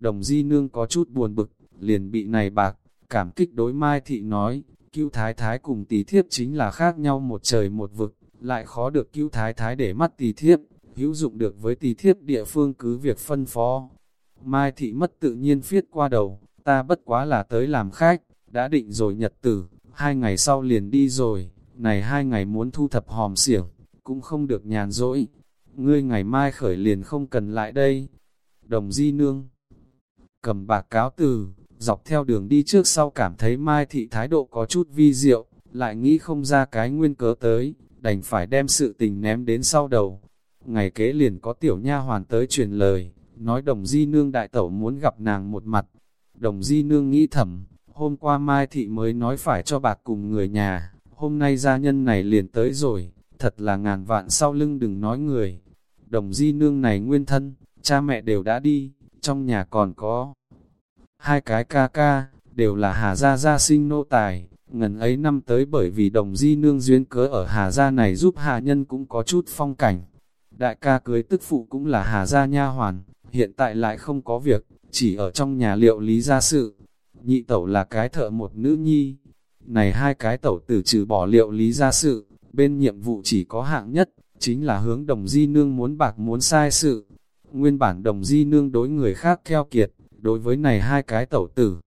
Đồng di nương có chút buồn bực, liền bị này bạc, cảm kích đối Mai Thị nói, cứu thái thái cùng tỷ thiếp chính là khác nhau một trời một vực, lại khó được cứu thái thái để mắt tỷ thiếp, hữu dụng được với tỷ thiếp địa phương cứ việc phân phó. Mai Thị mất tự nhiên phiết qua đầu, ta bất quá là tới làm khách, đã định rồi nhật tử, hai ngày sau liền đi rồi, này hai ngày muốn thu thập hòm xiểng, cũng không được nhàn rỗi. Ngươi ngày mai khởi liền không cần lại đây. Đồng di nương cầm bạc cáo từ, dọc theo đường đi trước sau cảm thấy Mai Thị thái độ có chút vi diệu, lại nghĩ không ra cái nguyên cớ tới, đành phải đem sự tình ném đến sau đầu. Ngày kế liền có tiểu nha hoàn tới truyền lời, nói đồng di nương đại tẩu muốn gặp nàng một mặt. Đồng di nương nghĩ thầm, hôm qua Mai Thị mới nói phải cho bạc cùng người nhà, hôm nay gia nhân này liền tới rồi, thật là ngàn vạn sau lưng đừng nói người. Đồng di nương này nguyên thân, cha mẹ đều đã đi, trong nhà còn có hai cái ca ca, đều là Hà Gia gia sinh nô tài, ngần ấy năm tới bởi vì đồng di nương duyên cớ ở Hà Gia này giúp Hà Nhân cũng có chút phong cảnh. Đại ca cưới tức phụ cũng là Hà Gia nha hoàn, hiện tại lại không có việc, chỉ ở trong nhà liệu lý gia sự. Nhị tẩu là cái thợ một nữ nhi, này hai cái tẩu tử trừ bỏ liệu lý gia sự, bên nhiệm vụ chỉ có hạng nhất, chính là hướng đồng di nương muốn bạc muốn sai sự. Nguyên bản đồng di nương đối người khác keo kiệt, đối với này hai cái tẩu tử,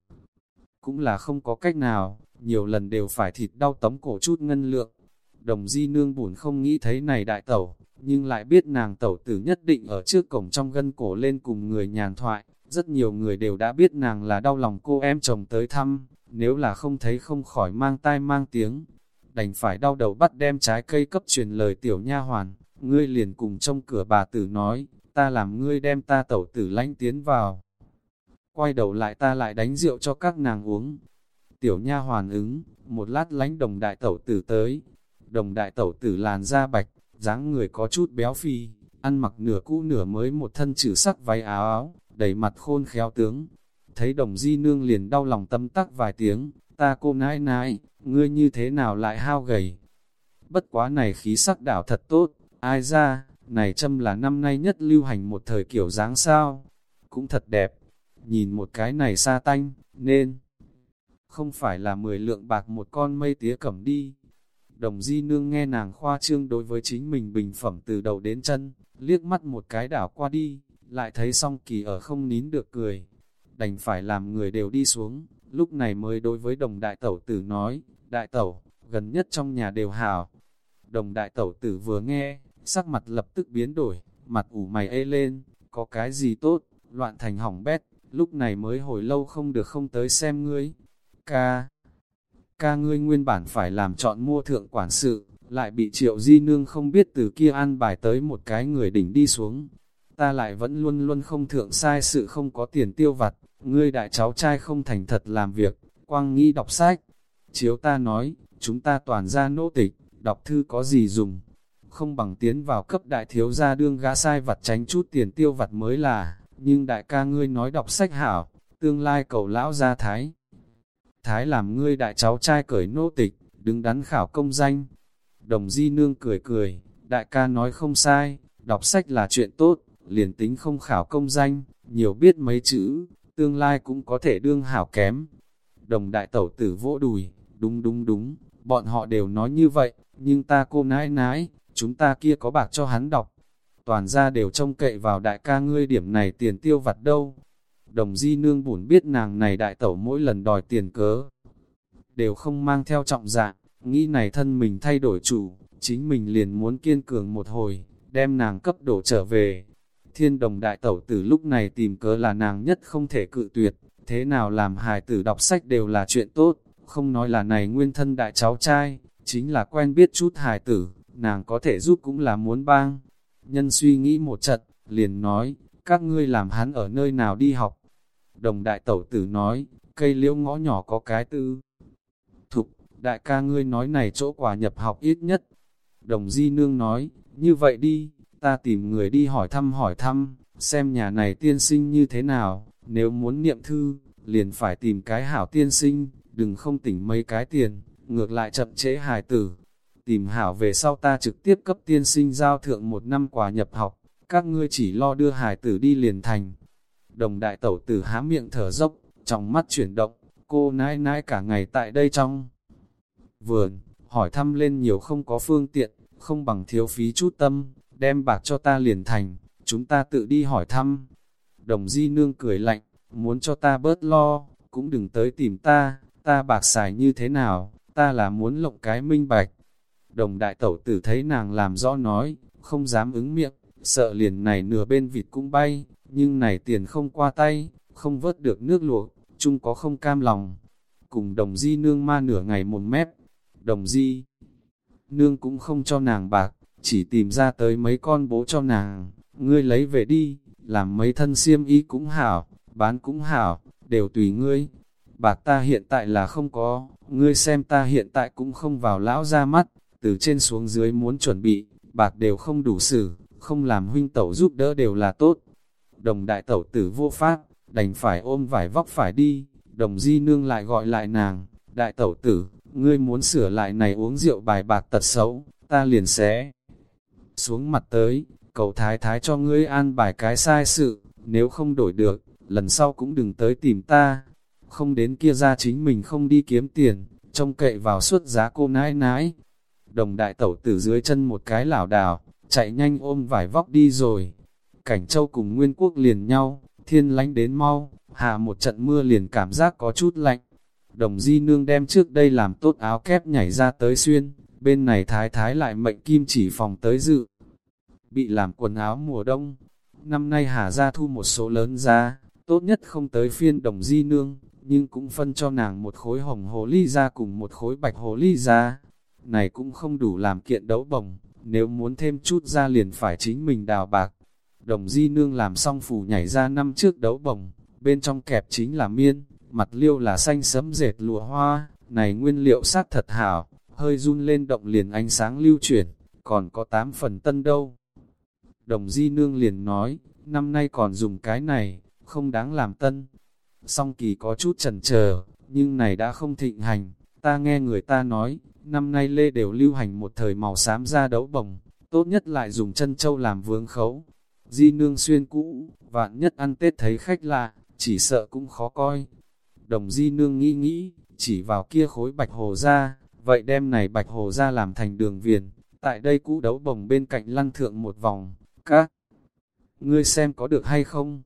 cũng là không có cách nào, nhiều lần đều phải thịt đau tống cổ chút ngân lượng. Đồng di nương buồn không nghĩ thấy này đại tẩu, nhưng lại biết nàng tẩu tử nhất định ở trước cổng trong gân cổ lên cùng người nhàn thoại. Rất nhiều người đều đã biết nàng là đau lòng cô em chồng tới thăm, nếu là không thấy không khỏi mang tai mang tiếng. Đành phải đau đầu bắt đem trái cây cấp truyền lời tiểu nha hoàn, ngươi liền cùng trong cửa bà tử nói, ta làm ngươi đem ta tẩu tử lánh tiến vào quay đầu lại ta lại đánh rượu cho các nàng uống. Tiểu nha hoàn ứng, một lát lánh đồng đại tẩu tử tới. Đồng đại tẩu tử làn da bạch, dáng người có chút béo phì, ăn mặc nửa cũ nửa mới một thân chữ sắc váy áo áo, đầy mặt khôn khéo tướng. Thấy đồng di nương liền đau lòng tâm tắc vài tiếng, ta cô nãi nãi, ngươi như thế nào lại hao gầy. Bất quá này khí sắc đảo thật tốt, ai ra, này châm là năm nay nhất lưu hành một thời kiểu dáng sao, cũng thật đẹp nhìn một cái này xa tanh, nên không phải là 10 lượng bạc một con mây tía cẩm đi. Đồng di nương nghe nàng khoa trương đối với chính mình bình phẩm từ đầu đến chân, liếc mắt một cái đảo qua đi, lại thấy song kỳ ở không nín được cười. Đành phải làm người đều đi xuống, lúc này mới đối với đồng đại tẩu tử nói, đại tẩu, gần nhất trong nhà đều hảo. Đồng đại tẩu tử vừa nghe, sắc mặt lập tức biến đổi, mặt ủ mày ê lên, có cái gì tốt, loạn thành hỏng bét lúc này mới hồi lâu không được không tới xem ngươi. Ca, ca ngươi nguyên bản phải làm chọn mua thượng quản sự, lại bị triệu di nương không biết từ kia an bài tới một cái người đỉnh đi xuống. Ta lại vẫn luôn luôn không thượng sai sự không có tiền tiêu vặt, ngươi đại cháu trai không thành thật làm việc, quang nghĩ đọc sách. Chiếu ta nói, chúng ta toàn ra nỗ tịch, đọc thư có gì dùng, không bằng tiến vào cấp đại thiếu gia đương gã sai vặt tránh chút tiền tiêu vặt mới là nhưng đại ca ngươi nói đọc sách hảo, tương lai cầu lão gia thái. Thái làm ngươi đại cháu trai cởi nô tịch, đứng đắn khảo công danh. Đồng di nương cười cười, đại ca nói không sai, đọc sách là chuyện tốt, liền tính không khảo công danh, nhiều biết mấy chữ, tương lai cũng có thể đương hảo kém. Đồng đại tẩu tử vỗ đùi, đúng đúng đúng, bọn họ đều nói như vậy, nhưng ta cô nãi nãi, chúng ta kia có bạc cho hắn đọc, toàn ra đều trông cậy vào đại ca ngươi điểm này tiền tiêu vặt đâu. Đồng di nương bùn biết nàng này đại tẩu mỗi lần đòi tiền cớ, đều không mang theo trọng dạng, nghĩ này thân mình thay đổi chủ, chính mình liền muốn kiên cường một hồi, đem nàng cấp đổ trở về. Thiên đồng đại tẩu từ lúc này tìm cớ là nàng nhất không thể cự tuyệt, thế nào làm hài tử đọc sách đều là chuyện tốt, không nói là này nguyên thân đại cháu trai, chính là quen biết chút hài tử, nàng có thể giúp cũng là muốn bang, Nhân suy nghĩ một trận, liền nói, các ngươi làm hắn ở nơi nào đi học. Đồng đại tẩu tử nói, cây liễu ngõ nhỏ có cái tư. Thục, đại ca ngươi nói này chỗ quả nhập học ít nhất. Đồng di nương nói, như vậy đi, ta tìm người đi hỏi thăm hỏi thăm, xem nhà này tiên sinh như thế nào, nếu muốn niệm thư, liền phải tìm cái hảo tiên sinh, đừng không tỉnh mấy cái tiền, ngược lại chậm chế hài tử tìm hảo về sau ta trực tiếp cấp tiên sinh giao thượng một năm quà nhập học, các ngươi chỉ lo đưa hải tử đi liền thành. Đồng đại tẩu tử há miệng thở dốc, trong mắt chuyển động, cô nãi nãi cả ngày tại đây trong vườn, hỏi thăm lên nhiều không có phương tiện, không bằng thiếu phí chút tâm, đem bạc cho ta liền thành, chúng ta tự đi hỏi thăm. Đồng di nương cười lạnh, muốn cho ta bớt lo, cũng đừng tới tìm ta, ta bạc xài như thế nào, ta là muốn lộng cái minh bạch. Đồng đại tẩu tử thấy nàng làm rõ nói, không dám ứng miệng, sợ liền này nửa bên vịt cũng bay, nhưng này tiền không qua tay, không vớt được nước luộc, chung có không cam lòng. Cùng đồng di nương ma nửa ngày một mép, đồng di nương cũng không cho nàng bạc, chỉ tìm ra tới mấy con bố cho nàng, ngươi lấy về đi, làm mấy thân xiêm y cũng hảo, bán cũng hảo, đều tùy ngươi. Bạc ta hiện tại là không có, ngươi xem ta hiện tại cũng không vào lão ra mắt, từ trên xuống dưới muốn chuẩn bị, bạc đều không đủ xử, không làm huynh tẩu giúp đỡ đều là tốt. Đồng đại tẩu tử vô pháp, đành phải ôm vải vóc phải đi, đồng di nương lại gọi lại nàng, đại tẩu tử, ngươi muốn sửa lại này uống rượu bài bạc tật xấu, ta liền xé. Xuống mặt tới, cầu thái thái cho ngươi an bài cái sai sự, nếu không đổi được, lần sau cũng đừng tới tìm ta. Không đến kia ra chính mình không đi kiếm tiền, trông cậy vào suốt giá cô nãi nãi. Đồng đại tẩu từ dưới chân một cái lảo đảo, chạy nhanh ôm vải vóc đi rồi. Cảnh châu cùng nguyên quốc liền nhau, thiên lánh đến mau, hạ một trận mưa liền cảm giác có chút lạnh. Đồng di nương đem trước đây làm tốt áo kép nhảy ra tới xuyên, bên này thái thái lại mệnh kim chỉ phòng tới dự. Bị làm quần áo mùa đông, năm nay hà ra thu một số lớn ra, tốt nhất không tới phiên đồng di nương, nhưng cũng phân cho nàng một khối hồng hồ ly ra cùng một khối bạch hồ ly ra. Này cũng không đủ làm kiện đấu bồng, nếu muốn thêm chút ra liền phải chính mình đào bạc. Đồng di nương làm xong phủ nhảy ra năm trước đấu bồng, bên trong kẹp chính là miên, mặt liêu là xanh sấm dệt lụa hoa, này nguyên liệu sắc thật hảo, hơi run lên động liền ánh sáng lưu chuyển, còn có tám phần tân đâu. Đồng di nương liền nói, năm nay còn dùng cái này, không đáng làm tân. Song kỳ có chút chần chờ, nhưng này đã không thịnh hành, ta nghe người ta nói, năm nay lê đều lưu hành một thời màu xám da đấu bồng, tốt nhất lại dùng chân châu làm vướng khấu. Di nương xuyên cũ, vạn nhất ăn Tết thấy khách lạ, chỉ sợ cũng khó coi. Đồng di nương nghĩ nghĩ, chỉ vào kia khối bạch hồ ra, vậy đem này bạch hồ ra làm thành đường viền, tại đây cũ đấu bồng bên cạnh lăn thượng một vòng, các ngươi xem có được hay không?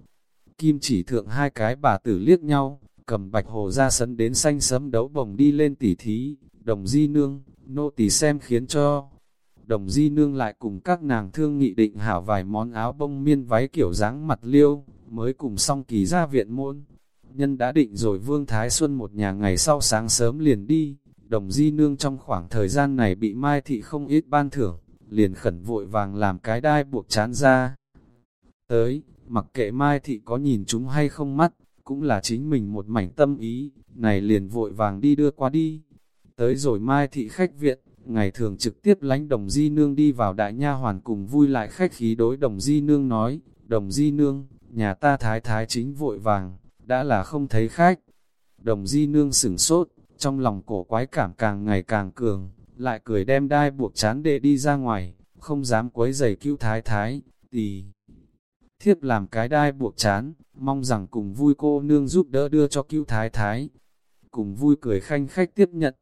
Kim chỉ thượng hai cái bà tử liếc nhau, cầm bạch hồ ra sấn đến xanh sấm đấu bồng đi lên tỉ thí, đồng di nương, nô tỳ xem khiến cho. Đồng di nương lại cùng các nàng thương nghị định hảo vài món áo bông miên váy kiểu dáng mặt liêu, mới cùng song kỳ ra viện môn. Nhân đã định rồi Vương Thái Xuân một nhà ngày sau sáng sớm liền đi, đồng di nương trong khoảng thời gian này bị Mai Thị không ít ban thưởng, liền khẩn vội vàng làm cái đai buộc chán ra. Tới, mặc kệ Mai Thị có nhìn chúng hay không mắt, cũng là chính mình một mảnh tâm ý, này liền vội vàng đi đưa qua đi. Tới rồi Mai Thị khách viện, ngày thường trực tiếp lánh đồng di nương đi vào đại nha hoàn cùng vui lại khách khí đối đồng di nương nói, đồng di nương, nhà ta thái thái chính vội vàng, đã là không thấy khách. Đồng di nương sửng sốt, trong lòng cổ quái cảm càng ngày càng cường, lại cười đem đai buộc chán đệ đi ra ngoài, không dám quấy giày cứu thái thái, tì. Thiếp làm cái đai buộc chán, mong rằng cùng vui cô nương giúp đỡ đưa cho cứu thái thái. Cùng vui cười khanh khách tiếp nhận,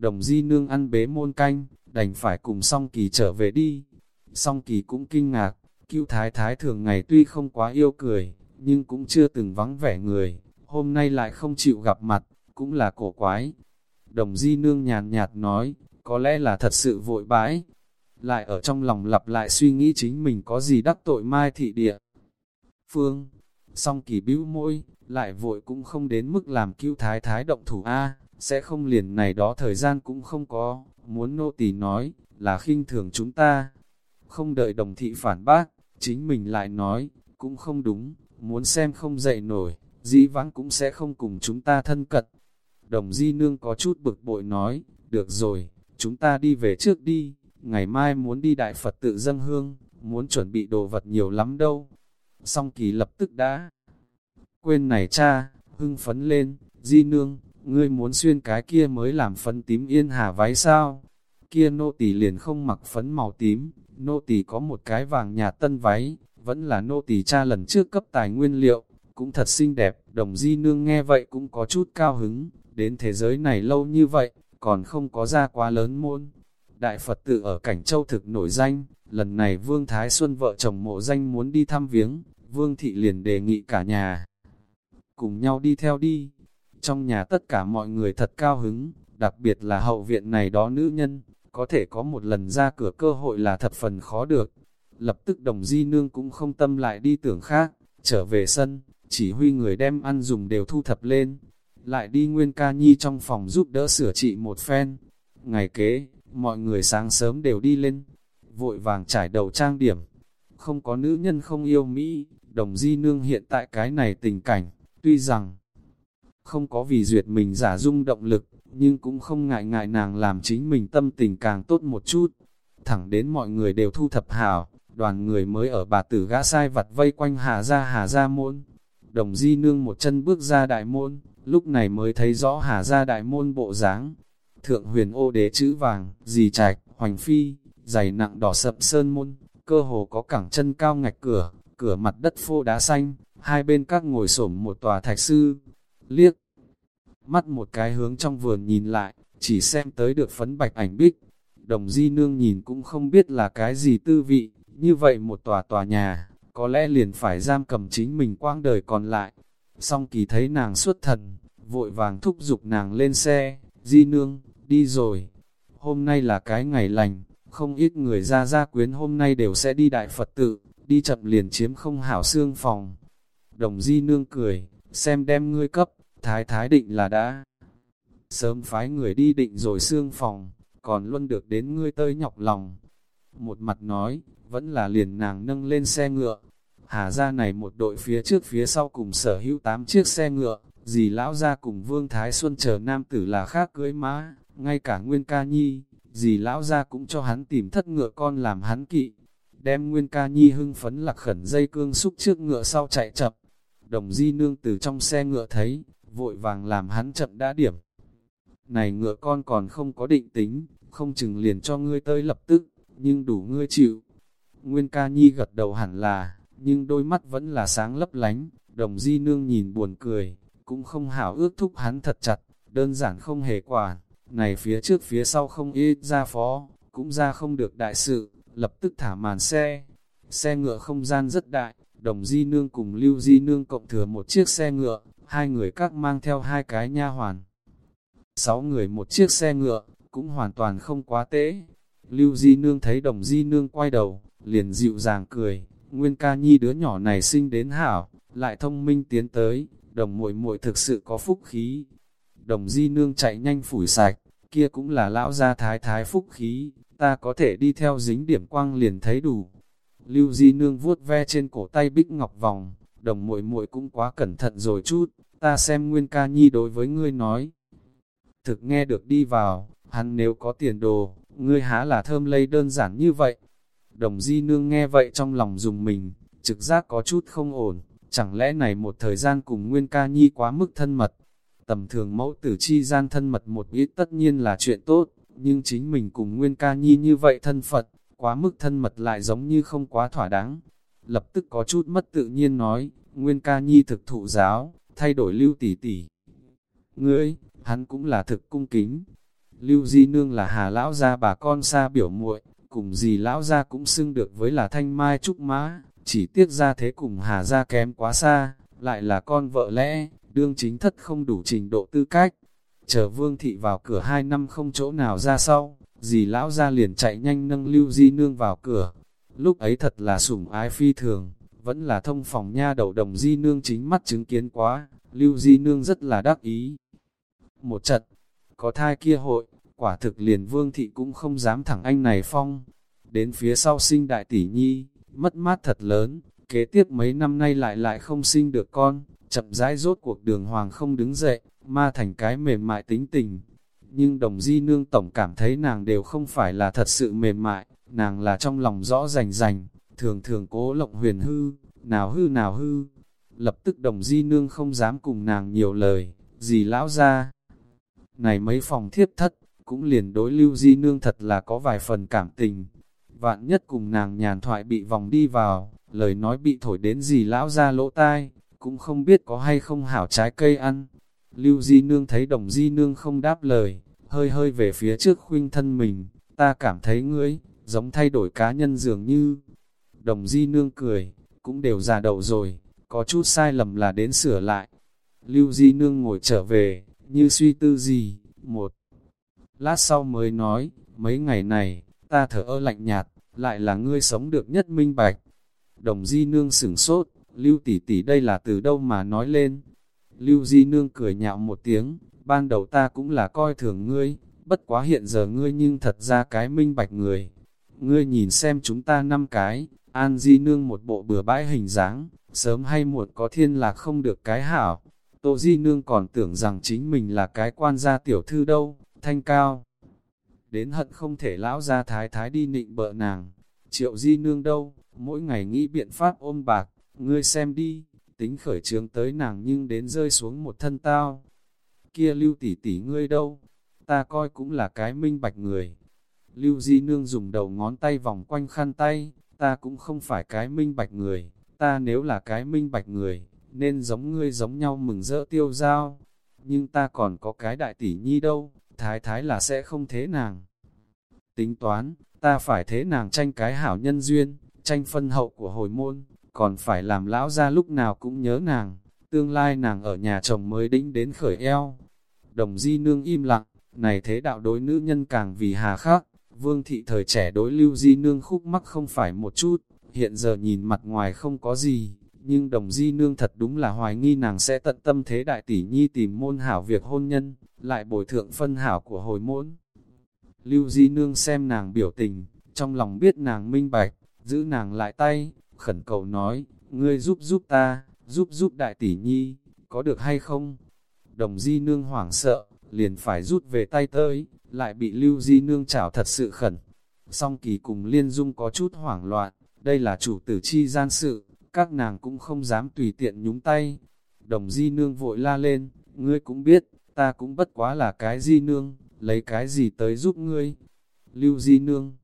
đồng di nương ăn bế môn canh, đành phải cùng song kỳ trở về đi. Song kỳ cũng kinh ngạc, cứu thái thái thường ngày tuy không quá yêu cười, nhưng cũng chưa từng vắng vẻ người, hôm nay lại không chịu gặp mặt, cũng là cổ quái. Đồng di nương nhàn nhạt nói, có lẽ là thật sự vội bãi, lại ở trong lòng lặp lại suy nghĩ chính mình có gì đắc tội mai thị địa. Phương, song kỳ bĩu môi, lại vội cũng không đến mức làm cứu thái thái động thủ A, sẽ không liền này đó thời gian cũng không có, muốn nô tỳ nói, là khinh thường chúng ta. Không đợi đồng thị phản bác, chính mình lại nói, cũng không đúng, muốn xem không dậy nổi, dĩ vãng cũng sẽ không cùng chúng ta thân cật. Đồng di nương có chút bực bội nói, được rồi, chúng ta đi về trước đi, ngày mai muốn đi đại Phật tự dâng hương, muốn chuẩn bị đồ vật nhiều lắm đâu. Song kỳ lập tức đã quên này cha, hưng phấn lên, di nương, ngươi muốn xuyên cái kia mới làm phấn tím yên hà váy sao? Kia nô tỳ liền không mặc phấn màu tím, nô tỳ có một cái vàng nhà tân váy, vẫn là nô tỳ cha lần trước cấp tài nguyên liệu, cũng thật xinh đẹp, đồng di nương nghe vậy cũng có chút cao hứng, đến thế giới này lâu như vậy, còn không có ra quá lớn môn. Đại Phật tự ở Cảnh Châu thực nổi danh, lần này Vương Thái Xuân vợ chồng mộ danh muốn đi thăm viếng, Vương Thị liền đề nghị cả nhà. Cùng nhau đi theo đi. Trong nhà tất cả mọi người thật cao hứng, đặc biệt là hậu viện này đó nữ nhân, có thể có một lần ra cửa cơ hội là thật phần khó được. Lập tức đồng di nương cũng không tâm lại đi tưởng khác, trở về sân, chỉ huy người đem ăn dùng đều thu thập lên. Lại đi Nguyên Ca Nhi trong phòng giúp đỡ sửa trị một phen. Ngày kế, mọi người sáng sớm đều đi lên, vội vàng trải đầu trang điểm. Không có nữ nhân không yêu Mỹ, đồng di nương hiện tại cái này tình cảnh, tuy rằng không có vì duyệt mình giả dung động lực, nhưng cũng không ngại ngại nàng làm chính mình tâm tình càng tốt một chút. Thẳng đến mọi người đều thu thập hảo, đoàn người mới ở bà tử gã sai vặt vây quanh hà ra hà ra môn. Đồng di nương một chân bước ra đại môn, lúc này mới thấy rõ hà ra đại môn bộ dáng Thượng huyền ô đế chữ vàng, dì trạch, hoành phi, giày nặng đỏ sập sơn môn, cơ hồ có cẳng chân cao ngạch cửa, cửa mặt đất phô đá xanh, hai bên các ngồi xổm một tòa thạch sư, liếc. Mắt một cái hướng trong vườn nhìn lại, chỉ xem tới được phấn bạch ảnh bích. Đồng di nương nhìn cũng không biết là cái gì tư vị, như vậy một tòa tòa nhà, có lẽ liền phải giam cầm chính mình quang đời còn lại. Song kỳ thấy nàng xuất thần, vội vàng thúc giục nàng lên xe, di nương, đi rồi. Hôm nay là cái ngày lành, không ít người ra gia quyến hôm nay đều sẽ đi đại Phật tự, đi chậm liền chiếm không hảo xương phòng. Đồng di nương cười, xem đem ngươi cấp, thái thái định là đã. Sớm phái người đi định rồi xương phòng, còn luôn được đến ngươi tơi nhọc lòng. Một mặt nói, vẫn là liền nàng nâng lên xe ngựa. Hà ra này một đội phía trước phía sau cùng sở hữu tám chiếc xe ngựa, dì lão ra cùng Vương Thái Xuân chờ nam tử là khác cưới má, ngay cả Nguyên Ca Nhi, dì lão ra cũng cho hắn tìm thất ngựa con làm hắn kỵ. Đem Nguyên Ca Nhi hưng phấn lạc khẩn dây cương xúc trước ngựa sau chạy chậm. Đồng di nương từ trong xe ngựa thấy, vội vàng làm hắn chậm đã điểm. Này ngựa con còn không có định tính, không chừng liền cho ngươi tới lập tức, nhưng đủ ngươi chịu. Nguyên Ca Nhi gật đầu hẳn là, nhưng đôi mắt vẫn là sáng lấp lánh, đồng di nương nhìn buồn cười, cũng không hảo ước thúc hắn thật chặt, đơn giản không hề quả này phía trước phía sau không ít ra phó, cũng ra không được đại sự, lập tức thả màn xe. Xe ngựa không gian rất đại, đồng di nương cùng lưu di nương cộng thừa một chiếc xe ngựa, hai người các mang theo hai cái nha hoàn. Sáu người một chiếc xe ngựa, cũng hoàn toàn không quá tễ. Lưu di nương thấy đồng di nương quay đầu, liền dịu dàng cười, nguyên ca nhi đứa nhỏ này sinh đến hảo, lại thông minh tiến tới, đồng muội muội thực sự có phúc khí. Đồng di nương chạy nhanh phủi sạch, kia cũng là lão gia thái thái phúc khí, ta có thể đi theo dính điểm quang liền thấy đủ. Lưu di nương vuốt ve trên cổ tay bích ngọc vòng, đồng muội muội cũng quá cẩn thận rồi chút, ta xem nguyên ca nhi đối với ngươi nói. Thực nghe được đi vào, hắn nếu có tiền đồ, ngươi há là thơm lây đơn giản như vậy. Đồng di nương nghe vậy trong lòng dùng mình, trực giác có chút không ổn, Chẳng lẽ này một thời gian cùng Nguyên Ca Nhi quá mức thân mật? Tầm thường mẫu tử chi gian thân mật một ít tất nhiên là chuyện tốt, nhưng chính mình cùng Nguyên Ca Nhi như vậy thân Phật, quá mức thân mật lại giống như không quá thỏa đáng. Lập tức có chút mất tự nhiên nói, Nguyên Ca Nhi thực thụ giáo, thay đổi lưu tỷ tỷ. Ngươi, hắn cũng là thực cung kính. Lưu Di Nương là hà lão gia bà con xa biểu muội cùng gì lão gia cũng xưng được với là thanh mai trúc mã, chỉ tiếc ra thế cùng Hà gia kém quá xa, lại là con vợ lẽ, đương chính thất không đủ trình độ tư cách. Chờ vương thị vào cửa hai năm không chỗ nào ra sau, dì lão ra liền chạy nhanh nâng lưu di nương vào cửa. Lúc ấy thật là sủng ái phi thường, vẫn là thông phòng nha đầu đồng di nương chính mắt chứng kiến quá, lưu di nương rất là đắc ý. Một trận, có thai kia hội, quả thực liền vương thị cũng không dám thẳng anh này phong. Đến phía sau sinh đại tỷ nhi, mất mát thật lớn, kế tiếp mấy năm nay lại lại không sinh được con, chậm rãi rốt cuộc đường hoàng không đứng dậy, ma thành cái mềm mại tính tình. Nhưng đồng di nương tổng cảm thấy nàng đều không phải là thật sự mềm mại, nàng là trong lòng rõ rành rành, thường thường cố lộng huyền hư, nào hư nào hư. Lập tức đồng di nương không dám cùng nàng nhiều lời, gì lão ra. Này mấy phòng thiếp thất, cũng liền đối lưu di nương thật là có vài phần cảm tình, vạn nhất cùng nàng nhàn thoại bị vòng đi vào, lời nói bị thổi đến gì lão ra lỗ tai, cũng không biết có hay không hảo trái cây ăn. Lưu Di Nương thấy đồng Di Nương không đáp lời, hơi hơi về phía trước khuynh thân mình, ta cảm thấy ngươi, giống thay đổi cá nhân dường như. Đồng Di Nương cười, cũng đều già đầu rồi, có chút sai lầm là đến sửa lại. Lưu Di Nương ngồi trở về, như suy tư gì, một lát sau mới nói, mấy ngày này, ta thở ơ lạnh nhạt, lại là ngươi sống được nhất minh bạch. Đồng Di Nương sửng sốt, Lưu tỷ tỷ đây là từ đâu mà nói lên. Lưu Di Nương cười nhạo một tiếng, ban đầu ta cũng là coi thường ngươi, bất quá hiện giờ ngươi nhưng thật ra cái minh bạch người. Ngươi nhìn xem chúng ta năm cái, An Di Nương một bộ bừa bãi hình dáng, sớm hay muộn có thiên lạc không được cái hảo. Tô Di Nương còn tưởng rằng chính mình là cái quan gia tiểu thư đâu, thanh cao. Đến hận không thể lão ra thái thái đi nịnh bợ nàng. Triệu Di Nương đâu, mỗi ngày nghĩ biện pháp ôm bạc, ngươi xem đi, tính khởi trướng tới nàng nhưng đến rơi xuống một thân tao. Kia lưu tỷ tỷ ngươi đâu, ta coi cũng là cái minh bạch người. Lưu Di Nương dùng đầu ngón tay vòng quanh khăn tay, ta cũng không phải cái minh bạch người, ta nếu là cái minh bạch người, nên giống ngươi giống nhau mừng rỡ tiêu giao. Nhưng ta còn có cái đại tỷ nhi đâu, thái thái là sẽ không thế nàng. Tính toán, ta phải thế nàng tranh cái hảo nhân duyên, tranh phân hậu của hồi môn, còn phải làm lão ra lúc nào cũng nhớ nàng, tương lai nàng ở nhà chồng mới đĩnh đến khởi eo. Đồng di nương im lặng, này thế đạo đối nữ nhân càng vì hà khắc, vương thị thời trẻ đối lưu di nương khúc mắc không phải một chút, hiện giờ nhìn mặt ngoài không có gì, nhưng đồng di nương thật đúng là hoài nghi nàng sẽ tận tâm thế đại tỷ nhi tìm môn hảo việc hôn nhân, lại bồi thượng phân hảo của hồi môn. Lưu di nương xem nàng biểu tình, trong lòng biết nàng minh bạch, giữ nàng lại tay, khẩn cầu nói, ngươi giúp giúp ta, giúp giúp đại tỷ nhi, có được hay không? Đồng di nương hoảng sợ, liền phải rút về tay tới, lại bị lưu di nương chảo thật sự khẩn. Song kỳ cùng liên dung có chút hoảng loạn, đây là chủ tử chi gian sự, các nàng cũng không dám tùy tiện nhúng tay. Đồng di nương vội la lên, ngươi cũng biết, ta cũng bất quá là cái di nương, lấy cái gì tới giúp ngươi. Lưu di nương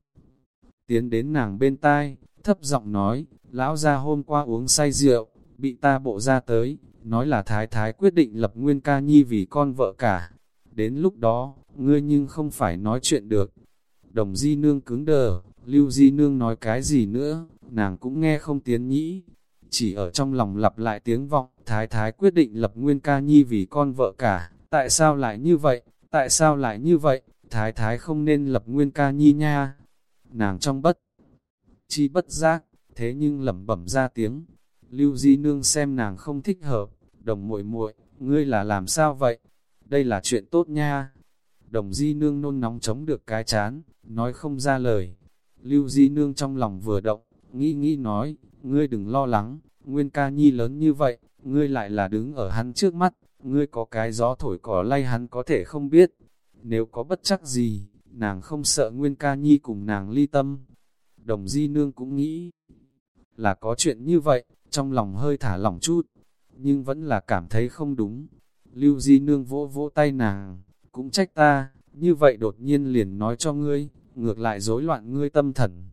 tiến đến nàng bên tai, thấp giọng nói, lão gia hôm qua uống say rượu, bị ta bộ ra tới, nói là thái thái quyết định lập nguyên ca nhi vì con vợ cả. Đến lúc đó, ngươi nhưng không phải nói chuyện được. Đồng di nương cứng đờ, lưu di nương nói cái gì nữa, nàng cũng nghe không tiến nhĩ. Chỉ ở trong lòng lặp lại tiếng vọng, thái thái quyết định lập nguyên ca nhi vì con vợ cả. Tại sao lại như vậy? Tại sao lại như vậy? Thái thái không nên lập nguyên ca nhi nha. Nàng trong bất chi bất giác, thế nhưng lẩm bẩm ra tiếng. Lưu Di Nương xem nàng không thích hợp, đồng muội muội, ngươi là làm sao vậy? Đây là chuyện tốt nha. Đồng Di Nương nôn nóng chống được cái chán, nói không ra lời. Lưu Di Nương trong lòng vừa động, nghĩ nghĩ nói, ngươi đừng lo lắng, Nguyên ca nhi lớn như vậy, ngươi lại là đứng ở hắn trước mắt, ngươi có cái gió thổi cỏ lay hắn có thể không biết. Nếu có bất chắc gì, nàng không sợ Nguyên ca nhi cùng nàng ly tâm, đồng di nương cũng nghĩ là có chuyện như vậy, trong lòng hơi thả lỏng chút, nhưng vẫn là cảm thấy không đúng. Lưu di nương vỗ vỗ tay nàng, cũng trách ta, như vậy đột nhiên liền nói cho ngươi, ngược lại rối loạn ngươi tâm thần.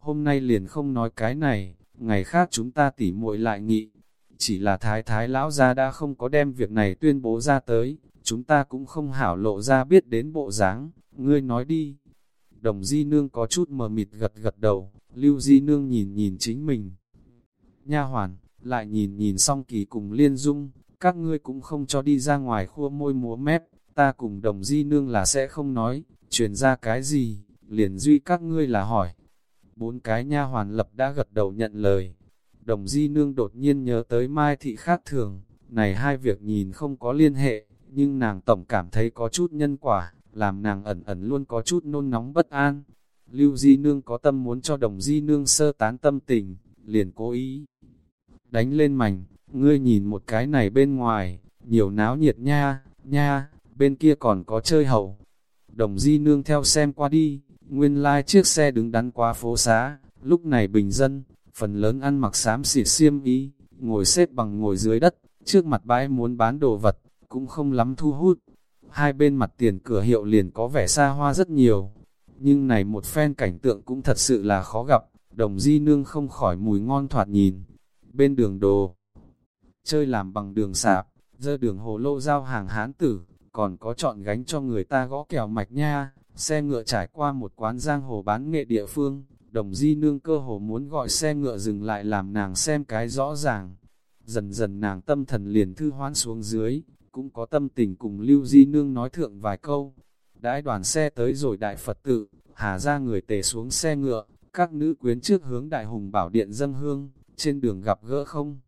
Hôm nay liền không nói cái này, ngày khác chúng ta tỉ muội lại nghị. Chỉ là thái thái lão gia đã không có đem việc này tuyên bố ra tới, chúng ta cũng không hảo lộ ra biết đến bộ dáng, ngươi nói đi. Đồng di nương có chút mờ mịt gật gật đầu, lưu di nương nhìn nhìn chính mình. Nha hoàn, lại nhìn nhìn song kỳ cùng liên dung, các ngươi cũng không cho đi ra ngoài khua môi múa mép, ta cùng đồng di nương là sẽ không nói, truyền ra cái gì, liền duy các ngươi là hỏi. Bốn cái nha hoàn lập đã gật đầu nhận lời. Đồng di nương đột nhiên nhớ tới mai thị khác thường, này hai việc nhìn không có liên hệ, nhưng nàng tổng cảm thấy có chút nhân quả, làm nàng ẩn ẩn luôn có chút nôn nóng bất an. Lưu Di Nương có tâm muốn cho đồng Di Nương sơ tán tâm tình, liền cố ý. Đánh lên mảnh, ngươi nhìn một cái này bên ngoài, nhiều náo nhiệt nha, nha, bên kia còn có chơi hậu. Đồng Di Nương theo xem qua đi, nguyên lai like chiếc xe đứng đắn qua phố xá, lúc này bình dân, phần lớn ăn mặc xám xịt xiêm y, ngồi xếp bằng ngồi dưới đất, trước mặt bãi muốn bán đồ vật, cũng không lắm thu hút hai bên mặt tiền cửa hiệu liền có vẻ xa hoa rất nhiều. Nhưng này một phen cảnh tượng cũng thật sự là khó gặp, đồng di nương không khỏi mùi ngon thoạt nhìn. Bên đường đồ, chơi làm bằng đường sạp, dơ đường hồ lô giao hàng hán tử, còn có chọn gánh cho người ta gõ kèo mạch nha, xe ngựa trải qua một quán giang hồ bán nghệ địa phương, đồng di nương cơ hồ muốn gọi xe ngựa dừng lại làm nàng xem cái rõ ràng. Dần dần nàng tâm thần liền thư hoán xuống dưới, cũng có tâm tình cùng lưu di nương nói thượng vài câu. Đãi đoàn xe tới rồi đại Phật tự, hà ra người tề xuống xe ngựa, các nữ quyến trước hướng đại hùng bảo điện dâng hương, trên đường gặp gỡ không.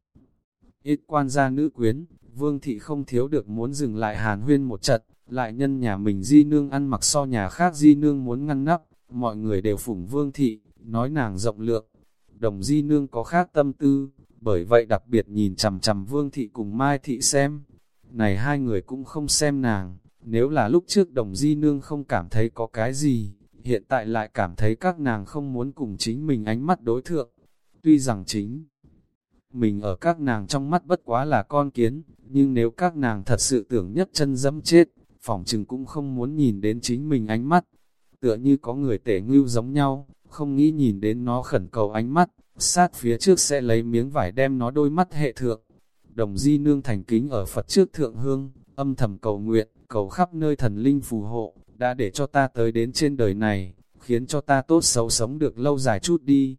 Ít quan gia nữ quyến, vương thị không thiếu được muốn dừng lại hàn huyên một trận, lại nhân nhà mình di nương ăn mặc so nhà khác di nương muốn ngăn nắp, mọi người đều phủng vương thị, nói nàng rộng lượng. Đồng di nương có khác tâm tư, bởi vậy đặc biệt nhìn chằm chằm vương thị cùng mai thị xem. Này hai người cũng không xem nàng, nếu là lúc trước đồng di nương không cảm thấy có cái gì, hiện tại lại cảm thấy các nàng không muốn cùng chính mình ánh mắt đối thượng. Tuy rằng chính mình ở các nàng trong mắt bất quá là con kiến, nhưng nếu các nàng thật sự tưởng nhất chân dẫm chết, phỏng chừng cũng không muốn nhìn đến chính mình ánh mắt. Tựa như có người tể ngưu giống nhau, không nghĩ nhìn đến nó khẩn cầu ánh mắt, sát phía trước sẽ lấy miếng vải đem nó đôi mắt hệ thượng. Đồng di nương thành kính ở Phật trước thượng hương, âm thầm cầu nguyện, cầu khắp nơi thần linh phù hộ, đã để cho ta tới đến trên đời này, khiến cho ta tốt xấu sống được lâu dài chút đi.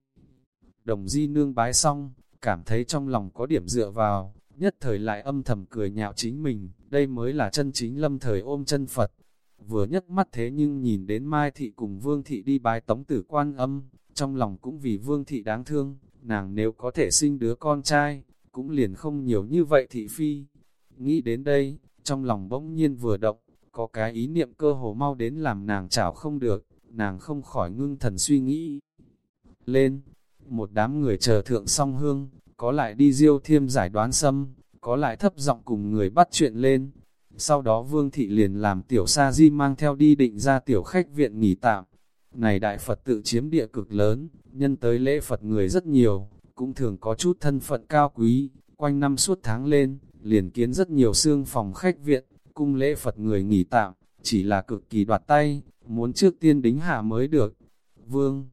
Đồng di nương bái xong, cảm thấy trong lòng có điểm dựa vào, nhất thời lại âm thầm cười nhạo chính mình, đây mới là chân chính lâm thời ôm chân Phật. Vừa nhấc mắt thế nhưng nhìn đến Mai Thị cùng Vương Thị đi bái tống tử quan âm, trong lòng cũng vì Vương Thị đáng thương, nàng nếu có thể sinh đứa con trai, cũng liền không nhiều như vậy thị phi. Nghĩ đến đây, trong lòng bỗng nhiên vừa động, có cái ý niệm cơ hồ mau đến làm nàng chảo không được, nàng không khỏi ngưng thần suy nghĩ. Lên, một đám người chờ thượng song hương, có lại đi diêu thiêm giải đoán xâm, có lại thấp giọng cùng người bắt chuyện lên. Sau đó Vương Thị liền làm tiểu sa di mang theo đi định ra tiểu khách viện nghỉ tạm. Này Đại Phật tự chiếm địa cực lớn, nhân tới lễ Phật người rất nhiều, cũng thường có chút thân phận cao quý, quanh năm suốt tháng lên, liền kiến rất nhiều xương phòng khách viện, cung lễ Phật người nghỉ tạm, chỉ là cực kỳ đoạt tay, muốn trước tiên đính hạ mới được. Vương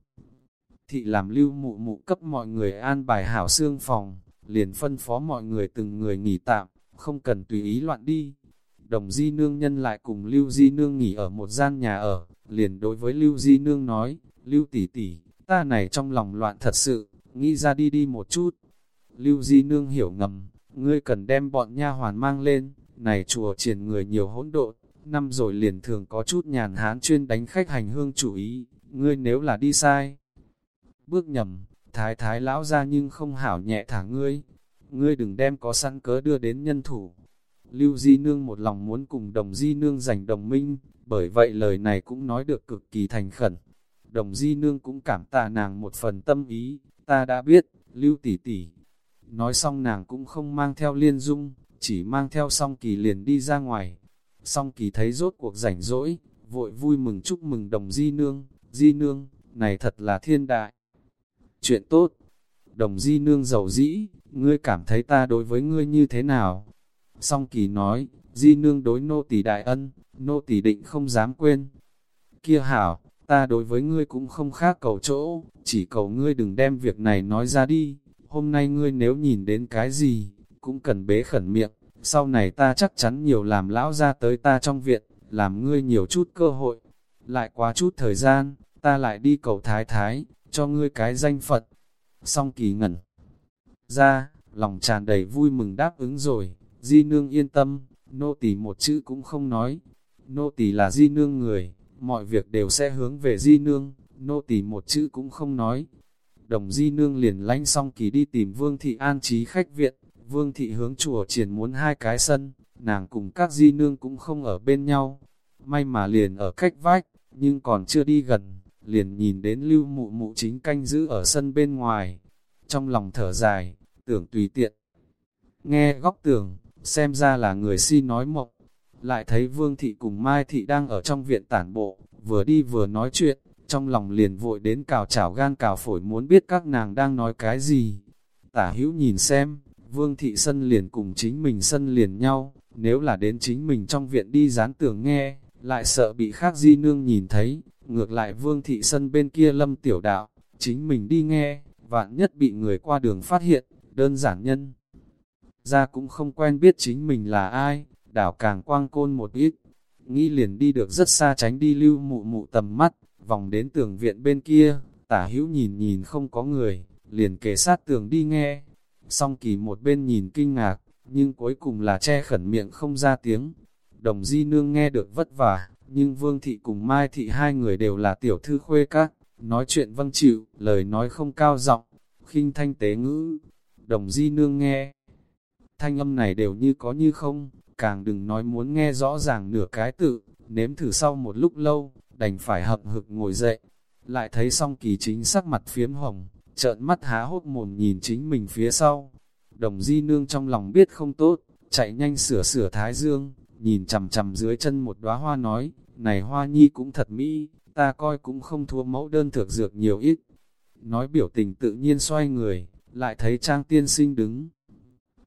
thị làm lưu mụ mụ cấp mọi người an bài hảo xương phòng, liền phân phó mọi người từng người nghỉ tạm, không cần tùy ý loạn đi. Đồng di nương nhân lại cùng lưu di nương nghỉ ở một gian nhà ở, liền đối với lưu di nương nói, lưu tỷ tỷ, ta này trong lòng loạn thật sự, nghĩ ra đi đi một chút. Lưu di nương hiểu ngầm, ngươi cần đem bọn nha hoàn mang lên, này chùa triển người nhiều hỗn độn, năm rồi liền thường có chút nhàn hán chuyên đánh khách hành hương chủ ý, ngươi nếu là đi sai, bước nhầm, thái thái lão ra nhưng không hảo nhẹ thả ngươi, ngươi đừng đem có săn cớ đưa đến nhân thủ. Lưu Di Nương một lòng muốn cùng đồng Di Nương giành đồng minh, bởi vậy lời này cũng nói được cực kỳ thành khẩn. Đồng Di Nương cũng cảm tạ nàng một phần tâm ý, ta đã biết, Lưu tỷ tỷ. Nói xong nàng cũng không mang theo liên dung, chỉ mang theo song kỳ liền đi ra ngoài. Song kỳ thấy rốt cuộc rảnh rỗi, vội vui mừng chúc mừng đồng Di Nương, Di Nương, này thật là thiên đại chuyện tốt. Đồng di nương giàu dĩ, ngươi cảm thấy ta đối với ngươi như thế nào? Song kỳ nói, di nương đối nô tỳ đại ân, nô tỳ định không dám quên. Kia hảo, ta đối với ngươi cũng không khác cầu chỗ, chỉ cầu ngươi đừng đem việc này nói ra đi. Hôm nay ngươi nếu nhìn đến cái gì, cũng cần bế khẩn miệng, sau này ta chắc chắn nhiều làm lão ra tới ta trong viện, làm ngươi nhiều chút cơ hội. Lại quá chút thời gian, ta lại đi cầu thái thái, cho ngươi cái danh Phật. Song kỳ ngẩn ra, lòng tràn đầy vui mừng đáp ứng rồi, di nương yên tâm, nô tỳ một chữ cũng không nói. Nô tỳ là di nương người, mọi việc đều sẽ hướng về di nương, nô tỳ một chữ cũng không nói. Đồng di nương liền lánh song kỳ đi tìm vương thị an trí khách viện, vương thị hướng chùa triển muốn hai cái sân, nàng cùng các di nương cũng không ở bên nhau. May mà liền ở cách vách, nhưng còn chưa đi gần, liền nhìn đến lưu mụ mụ chính canh giữ ở sân bên ngoài. Trong lòng thở dài, tưởng tùy tiện. Nghe góc tường, xem ra là người si nói mộng. Lại thấy Vương Thị cùng Mai Thị đang ở trong viện tản bộ, vừa đi vừa nói chuyện, trong lòng liền vội đến cào chảo gan cào phổi muốn biết các nàng đang nói cái gì. Tả hữu nhìn xem, Vương Thị sân liền cùng chính mình sân liền nhau, nếu là đến chính mình trong viện đi dán tường nghe, lại sợ bị khác di nương nhìn thấy, Ngược lại vương thị sân bên kia lâm tiểu đạo, chính mình đi nghe, vạn nhất bị người qua đường phát hiện, đơn giản nhân. ra cũng không quen biết chính mình là ai, đảo càng quang côn một ít. Nghĩ liền đi được rất xa tránh đi lưu mụ mụ tầm mắt, vòng đến tường viện bên kia, tả hữu nhìn nhìn không có người, liền kề sát tường đi nghe. Song kỳ một bên nhìn kinh ngạc, nhưng cuối cùng là che khẩn miệng không ra tiếng. Đồng di nương nghe được vất vả, nhưng Vương Thị cùng Mai Thị hai người đều là tiểu thư khuê các, nói chuyện vâng chịu, lời nói không cao giọng, khinh thanh tế ngữ. Đồng di nương nghe, thanh âm này đều như có như không, càng đừng nói muốn nghe rõ ràng nửa cái tự, nếm thử sau một lúc lâu, đành phải hậm hực ngồi dậy. Lại thấy song kỳ chính sắc mặt phiếm hồng, trợn mắt há hốt mồm nhìn chính mình phía sau. Đồng di nương trong lòng biết không tốt, chạy nhanh sửa sửa thái dương, nhìn chằm chằm dưới chân một đóa hoa nói, này hoa nhi cũng thật mỹ, ta coi cũng không thua mẫu đơn thược dược nhiều ít. Nói biểu tình tự nhiên xoay người, lại thấy trang tiên sinh đứng.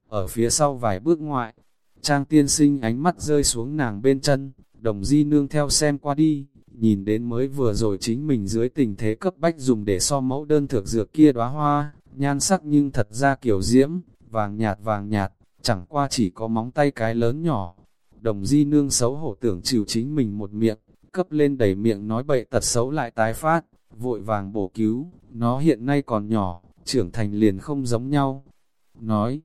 Ở phía sau vài bước ngoại, trang tiên sinh ánh mắt rơi xuống nàng bên chân, đồng di nương theo xem qua đi, nhìn đến mới vừa rồi chính mình dưới tình thế cấp bách dùng để so mẫu đơn thược dược kia đóa hoa, nhan sắc nhưng thật ra kiểu diễm, vàng nhạt vàng nhạt, chẳng qua chỉ có móng tay cái lớn nhỏ. Đồng di nương xấu hổ tưởng chịu chính mình một miệng, cấp lên đẩy miệng nói bậy tật xấu lại tái phát, vội vàng bổ cứu, nó hiện nay còn nhỏ, trưởng thành liền không giống nhau. Nói,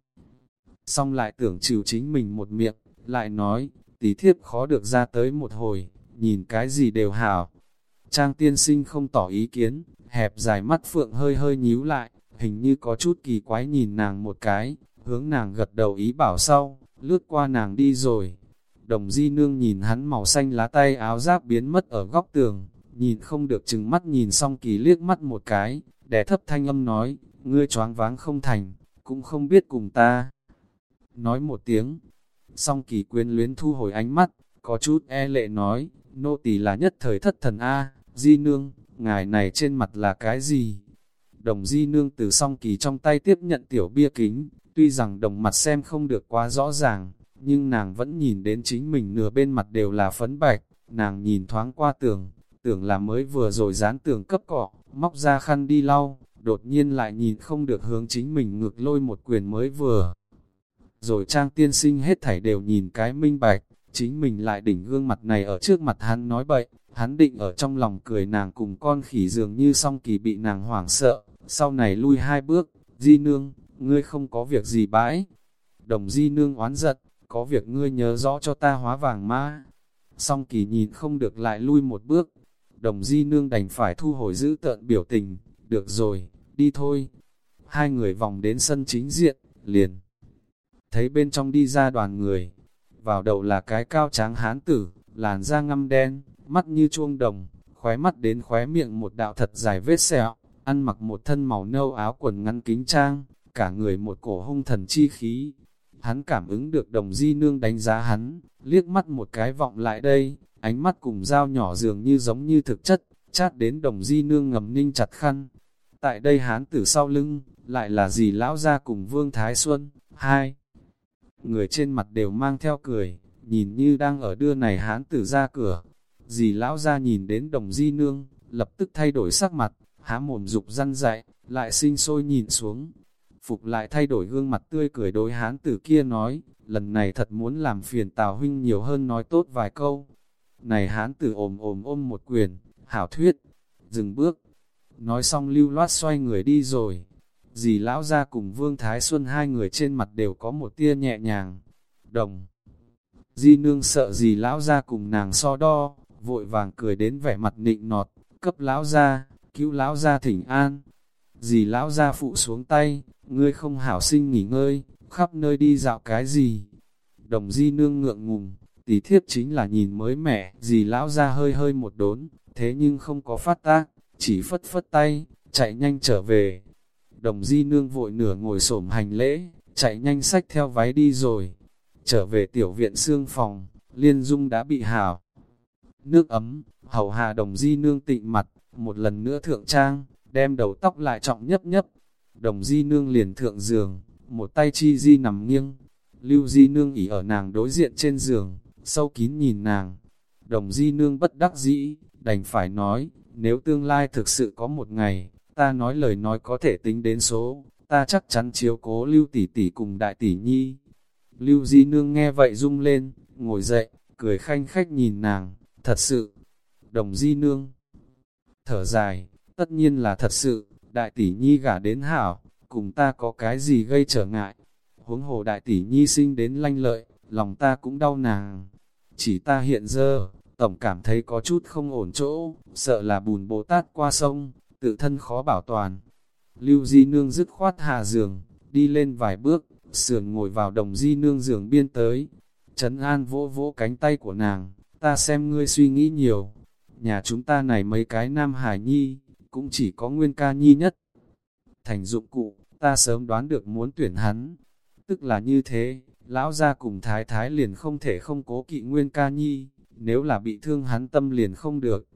xong lại tưởng chịu chính mình một miệng, lại nói, tí thiếp khó được ra tới một hồi, nhìn cái gì đều hảo. Trang tiên sinh không tỏ ý kiến, hẹp dài mắt phượng hơi hơi nhíu lại, hình như có chút kỳ quái nhìn nàng một cái, hướng nàng gật đầu ý bảo sau, lướt qua nàng đi rồi. Đồng di nương nhìn hắn màu xanh lá tay áo giáp biến mất ở góc tường, nhìn không được chừng mắt nhìn xong kỳ liếc mắt một cái, đè thấp thanh âm nói, ngươi choáng váng không thành, cũng không biết cùng ta. Nói một tiếng, song kỳ quyến luyến thu hồi ánh mắt, có chút e lệ nói, nô tỳ là nhất thời thất thần A, di nương, ngài này trên mặt là cái gì? Đồng di nương từ song kỳ trong tay tiếp nhận tiểu bia kính, tuy rằng đồng mặt xem không được quá rõ ràng, nhưng nàng vẫn nhìn đến chính mình nửa bên mặt đều là phấn bạch, nàng nhìn thoáng qua tường, tưởng là mới vừa rồi dán tường cấp cọ, móc ra khăn đi lau, đột nhiên lại nhìn không được hướng chính mình ngược lôi một quyền mới vừa. Rồi trang tiên sinh hết thảy đều nhìn cái minh bạch, chính mình lại đỉnh gương mặt này ở trước mặt hắn nói bậy, hắn định ở trong lòng cười nàng cùng con khỉ dường như song kỳ bị nàng hoảng sợ, sau này lui hai bước, di nương, ngươi không có việc gì bãi. Đồng di nương oán giận, có việc ngươi nhớ rõ cho ta hóa vàng ma. Song kỳ nhìn không được lại lui một bước, đồng di nương đành phải thu hồi giữ tợn biểu tình, được rồi, đi thôi. Hai người vòng đến sân chính diện, liền. Thấy bên trong đi ra đoàn người, vào đầu là cái cao tráng hán tử, làn da ngăm đen, mắt như chuông đồng, khóe mắt đến khóe miệng một đạo thật dài vết sẹo, ăn mặc một thân màu nâu áo quần ngăn kính trang, cả người một cổ hung thần chi khí. Hắn cảm ứng được đồng di nương đánh giá hắn, liếc mắt một cái vọng lại đây, ánh mắt cùng dao nhỏ dường như giống như thực chất, chát đến đồng di nương ngầm ninh chặt khăn. Tại đây hán tử sau lưng, lại là gì lão ra cùng Vương Thái Xuân, hai. Người trên mặt đều mang theo cười, nhìn như đang ở đưa này hán tử ra cửa. Dì lão ra nhìn đến đồng di nương, lập tức thay đổi sắc mặt, há mồm dục răn dạy, lại sinh sôi nhìn xuống. Phục lại thay đổi gương mặt tươi cười đối hán tử kia nói, lần này thật muốn làm phiền Tào huynh nhiều hơn nói tốt vài câu. Này hán tử ồm ồm ôm một quyền, hảo thuyết, dừng bước. Nói xong lưu loát xoay người đi rồi. Dì lão ra cùng Vương Thái Xuân hai người trên mặt đều có một tia nhẹ nhàng. Đồng. Di nương sợ dì lão ra cùng nàng so đo, vội vàng cười đến vẻ mặt nịnh nọt, cấp lão ra, cứu lão ra thỉnh an. Dì lão gia phụ xuống tay, ngươi không hảo sinh nghỉ ngơi, khắp nơi đi dạo cái gì. Đồng di nương ngượng ngùng, tỷ thiếp chính là nhìn mới mẻ, dì lão gia hơi hơi một đốn, thế nhưng không có phát tác, chỉ phất phất tay, chạy nhanh trở về. Đồng di nương vội nửa ngồi xổm hành lễ, chạy nhanh sách theo váy đi rồi. Trở về tiểu viện xương phòng, liên dung đã bị hảo. Nước ấm, hầu hạ đồng di nương tịnh mặt, một lần nữa thượng trang, đem đầu tóc lại trọng nhấp nhấp. Đồng di nương liền thượng giường, một tay chi di nằm nghiêng. Lưu di nương ỉ ở nàng đối diện trên giường, sâu kín nhìn nàng. Đồng di nương bất đắc dĩ, đành phải nói, nếu tương lai thực sự có một ngày, ta nói lời nói có thể tính đến số, ta chắc chắn chiếu cố lưu tỷ tỷ cùng đại tỷ nhi, Lưu Di Nương nghe vậy rung lên, ngồi dậy, cười khanh khách nhìn nàng, thật sự. Đồng Di Nương thở dài, tất nhiên là thật sự, đại tỷ nhi gả đến hảo, cùng ta có cái gì gây trở ngại. Huống hồ đại tỷ nhi sinh đến lanh lợi, lòng ta cũng đau nàng. Chỉ ta hiện giờ, tổng cảm thấy có chút không ổn chỗ, sợ là bùn Bồ Tát qua sông, tự thân khó bảo toàn. Lưu Di Nương dứt khoát hạ giường, đi lên vài bước, sườn ngồi vào đồng Di Nương giường biên tới. Trấn An vỗ vỗ cánh tay của nàng, ta xem ngươi suy nghĩ nhiều. Nhà chúng ta này mấy cái nam hải nhi, cũng chỉ có nguyên ca nhi nhất. Thành dụng cụ, ta sớm đoán được muốn tuyển hắn. Tức là như thế, lão gia cùng thái thái liền không thể không cố kỵ nguyên ca nhi, nếu là bị thương hắn tâm liền không được.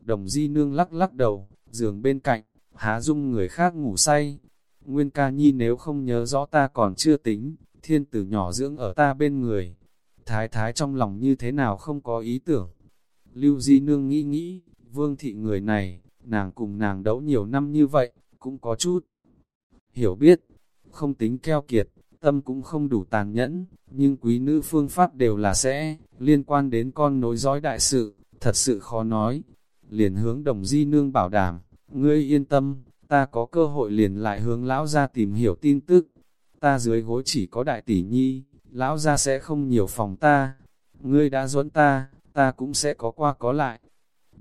Đồng di nương lắc lắc đầu, giường bên cạnh, há dung người khác ngủ say. Nguyên ca nhi nếu không nhớ rõ ta còn chưa tính, thiên tử nhỏ dưỡng ở ta bên người. Thái thái trong lòng như thế nào không có ý tưởng. Lưu di nương nghĩ nghĩ, vương thị người này, nàng cùng nàng đấu nhiều năm như vậy, cũng có chút. Hiểu biết, không tính keo kiệt, tâm cũng không đủ tàn nhẫn, nhưng quý nữ phương pháp đều là sẽ, liên quan đến con nối dõi đại sự, thật sự khó nói. Liền hướng đồng di nương bảo đảm, ngươi yên tâm, ta có cơ hội liền lại hướng lão ra tìm hiểu tin tức. Ta dưới gối chỉ có đại tỷ nhi, lão ra sẽ không nhiều phòng ta. Ngươi đã dẫn ta, ta cũng sẽ có qua có lại.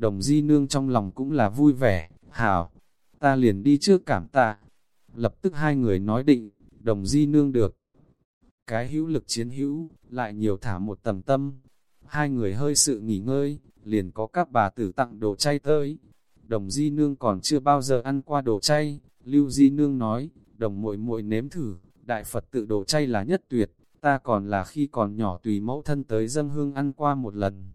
Đồng di nương trong lòng cũng là vui vẻ, hảo, ta liền đi trước cảm tạ. Lập tức hai người nói định, đồng di nương được. Cái hữu lực chiến hữu, lại nhiều thả một tầm tâm. Hai người hơi sự nghỉ ngơi, liền có các bà tử tặng đồ chay tới. Đồng di nương còn chưa bao giờ ăn qua đồ chay, lưu di nương nói, đồng muội muội nếm thử, đại Phật tự đồ chay là nhất tuyệt, ta còn là khi còn nhỏ tùy mẫu thân tới dâng hương ăn qua một lần.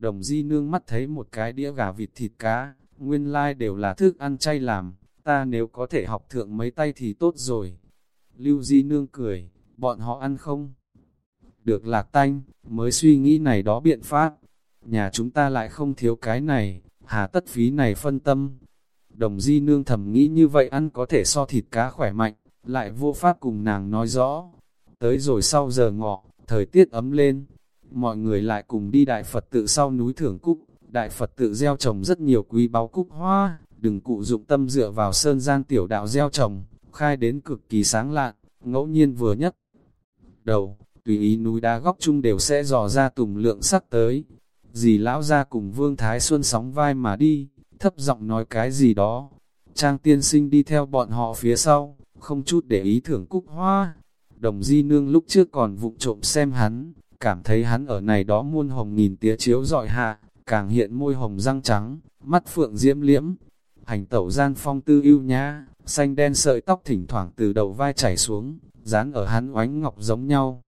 Đồng di nương mắt thấy một cái đĩa gà vịt thịt cá, nguyên lai like đều là thức ăn chay làm, ta nếu có thể học thượng mấy tay thì tốt rồi. Lưu di nương cười, bọn họ ăn không? Được lạc tanh, mới suy nghĩ này đó biện pháp. Nhà chúng ta lại không thiếu cái này, hà tất phí này phân tâm. Đồng di nương thầm nghĩ như vậy ăn có thể so thịt cá khỏe mạnh, lại vô pháp cùng nàng nói rõ. Tới rồi sau giờ ngọ, thời tiết ấm lên, mọi người lại cùng đi Đại Phật tự sau núi Thưởng Cúc. Đại Phật tự gieo trồng rất nhiều quý báu cúc hoa, đừng cụ dụng tâm dựa vào sơn gian tiểu đạo gieo trồng, khai đến cực kỳ sáng lạn, ngẫu nhiên vừa nhất. Đầu, tùy ý núi đá góc chung đều sẽ dò ra tùng lượng sắc tới. Dì lão ra cùng Vương Thái Xuân sóng vai mà đi, thấp giọng nói cái gì đó. Trang tiên sinh đi theo bọn họ phía sau, không chút để ý thưởng cúc hoa. Đồng di nương lúc trước còn vụng trộm xem hắn, cảm thấy hắn ở này đó muôn hồng nghìn tía chiếu dọi hạ, càng hiện môi hồng răng trắng, mắt phượng diễm liễm. Hành tẩu gian phong tư yêu nhã, xanh đen sợi tóc thỉnh thoảng từ đầu vai chảy xuống, dán ở hắn oánh ngọc giống nhau.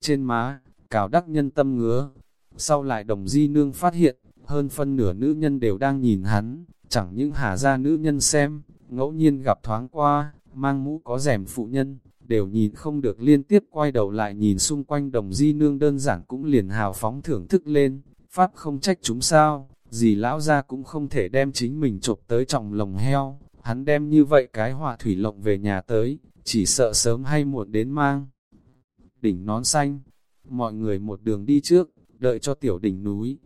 Trên má, cào đắc nhân tâm ngứa. Sau lại đồng di nương phát hiện, hơn phân nửa nữ nhân đều đang nhìn hắn, chẳng những hà ra nữ nhân xem, ngẫu nhiên gặp thoáng qua, mang mũ có rèm phụ nhân, đều nhìn không được liên tiếp quay đầu lại nhìn xung quanh đồng di nương đơn giản cũng liền hào phóng thưởng thức lên, pháp không trách chúng sao, gì lão ra cũng không thể đem chính mình chộp tới trọng lồng heo, hắn đem như vậy cái hòa thủy lộng về nhà tới, chỉ sợ sớm hay muộn đến mang. Đỉnh nón xanh, mọi người một đường đi trước, đợi cho tiểu đỉnh núi,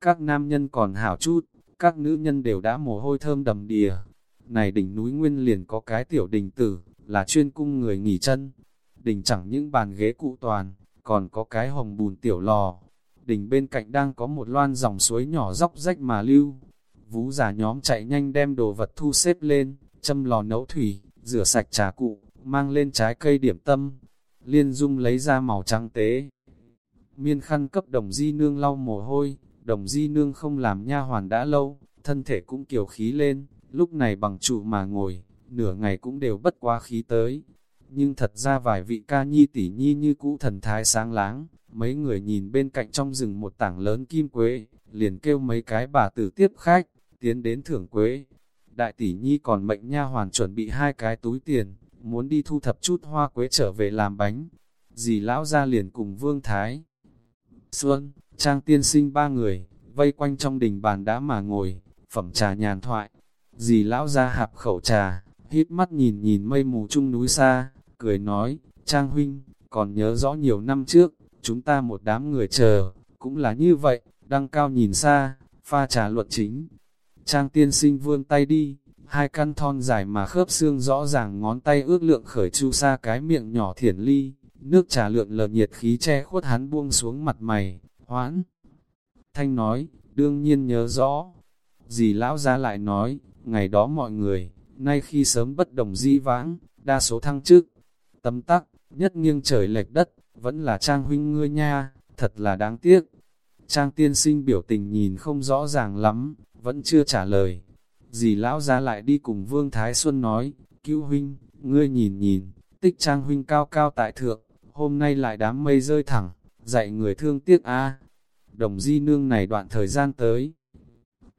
các nam nhân còn hảo chút, các nữ nhân đều đã mồ hôi thơm đầm đìa. Này đỉnh núi nguyên liền có cái tiểu đình tử, là chuyên cung người nghỉ chân. Đình chẳng những bàn ghế cụ toàn, còn có cái hồng bùn tiểu lò. Đình bên cạnh đang có một loan dòng suối nhỏ dốc rách mà lưu. Vú già nhóm chạy nhanh đem đồ vật thu xếp lên, châm lò nấu thủy, rửa sạch trà cụ, mang lên trái cây điểm tâm. Liên dung lấy ra màu trắng tế. Miên khăn cấp đồng di nương lau mồ hôi, đồng di nương không làm nha hoàn đã lâu, thân thể cũng kiều khí lên, lúc này bằng trụ mà ngồi, nửa ngày cũng đều bất quá khí tới. Nhưng thật ra vài vị ca nhi tỷ nhi như cũ thần thái sáng láng, mấy người nhìn bên cạnh trong rừng một tảng lớn kim quế, liền kêu mấy cái bà tử tiếp khách, tiến đến thưởng quế. Đại tỷ nhi còn mệnh nha hoàn chuẩn bị hai cái túi tiền, muốn đi thu thập chút hoa quế trở về làm bánh. Dì lão ra liền cùng Vương Thái. Xuân, Trang tiên sinh ba người, vây quanh trong đình bàn đá mà ngồi, phẩm trà nhàn thoại. Dì lão ra hạp khẩu trà, hít mắt nhìn nhìn mây mù chung núi xa, cười nói, Trang huynh, còn nhớ rõ nhiều năm trước, chúng ta một đám người chờ, cũng là như vậy, đăng cao nhìn xa, pha trà luận chính. Trang tiên sinh vươn tay đi, hai căn thon dài mà khớp xương rõ ràng ngón tay ước lượng khởi chu sa cái miệng nhỏ thiển ly, nước trà lượn lờ nhiệt khí che khuất hắn buông xuống mặt mày, hoãn. Thanh nói, đương nhiên nhớ rõ. Dì lão ra lại nói, ngày đó mọi người, nay khi sớm bất đồng di vãng, đa số thăng chức, tấm tắc, nhất nghiêng trời lệch đất, vẫn là trang huynh ngươi nha, thật là đáng tiếc. Trang tiên sinh biểu tình nhìn không rõ ràng lắm, vẫn chưa trả lời. Dì lão ra lại đi cùng Vương Thái Xuân nói, cứu huynh, ngươi nhìn nhìn, tích trang huynh cao cao tại thượng, hôm nay lại đám mây rơi thẳng, dạy người thương tiếc a Đồng di nương này đoạn thời gian tới.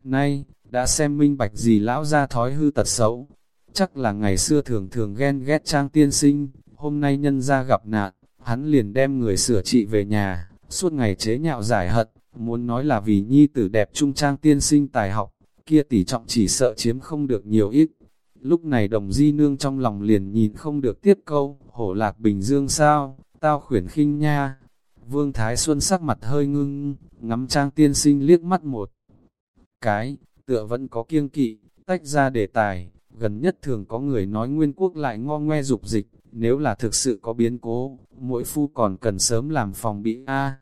Nay, đã xem minh bạch gì lão ra thói hư tật xấu. Chắc là ngày xưa thường thường ghen ghét trang tiên sinh, hôm nay nhân ra gặp nạn, hắn liền đem người sửa trị về nhà, suốt ngày chế nhạo giải hận, muốn nói là vì nhi tử đẹp trung trang tiên sinh tài học, kia tỷ trọng chỉ sợ chiếm không được nhiều ít. Lúc này đồng di nương trong lòng liền nhìn không được tiếp câu, hổ lạc bình dương sao, tao khuyển khinh nha. Vương Thái Xuân sắc mặt hơi ngưng, ngắm trang tiên sinh liếc mắt một cái, tựa vẫn có kiêng kỵ, tách ra đề tài, gần nhất thường có người nói nguyên quốc lại ngo ngoe dục dịch, nếu là thực sự có biến cố, mỗi phu còn cần sớm làm phòng bị A.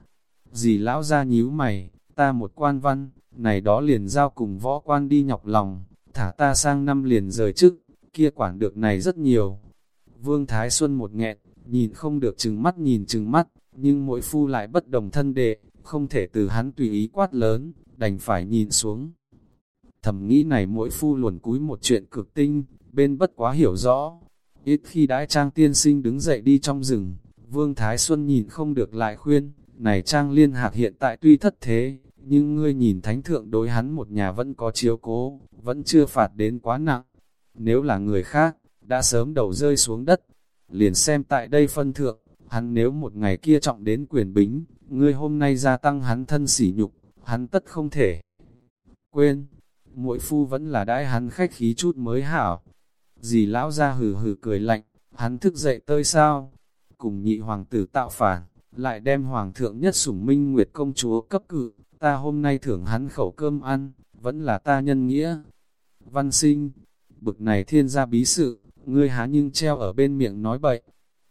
Dì lão ra nhíu mày, ta một quan văn, này đó liền giao cùng võ quan đi nhọc lòng, thả ta sang năm liền rời chức, kia quản được này rất nhiều. Vương Thái Xuân một nghẹn, nhìn không được chừng mắt nhìn chừng mắt, nhưng mỗi phu lại bất đồng thân đệ, không thể từ hắn tùy ý quát lớn, đành phải nhìn xuống. Thầm nghĩ này mỗi phu luồn cúi một chuyện cực tinh, bên bất quá hiểu rõ. Ít khi đãi Trang tiên sinh đứng dậy đi trong rừng, Vương Thái Xuân nhìn không được lại khuyên, này Trang liên hạc hiện tại tuy thất thế, nhưng ngươi nhìn thánh thượng đối hắn một nhà vẫn có chiếu cố, vẫn chưa phạt đến quá nặng. Nếu là người khác, đã sớm đầu rơi xuống đất, liền xem tại đây phân thượng, hắn nếu một ngày kia trọng đến quyền bính, ngươi hôm nay gia tăng hắn thân sỉ nhục, hắn tất không thể. Quên, mỗi phu vẫn là đãi hắn khách khí chút mới hảo. Dì lão ra hừ hừ cười lạnh, hắn thức dậy tơi sao? Cùng nhị hoàng tử tạo phản, lại đem hoàng thượng nhất sủng minh nguyệt công chúa cấp cự, ta hôm nay thưởng hắn khẩu cơm ăn, vẫn là ta nhân nghĩa. Văn sinh, bực này thiên gia bí sự, ngươi há nhưng treo ở bên miệng nói bậy.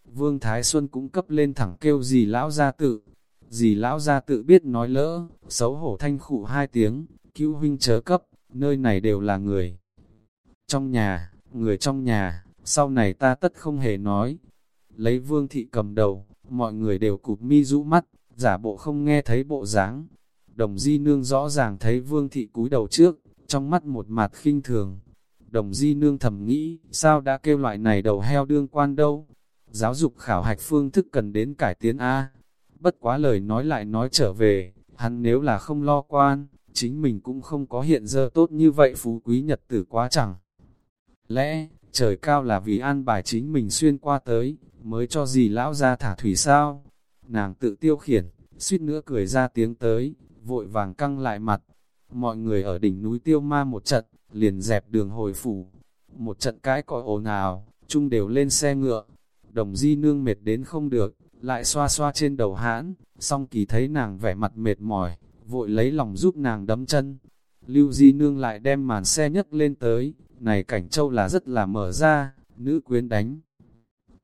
Vương Thái Xuân cũng cấp lên thẳng kêu dì lão gia tự. Dì lão gia tự biết nói lỡ, xấu hổ thanh khụ hai tiếng, cứu huynh chớ cấp, nơi này đều là người. Trong nhà, người trong nhà, sau này ta tất không hề nói. Lấy vương thị cầm đầu, mọi người đều cụp mi rũ mắt, giả bộ không nghe thấy bộ dáng. Đồng di nương rõ ràng thấy vương thị cúi đầu trước, trong mắt một mặt khinh thường. Đồng di nương thầm nghĩ, sao đã kêu loại này đầu heo đương quan đâu? Giáo dục khảo hạch phương thức cần đến cải tiến A. Bất quá lời nói lại nói trở về, hắn nếu là không lo quan, chính mình cũng không có hiện giờ tốt như vậy phú quý nhật tử quá chẳng. Lẽ, trời cao là vì an bài chính mình xuyên qua tới, mới cho gì lão ra thả thủy sao? Nàng tự tiêu khiển, suýt nữa cười ra tiếng tới, vội vàng căng lại mặt. Mọi người ở đỉnh núi tiêu ma một trận, liền dẹp đường hồi phủ. Một trận cái còi ồn ào, chung đều lên xe ngựa. Đồng di nương mệt đến không được, lại xoa xoa trên đầu hãn, song kỳ thấy nàng vẻ mặt mệt mỏi, vội lấy lòng giúp nàng đấm chân. Lưu Di Nương lại đem màn xe nhấc lên tới, này cảnh châu là rất là mở ra, nữ quyến đánh.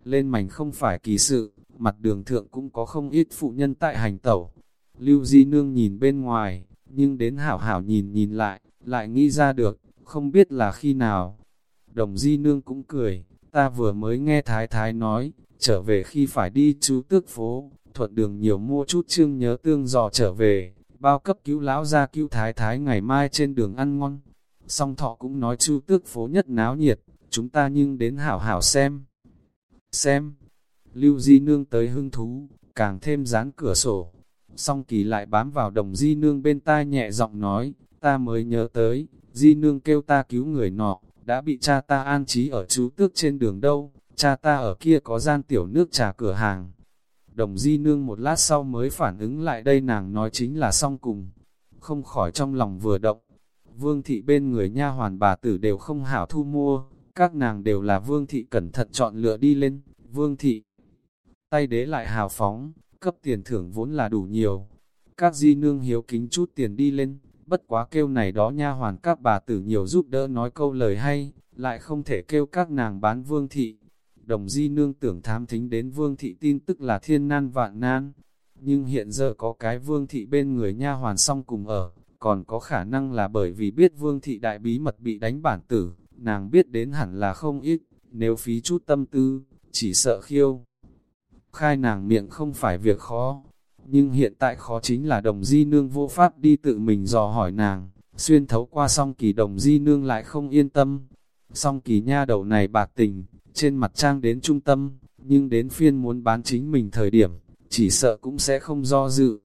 Lên mảnh không phải kỳ sự, mặt đường thượng cũng có không ít phụ nhân tại hành tẩu. Lưu Di Nương nhìn bên ngoài, nhưng đến hảo hảo nhìn nhìn lại, lại nghĩ ra được, không biết là khi nào. Đồng Di Nương cũng cười, ta vừa mới nghe Thái Thái nói, trở về khi phải đi chú tước phố, thuận đường nhiều mua chút chương nhớ tương dò trở về, bao cấp cứu lão ra cứu thái thái ngày mai trên đường ăn ngon. Song thọ cũng nói chu tước phố nhất náo nhiệt, chúng ta nhưng đến hảo hảo xem. Xem, lưu di nương tới hưng thú, càng thêm dán cửa sổ. Song kỳ lại bám vào đồng di nương bên tai nhẹ giọng nói, ta mới nhớ tới, di nương kêu ta cứu người nọ, đã bị cha ta an trí ở chú tước trên đường đâu, cha ta ở kia có gian tiểu nước trà cửa hàng, Đồng di nương một lát sau mới phản ứng lại đây nàng nói chính là xong cùng. Không khỏi trong lòng vừa động. Vương thị bên người nha hoàn bà tử đều không hảo thu mua. Các nàng đều là vương thị cẩn thận chọn lựa đi lên. Vương thị tay đế lại hào phóng, cấp tiền thưởng vốn là đủ nhiều. Các di nương hiếu kính chút tiền đi lên, bất quá kêu này đó nha hoàn các bà tử nhiều giúp đỡ nói câu lời hay, lại không thể kêu các nàng bán vương thị. Đồng di nương tưởng tham thính đến vương thị tin tức là thiên nan vạn nan, nhưng hiện giờ có cái vương thị bên người nha hoàn song cùng ở, còn có khả năng là bởi vì biết vương thị đại bí mật bị đánh bản tử, nàng biết đến hẳn là không ít, nếu phí chút tâm tư, chỉ sợ khiêu. Khai nàng miệng không phải việc khó, nhưng hiện tại khó chính là đồng di nương vô pháp đi tự mình dò hỏi nàng, xuyên thấu qua song kỳ đồng di nương lại không yên tâm. Song kỳ nha đầu này bạc tình, trên mặt trang đến trung tâm, nhưng đến phiên muốn bán chính mình thời điểm, chỉ sợ cũng sẽ không do dự.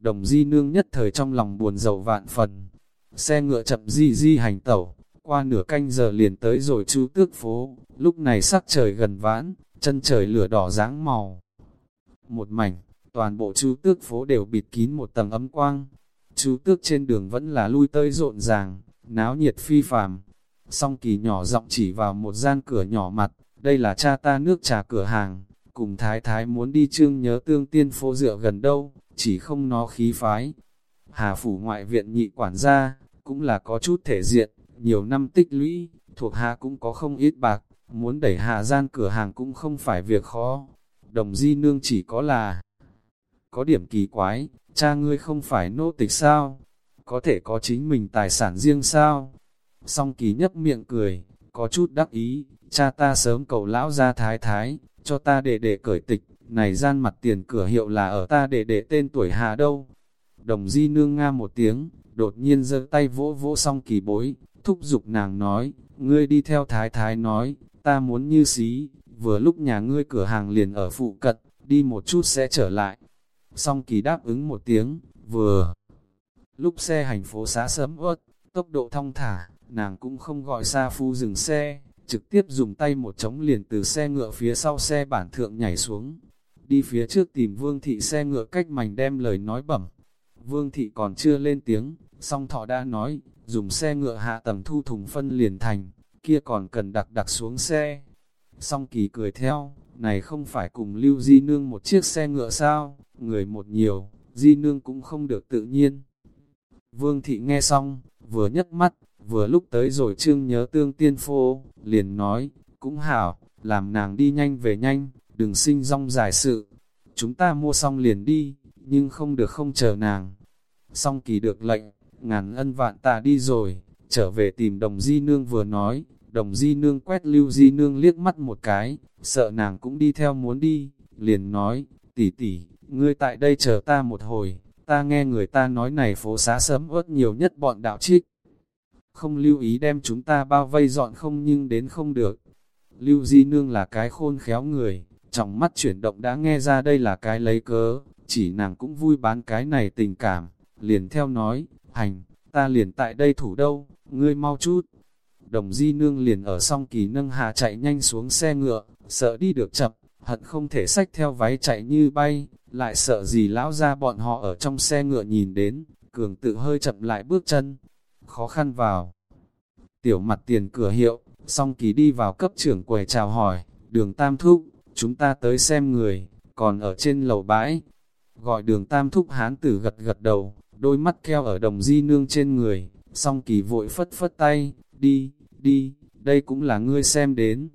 Đồng di nương nhất thời trong lòng buồn giàu vạn phần. Xe ngựa chậm di di hành tẩu, qua nửa canh giờ liền tới rồi chú tước phố, lúc này sắc trời gần vãn, chân trời lửa đỏ dáng màu. Một mảnh, toàn bộ chú tước phố đều bịt kín một tầng ấm quang. Chú tước trên đường vẫn là lui tới rộn ràng, náo nhiệt phi phàm. Song kỳ nhỏ giọng chỉ vào một gian cửa nhỏ mặt, đây là cha ta nước trà cửa hàng, cùng thái thái muốn đi trương nhớ tương tiên phố dựa gần đâu, chỉ không nó khí phái. Hà phủ ngoại viện nhị quản gia, cũng là có chút thể diện, nhiều năm tích lũy, thuộc hạ cũng có không ít bạc, muốn đẩy hạ gian cửa hàng cũng không phải việc khó. Đồng di nương chỉ có là, có điểm kỳ quái, cha ngươi không phải nô tịch sao? Có thể có chính mình tài sản riêng sao? Song kỳ nhấp miệng cười, có chút đắc ý, cha ta sớm cầu lão ra thái thái, cho ta để để cởi tịch, này gian mặt tiền cửa hiệu là ở ta để để tên tuổi hạ đâu. Đồng di nương nga một tiếng, đột nhiên giơ tay vỗ vỗ song kỳ bối, thúc giục nàng nói, ngươi đi theo thái thái nói, ta muốn như xí, vừa lúc nhà ngươi cửa hàng liền ở phụ cận, đi một chút sẽ trở lại. Song kỳ đáp ứng một tiếng, vừa lúc xe hành phố xá sớm ớt, tốc độ thong thả, nàng cũng không gọi xa phu dừng xe, trực tiếp dùng tay một trống liền từ xe ngựa phía sau xe bản thượng nhảy xuống. Đi phía trước tìm vương thị xe ngựa cách mảnh đem lời nói bẩm. Vương thị còn chưa lên tiếng, song thọ đã nói, dùng xe ngựa hạ tầng thu thùng phân liền thành, kia còn cần đặc đặc xuống xe. Song kỳ cười theo, này không phải cùng lưu di nương một chiếc xe ngựa sao, người một nhiều, di nương cũng không được tự nhiên. Vương thị nghe xong, vừa nhấc mắt, vừa lúc tới rồi trương nhớ tương tiên phô, liền nói, cũng hảo, làm nàng đi nhanh về nhanh, đừng sinh rong dài sự. Chúng ta mua xong liền đi, nhưng không được không chờ nàng. Song kỳ được lệnh, ngàn ân vạn tạ đi rồi, trở về tìm đồng di nương vừa nói, đồng di nương quét lưu di nương liếc mắt một cái, sợ nàng cũng đi theo muốn đi, liền nói, tỷ tỷ, ngươi tại đây chờ ta một hồi, ta nghe người ta nói này phố xá sớm ớt nhiều nhất bọn đạo trích. Không lưu ý đem chúng ta bao vây dọn không nhưng đến không được. Lưu Di Nương là cái khôn khéo người, trong mắt chuyển động đã nghe ra đây là cái lấy cớ, chỉ nàng cũng vui bán cái này tình cảm, liền theo nói, hành, ta liền tại đây thủ đâu, ngươi mau chút. Đồng di nương liền ở song kỳ nâng hạ chạy nhanh xuống xe ngựa, sợ đi được chậm, hận không thể sách theo váy chạy như bay, lại sợ gì lão ra bọn họ ở trong xe ngựa nhìn đến, cường tự hơi chậm lại bước chân, khó khăn vào. Tiểu mặt tiền cửa hiệu, song kỳ đi vào cấp trưởng quầy chào hỏi, đường tam thúc, chúng ta tới xem người, còn ở trên lầu bãi. Gọi đường tam thúc hán tử gật gật đầu, đôi mắt keo ở đồng di nương trên người, song kỳ vội phất phất tay, đi, đi, đây cũng là ngươi xem đến.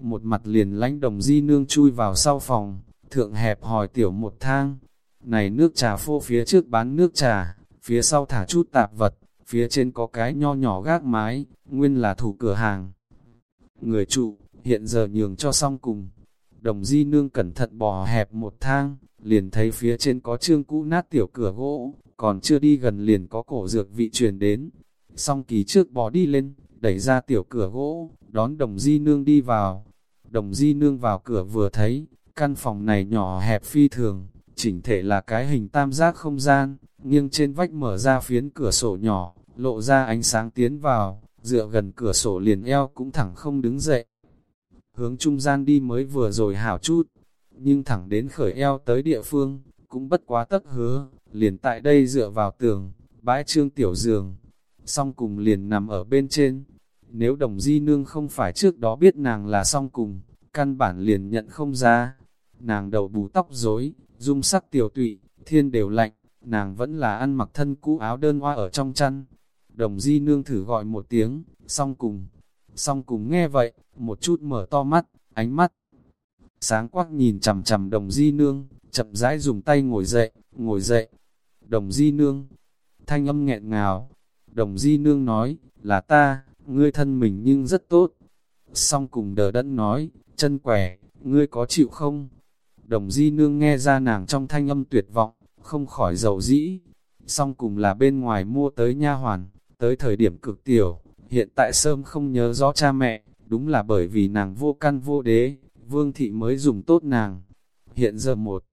Một mặt liền lánh đồng di nương chui vào sau phòng, thượng hẹp hỏi tiểu một thang. Này nước trà phô phía trước bán nước trà, phía sau thả chút tạp vật, phía trên có cái nho nhỏ gác mái, nguyên là thủ cửa hàng. Người trụ, hiện giờ nhường cho xong cùng. Đồng di nương cẩn thận bò hẹp một thang, liền thấy phía trên có trương cũ nát tiểu cửa gỗ, còn chưa đi gần liền có cổ dược vị truyền đến. Song kỳ trước bò đi lên, đẩy ra tiểu cửa gỗ, đón đồng di nương đi vào. Đồng di nương vào cửa vừa thấy, căn phòng này nhỏ hẹp phi thường, chỉnh thể là cái hình tam giác không gian, nghiêng trên vách mở ra phiến cửa sổ nhỏ, lộ ra ánh sáng tiến vào, dựa gần cửa sổ liền eo cũng thẳng không đứng dậy. Hướng trung gian đi mới vừa rồi hảo chút, nhưng thẳng đến khởi eo tới địa phương, cũng bất quá tất hứa, liền tại đây dựa vào tường, bãi trương tiểu giường, song cùng liền nằm ở bên trên. Nếu đồng di nương không phải trước đó biết nàng là song cùng, căn bản liền nhận không ra. nàng đầu bù tóc rối, dung sắc tiểu tụy, thiên đều lạnh, nàng vẫn là ăn mặc thân cũ áo đơn hoa ở trong chăn. Đồng di nương thử gọi một tiếng, song cùng, song cùng nghe vậy, một chút mở to mắt, ánh mắt. Sáng quắc nhìn chầm chầm đồng di nương, chậm rãi dùng tay ngồi dậy, ngồi dậy. Đồng di nương, thanh âm nghẹn ngào, đồng di nương nói, là ta, ngươi thân mình nhưng rất tốt. song cùng đờ đẫn nói, chân quẻ, ngươi có chịu không? Đồng di nương nghe ra nàng trong thanh âm tuyệt vọng, không khỏi dầu dĩ. song cùng là bên ngoài mua tới nha hoàn, tới thời điểm cực tiểu, hiện tại sớm không nhớ rõ cha mẹ, đúng là bởi vì nàng vô căn vô đế, vương thị mới dùng tốt nàng. Hiện giờ một,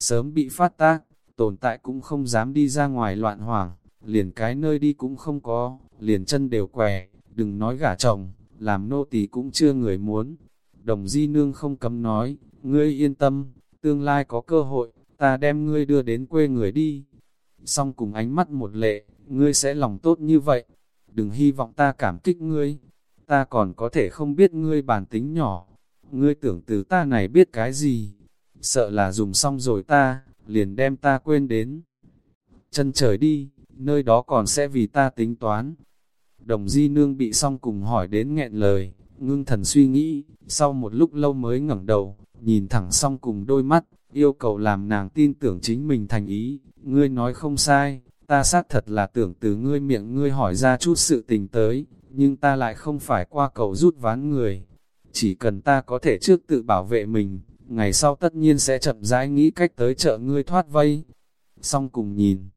sớm bị phát tác, tồn tại cũng không dám đi ra ngoài loạn hoảng, liền cái nơi đi cũng không có, liền chân đều què, đừng nói gả chồng, làm nô tỳ cũng chưa người muốn. Đồng di nương không cấm nói, ngươi yên tâm, tương lai có cơ hội, ta đem ngươi đưa đến quê người đi. Xong cùng ánh mắt một lệ, ngươi sẽ lòng tốt như vậy, đừng hy vọng ta cảm kích ngươi, ta còn có thể không biết ngươi bản tính nhỏ, ngươi tưởng từ ta này biết cái gì, sợ là dùng xong rồi ta, liền đem ta quên đến. Chân trời đi, nơi đó còn sẽ vì ta tính toán. Đồng di nương bị xong cùng hỏi đến nghẹn lời, ngưng thần suy nghĩ, sau một lúc lâu mới ngẩng đầu, nhìn thẳng xong cùng đôi mắt, yêu cầu làm nàng tin tưởng chính mình thành ý, ngươi nói không sai, ta xác thật là tưởng từ ngươi miệng ngươi hỏi ra chút sự tình tới, nhưng ta lại không phải qua cầu rút ván người. Chỉ cần ta có thể trước tự bảo vệ mình, ngày sau tất nhiên sẽ chậm rãi nghĩ cách tới chợ ngươi thoát vây. Xong cùng nhìn,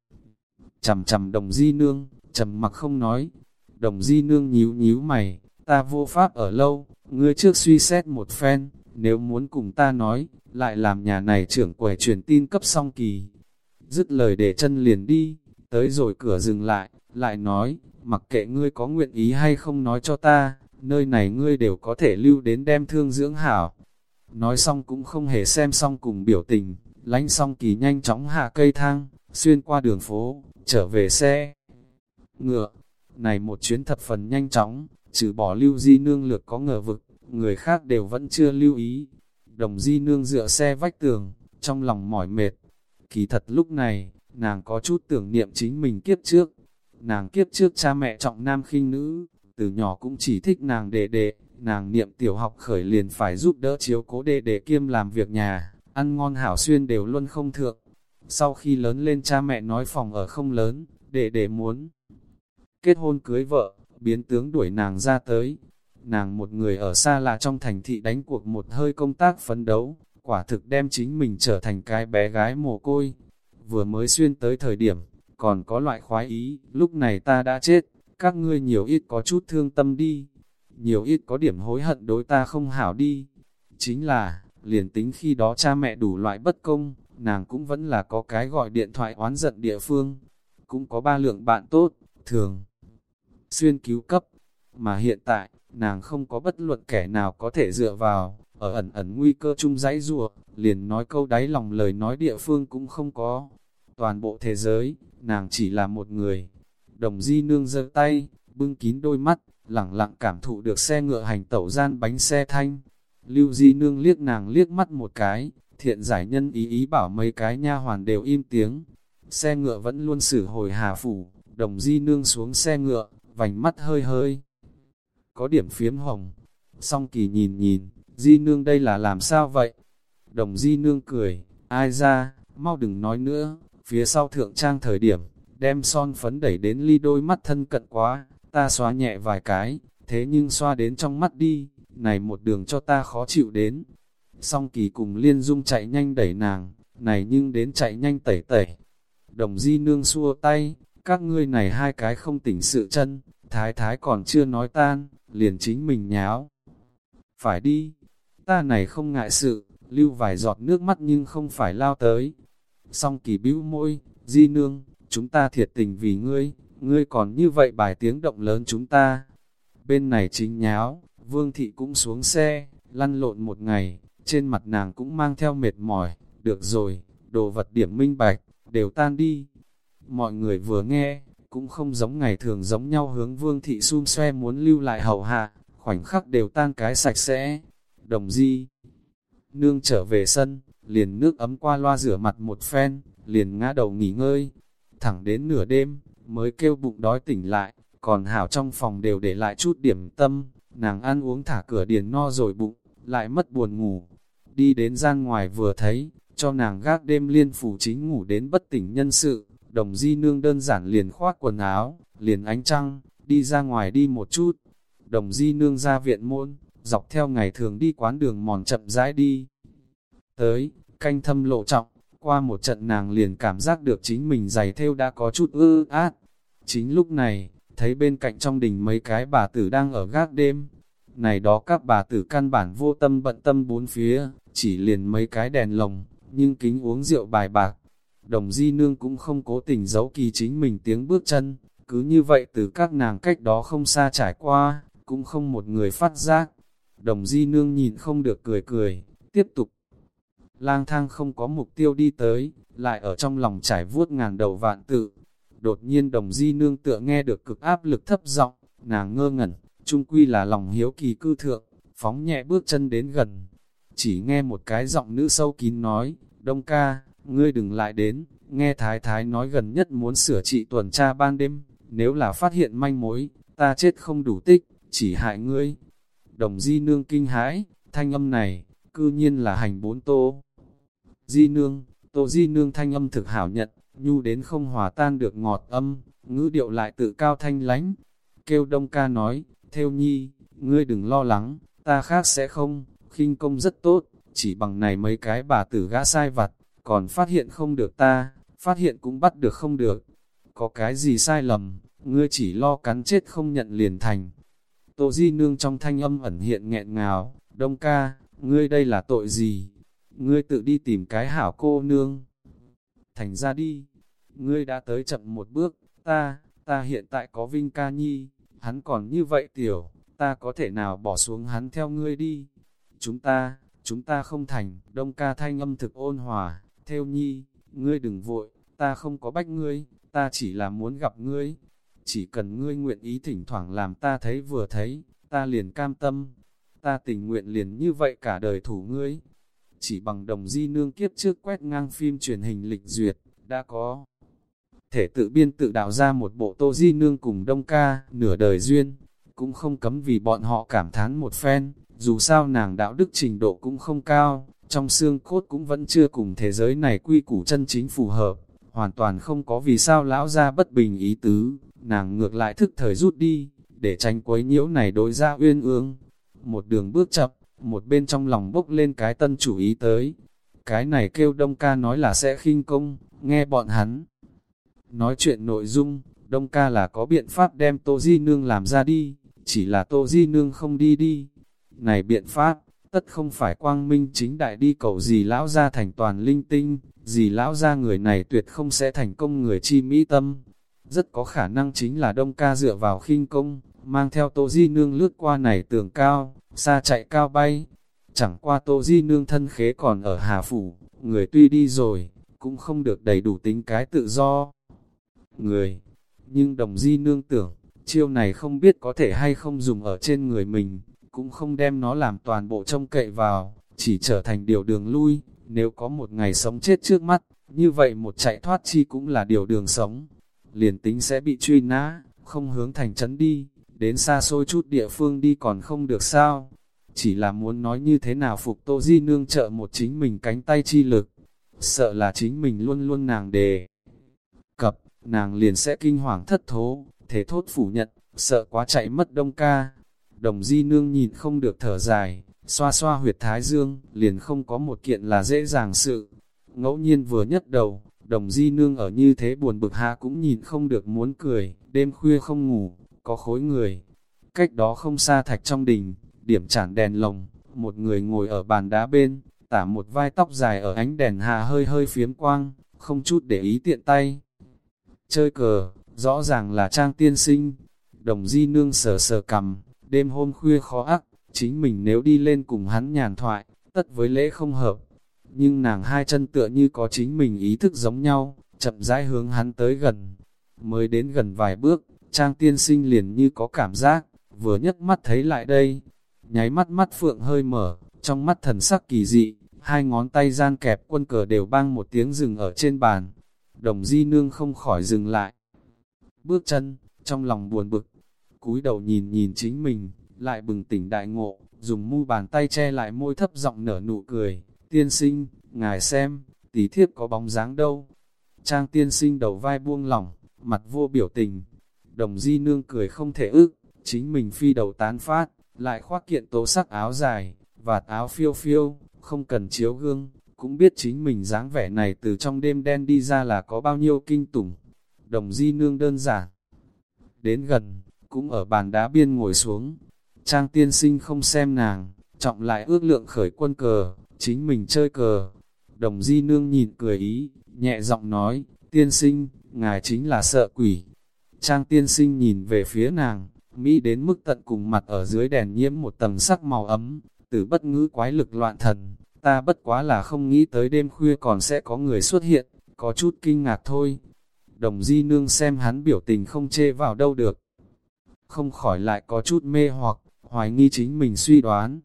chầm chầm đồng di nương, trầm mặc không nói. Đồng di nương nhíu nhíu mày, ta vô pháp ở lâu, ngươi trước suy xét một phen, nếu muốn cùng ta nói, lại làm nhà này trưởng quầy truyền tin cấp song kỳ. Dứt lời để chân liền đi, tới rồi cửa dừng lại, lại nói, mặc kệ ngươi có nguyện ý hay không nói cho ta, nơi này ngươi đều có thể lưu đến đem thương dưỡng hảo. Nói xong cũng không hề xem xong cùng biểu tình, lánh xong kỳ nhanh chóng hạ cây thang, xuyên qua đường phố, trở về xe. Ngựa, này một chuyến thập phần nhanh chóng, trừ bỏ lưu di nương lược có ngờ vực, người khác đều vẫn chưa lưu ý. Đồng di nương dựa xe vách tường, trong lòng mỏi mệt. Kỳ thật lúc này, nàng có chút tưởng niệm chính mình kiếp trước. Nàng kiếp trước cha mẹ trọng nam khinh nữ, từ nhỏ cũng chỉ thích nàng đệ đệ, nàng niệm tiểu học khởi liền phải giúp đỡ chiếu cố đệ đệ kiêm làm việc nhà, ăn ngon hảo xuyên đều luôn không thượng. Sau khi lớn lên cha mẹ nói phòng ở không lớn, đệ đệ muốn kết hôn cưới vợ, biến tướng đuổi nàng ra tới. Nàng một người ở xa là trong thành thị đánh cuộc một hơi công tác phấn đấu, quả thực đem chính mình trở thành cái bé gái mồ côi. Vừa mới xuyên tới thời điểm, còn có loại khoái ý, lúc này ta đã chết, các ngươi nhiều ít có chút thương tâm đi, nhiều ít có điểm hối hận đối ta không hảo đi. Chính là, liền tính khi đó cha mẹ đủ loại bất công, nàng cũng vẫn là có cái gọi điện thoại oán giận địa phương, cũng có ba lượng bạn tốt, thường xuyên cứu cấp, mà hiện tại, nàng không có bất luận kẻ nào có thể dựa vào, ở ẩn ẩn nguy cơ chung dãy rùa, liền nói câu đáy lòng lời nói địa phương cũng không có. Toàn bộ thế giới, nàng chỉ là một người. Đồng di nương giơ tay, bưng kín đôi mắt, lẳng lặng cảm thụ được xe ngựa hành tẩu gian bánh xe thanh. Lưu di nương liếc nàng liếc mắt một cái, thiện giải nhân ý ý bảo mấy cái nha hoàn đều im tiếng. Xe ngựa vẫn luôn xử hồi hà phủ, đồng di nương xuống xe ngựa, vành mắt hơi hơi. Có điểm phiếm hồng, song kỳ nhìn nhìn, di nương đây là làm sao vậy? Đồng di nương cười, ai ra, mau đừng nói nữa, phía sau thượng trang thời điểm, đem son phấn đẩy đến ly đôi mắt thân cận quá, ta xóa nhẹ vài cái, thế nhưng xoa đến trong mắt đi, này một đường cho ta khó chịu đến. Song kỳ cùng liên dung chạy nhanh đẩy nàng, này nhưng đến chạy nhanh tẩy tẩy. Đồng di nương xua tay, các ngươi này hai cái không tỉnh sự chân, thái thái còn chưa nói tan, liền chính mình nháo. Phải đi, ta này không ngại sự, lưu vài giọt nước mắt nhưng không phải lao tới. Song kỳ bĩu môi, di nương, chúng ta thiệt tình vì ngươi, ngươi còn như vậy bài tiếng động lớn chúng ta. Bên này chính nháo, vương thị cũng xuống xe, lăn lộn một ngày, trên mặt nàng cũng mang theo mệt mỏi, được rồi, đồ vật điểm minh bạch, đều tan đi. Mọi người vừa nghe, cũng không giống ngày thường giống nhau hướng vương thị xung xoe muốn lưu lại hậu hạ, khoảnh khắc đều tan cái sạch sẽ. Đồng di, nương trở về sân, liền nước ấm qua loa rửa mặt một phen, liền ngã đầu nghỉ ngơi. Thẳng đến nửa đêm, mới kêu bụng đói tỉnh lại, còn hảo trong phòng đều để lại chút điểm tâm, nàng ăn uống thả cửa điền no rồi bụng, lại mất buồn ngủ. Đi đến gian ngoài vừa thấy, cho nàng gác đêm liên phủ chính ngủ đến bất tỉnh nhân sự, đồng di nương đơn giản liền khoác quần áo, liền ánh trăng, đi ra ngoài đi một chút. Đồng di nương ra viện môn, dọc theo ngày thường đi quán đường mòn chậm rãi đi. Tới, canh thâm lộ trọng, qua một trận nàng liền cảm giác được chính mình giày theo đã có chút ư át. Chính lúc này, thấy bên cạnh trong đình mấy cái bà tử đang ở gác đêm. Này đó các bà tử căn bản vô tâm bận tâm bốn phía, chỉ liền mấy cái đèn lồng, nhưng kính uống rượu bài bạc. Đồng di nương cũng không cố tình giấu kỳ chính mình tiếng bước chân, cứ như vậy từ các nàng cách đó không xa trải qua, cũng không một người phát giác. Đồng di nương nhìn không được cười cười, tiếp tục. Lang thang không có mục tiêu đi tới, lại ở trong lòng trải vuốt ngàn đầu vạn tự. Đột nhiên đồng di nương tựa nghe được cực áp lực thấp giọng, nàng ngơ ngẩn, trung quy là lòng hiếu kỳ cư thượng, phóng nhẹ bước chân đến gần. Chỉ nghe một cái giọng nữ sâu kín nói, Đông ca, ngươi đừng lại đến, nghe thái thái nói gần nhất muốn sửa trị tuần tra ban đêm, nếu là phát hiện manh mối, ta chết không đủ tích, chỉ hại ngươi. Đồng di nương kinh hãi, thanh âm này, cư nhiên là hành bốn tô. Di nương, tô di nương thanh âm thực hảo nhận, nhu đến không hòa tan được ngọt âm, ngữ điệu lại tự cao thanh lánh. Kêu đông ca nói, theo nhi, ngươi đừng lo lắng, ta khác sẽ không, khinh công rất tốt, chỉ bằng này mấy cái bà tử gã sai vặt, còn phát hiện không được ta, phát hiện cũng bắt được không được. Có cái gì sai lầm, ngươi chỉ lo cắn chết không nhận liền thành. Tô Di Nương trong thanh âm ẩn hiện nghẹn ngào, đông ca, ngươi đây là tội gì? Ngươi tự đi tìm cái hảo cô nương. Thành ra đi, ngươi đã tới chậm một bước, ta, ta hiện tại có Vinh ca nhi, hắn còn như vậy tiểu, ta có thể nào bỏ xuống hắn theo ngươi đi. Chúng ta, chúng ta không thành, đông ca thanh âm thực ôn hòa, theo nhi, ngươi đừng vội, ta không có bách ngươi, ta chỉ là muốn gặp ngươi, chỉ cần ngươi nguyện ý thỉnh thoảng làm ta thấy vừa thấy, ta liền cam tâm, ta tình nguyện liền như vậy cả đời thủ ngươi. Chỉ bằng đồng di nương kiếp trước quét ngang phim truyền hình lịch duyệt, đã có thể tự biên tự đạo ra một bộ tô di nương cùng đông ca, nửa đời duyên, cũng không cấm vì bọn họ cảm thán một phen, dù sao nàng đạo đức trình độ cũng không cao, trong xương cốt cũng vẫn chưa cùng thế giới này quy củ chân chính phù hợp, hoàn toàn không có vì sao lão ra bất bình ý tứ, nàng ngược lại thức thời rút đi, để tránh quấy nhiễu này đối ra uyên ương. Một đường bước chậm, một bên trong lòng bốc lên cái tân chủ ý tới. Cái này kêu Đông ca nói là sẽ khinh công, nghe bọn hắn. Nói chuyện nội dung, Đông ca là có biện pháp đem Tô Di Nương làm ra đi, chỉ là Tô Di Nương không đi đi. Này biện pháp, tất không phải quang minh chính đại đi cầu gì lão ra thành toàn linh tinh, gì lão ra người này tuyệt không sẽ thành công người chi mỹ tâm. Rất có khả năng chính là đông ca dựa vào khinh công, mang theo tô di nương lướt qua này tường cao, xa chạy cao bay. Chẳng qua tô di nương thân khế còn ở Hà Phủ, người tuy đi rồi, cũng không được đầy đủ tính cái tự do. Người, nhưng đồng di nương tưởng, chiêu này không biết có thể hay không dùng ở trên người mình, cũng không đem nó làm toàn bộ trông cậy vào, chỉ trở thành điều đường lui, nếu có một ngày sống chết trước mắt, như vậy một chạy thoát chi cũng là điều đường sống. Liền tính sẽ bị truy nã, không hướng thành trấn đi, đến xa xôi chút địa phương đi còn không được sao. Chỉ là muốn nói như thế nào phục Tô Di nương trợ một chính mình cánh tay chi lực. Sợ là chính mình luôn luôn nàng đề. Cập, nàng liền sẽ kinh hoàng thất thố, thể thốt phủ nhận, sợ quá chạy mất đông ca. Đồng Di nương nhìn không được thở dài, xoa xoa huyệt thái dương, liền không có một kiện là dễ dàng sự. Ngẫu nhiên vừa nhất đầu, đồng di nương ở như thế buồn bực hạ cũng nhìn không được muốn cười, đêm khuya không ngủ, có khối người. Cách đó không xa thạch trong đình, điểm chản đèn lồng, một người ngồi ở bàn đá bên, tả một vai tóc dài ở ánh đèn hạ hơi hơi phiếm quang, không chút để ý tiện tay. Chơi cờ, rõ ràng là trang tiên sinh, đồng di nương sờ sờ cầm, đêm hôm khuya khó ác, chính mình nếu đi lên cùng hắn nhàn thoại, tất với lễ không hợp. Nhưng nàng hai chân tựa như có chính mình ý thức giống nhau, chậm rãi hướng hắn tới gần. Mới đến gần vài bước, trang tiên sinh liền như có cảm giác, vừa nhấc mắt thấy lại đây. Nháy mắt mắt phượng hơi mở, trong mắt thần sắc kỳ dị, hai ngón tay gian kẹp quân cờ đều bang một tiếng dừng ở trên bàn. Đồng di nương không khỏi dừng lại. Bước chân, trong lòng buồn bực, cúi đầu nhìn nhìn chính mình, lại bừng tỉnh đại ngộ, dùng mu bàn tay che lại môi thấp giọng nở nụ cười. Tiên sinh, ngài xem, tí thiếp có bóng dáng đâu. Trang tiên sinh đầu vai buông lỏng, mặt vô biểu tình. Đồng di nương cười không thể ức, chính mình phi đầu tán phát, lại khoác kiện tố sắc áo dài, vạt áo phiêu phiêu, không cần chiếu gương, cũng biết chính mình dáng vẻ này từ trong đêm đen đi ra là có bao nhiêu kinh tủng. Đồng di nương đơn giản. Đến gần, cũng ở bàn đá biên ngồi xuống. Trang tiên sinh không xem nàng, trọng lại ước lượng khởi quân cờ, chính mình chơi cờ. Đồng di nương nhìn cười ý, nhẹ giọng nói, tiên sinh, ngài chính là sợ quỷ. Trang tiên sinh nhìn về phía nàng, Mỹ đến mức tận cùng mặt ở dưới đèn nhiễm một tầng sắc màu ấm, từ bất ngữ quái lực loạn thần, ta bất quá là không nghĩ tới đêm khuya còn sẽ có người xuất hiện, có chút kinh ngạc thôi. Đồng di nương xem hắn biểu tình không chê vào đâu được. Không khỏi lại có chút mê hoặc, hoài nghi chính mình suy đoán.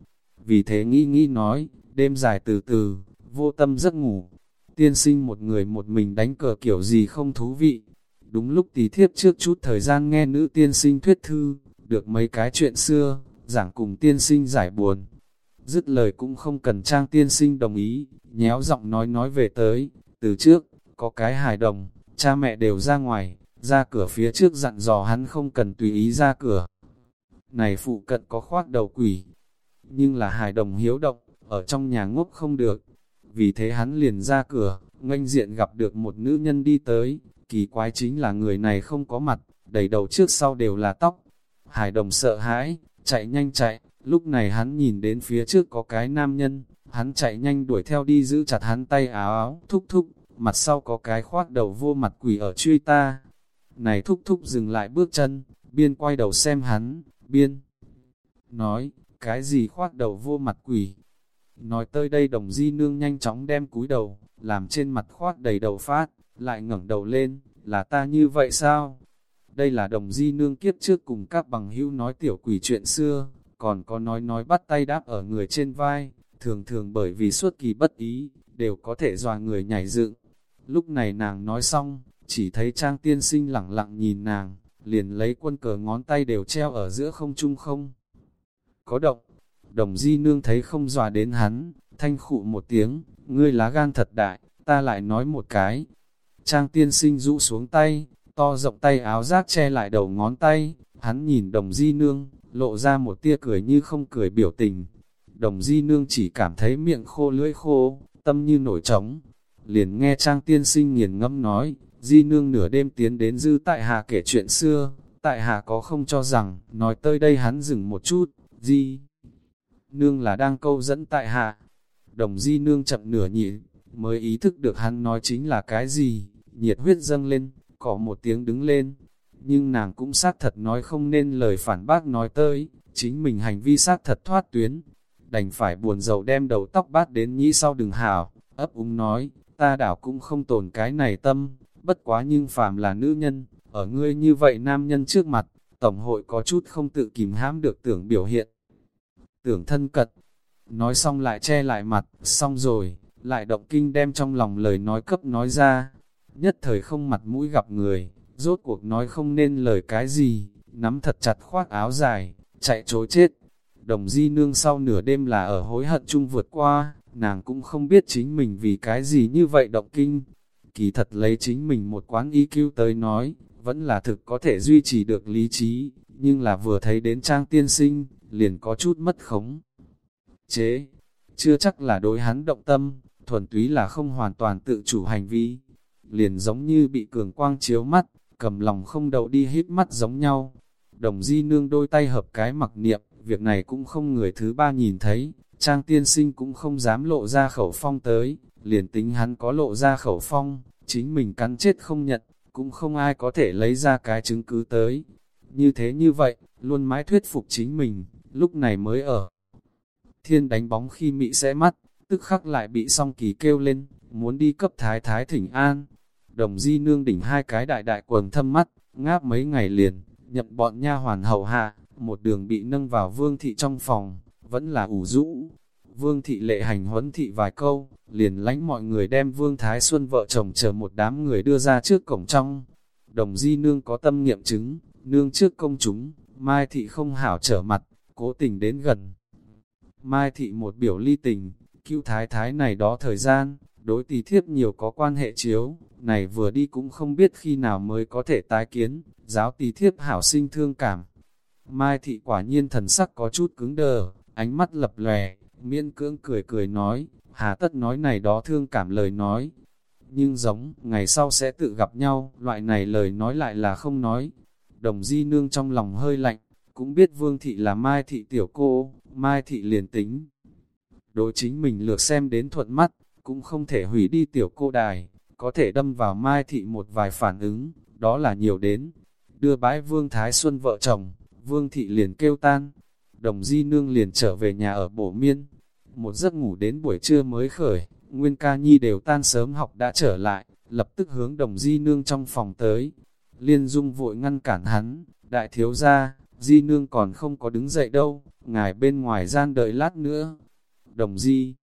Vì thế nghĩ nghĩ nói, đêm dài từ từ, vô tâm giấc ngủ. Tiên sinh một người một mình đánh cờ kiểu gì không thú vị. Đúng lúc tí thiếp trước chút thời gian nghe nữ tiên sinh thuyết thư, được mấy cái chuyện xưa, giảng cùng tiên sinh giải buồn dứt lời cũng không cần trang tiên sinh đồng ý, nhéo giọng nói nói về tới, từ trước, có cái hài đồng, cha mẹ đều ra ngoài, ra cửa phía trước dặn dò hắn không cần tùy ý ra cửa. Này phụ cận có khoác đầu quỷ, nhưng là hài đồng hiếu động, ở trong nhà ngốc không được, vì thế hắn liền ra cửa, nganh diện gặp được một nữ nhân đi tới, kỳ quái chính là người này không có mặt, đầy đầu trước sau đều là tóc. Hải đồng sợ hãi, chạy nhanh chạy, Lúc này hắn nhìn đến phía trước có cái nam nhân, hắn chạy nhanh đuổi theo đi giữ chặt hắn tay áo áo, thúc thúc, mặt sau có cái khoác đầu vô mặt quỷ ở truy ta. Này thúc thúc dừng lại bước chân, biên quay đầu xem hắn, biên. Nói, cái gì khoác đầu vô mặt quỷ? Nói tới đây đồng di nương nhanh chóng đem cúi đầu, làm trên mặt khoác đầy đầu phát, lại ngẩng đầu lên, là ta như vậy sao? Đây là đồng di nương kiếp trước cùng các bằng hữu nói tiểu quỷ chuyện xưa, còn có nói nói bắt tay đáp ở người trên vai, thường thường bởi vì suốt kỳ bất ý, đều có thể dòa người nhảy dựng. Lúc này nàng nói xong, chỉ thấy trang tiên sinh lẳng lặng nhìn nàng, liền lấy quân cờ ngón tay đều treo ở giữa không trung không. Có động, đồng di nương thấy không dòa đến hắn, thanh khụ một tiếng, ngươi lá gan thật đại, ta lại nói một cái. Trang tiên sinh rũ xuống tay, to rộng tay áo rác che lại đầu ngón tay, hắn nhìn đồng di nương, lộ ra một tia cười như không cười biểu tình. Đồng di nương chỉ cảm thấy miệng khô lưỡi khô, tâm như nổi trống. Liền nghe trang tiên sinh nghiền ngẫm nói, di nương nửa đêm tiến đến dư tại hạ kể chuyện xưa, tại hạ có không cho rằng, nói tới đây hắn dừng một chút, di. Nương là đang câu dẫn tại hạ. Đồng di nương chậm nửa nhị, mới ý thức được hắn nói chính là cái gì, nhiệt huyết dâng lên, có một tiếng đứng lên, nhưng nàng cũng xác thật nói không nên lời phản bác nói tới, chính mình hành vi xác thật thoát tuyến. Đành phải buồn rầu đem đầu tóc bát đến nhĩ sau đừng hào, ấp úng nói, ta đảo cũng không tồn cái này tâm, bất quá nhưng phàm là nữ nhân, ở ngươi như vậy nam nhân trước mặt, Tổng hội có chút không tự kìm hãm được tưởng biểu hiện. Tưởng thân cật, nói xong lại che lại mặt, xong rồi, lại động kinh đem trong lòng lời nói cấp nói ra, nhất thời không mặt mũi gặp người, rốt cuộc nói không nên lời cái gì, nắm thật chặt khoác áo dài, chạy trối chết. Đồng di nương sau nửa đêm là ở hối hận chung vượt qua, nàng cũng không biết chính mình vì cái gì như vậy động kinh. Kỳ thật lấy chính mình một quán y cứu tới nói, vẫn là thực có thể duy trì được lý trí, nhưng là vừa thấy đến trang tiên sinh, liền có chút mất khống. Chế, chưa chắc là đối hắn động tâm, thuần túy là không hoàn toàn tự chủ hành vi, liền giống như bị cường quang chiếu mắt, cầm lòng không đậu đi hít mắt giống nhau. Đồng di nương đôi tay hợp cái mặc niệm, việc này cũng không người thứ ba nhìn thấy, trang tiên sinh cũng không dám lộ ra khẩu phong tới, liền tính hắn có lộ ra khẩu phong, chính mình cắn chết không nhận, cũng không ai có thể lấy ra cái chứng cứ tới. Như thế như vậy, luôn mãi thuyết phục chính mình, lúc này mới ở. Thiên đánh bóng khi mị sẽ mắt, tức khắc lại bị song kỳ kêu lên, muốn đi cấp thái thái thỉnh an, đồng di nương đỉnh hai cái đại đại quần thâm mắt, ngáp mấy ngày liền, nhận bọn nha hoàn hậu hạ, một đường bị nâng vào vương thị trong phòng, vẫn là ủ rũ. Vương thị lệ hành huấn thị vài câu, liền lánh mọi người đem Vương Thái Xuân vợ chồng chờ một đám người đưa ra trước cổng trong. Đồng di nương có tâm nghiệm chứng, nương trước công chúng, Mai thị không hảo trở mặt, cố tình đến gần. Mai thị một biểu ly tình, cứu thái thái này đó thời gian, đối tỳ thiếp nhiều có quan hệ chiếu, này vừa đi cũng không biết khi nào mới có thể tái kiến, giáo tỳ thiếp hảo sinh thương cảm. Mai thị quả nhiên thần sắc có chút cứng đờ, ánh mắt lập lòe, miễn cưỡng cười cười nói, hà tất nói này đó thương cảm lời nói. Nhưng giống, ngày sau sẽ tự gặp nhau, loại này lời nói lại là không nói. Đồng di nương trong lòng hơi lạnh, cũng biết vương thị là mai thị tiểu cô, mai thị liền tính. Đối chính mình lược xem đến thuận mắt, cũng không thể hủy đi tiểu cô đài, có thể đâm vào mai thị một vài phản ứng, đó là nhiều đến. Đưa bái vương Thái Xuân vợ chồng, vương thị liền kêu tan, đồng di nương liền trở về nhà ở bổ miên. Một giấc ngủ đến buổi trưa mới khởi, Nguyên ca nhi đều tan sớm học đã trở lại, lập tức hướng đồng di nương trong phòng tới. Liên dung vội ngăn cản hắn, đại thiếu gia, di nương còn không có đứng dậy đâu, ngài bên ngoài gian đợi lát nữa. Đồng di,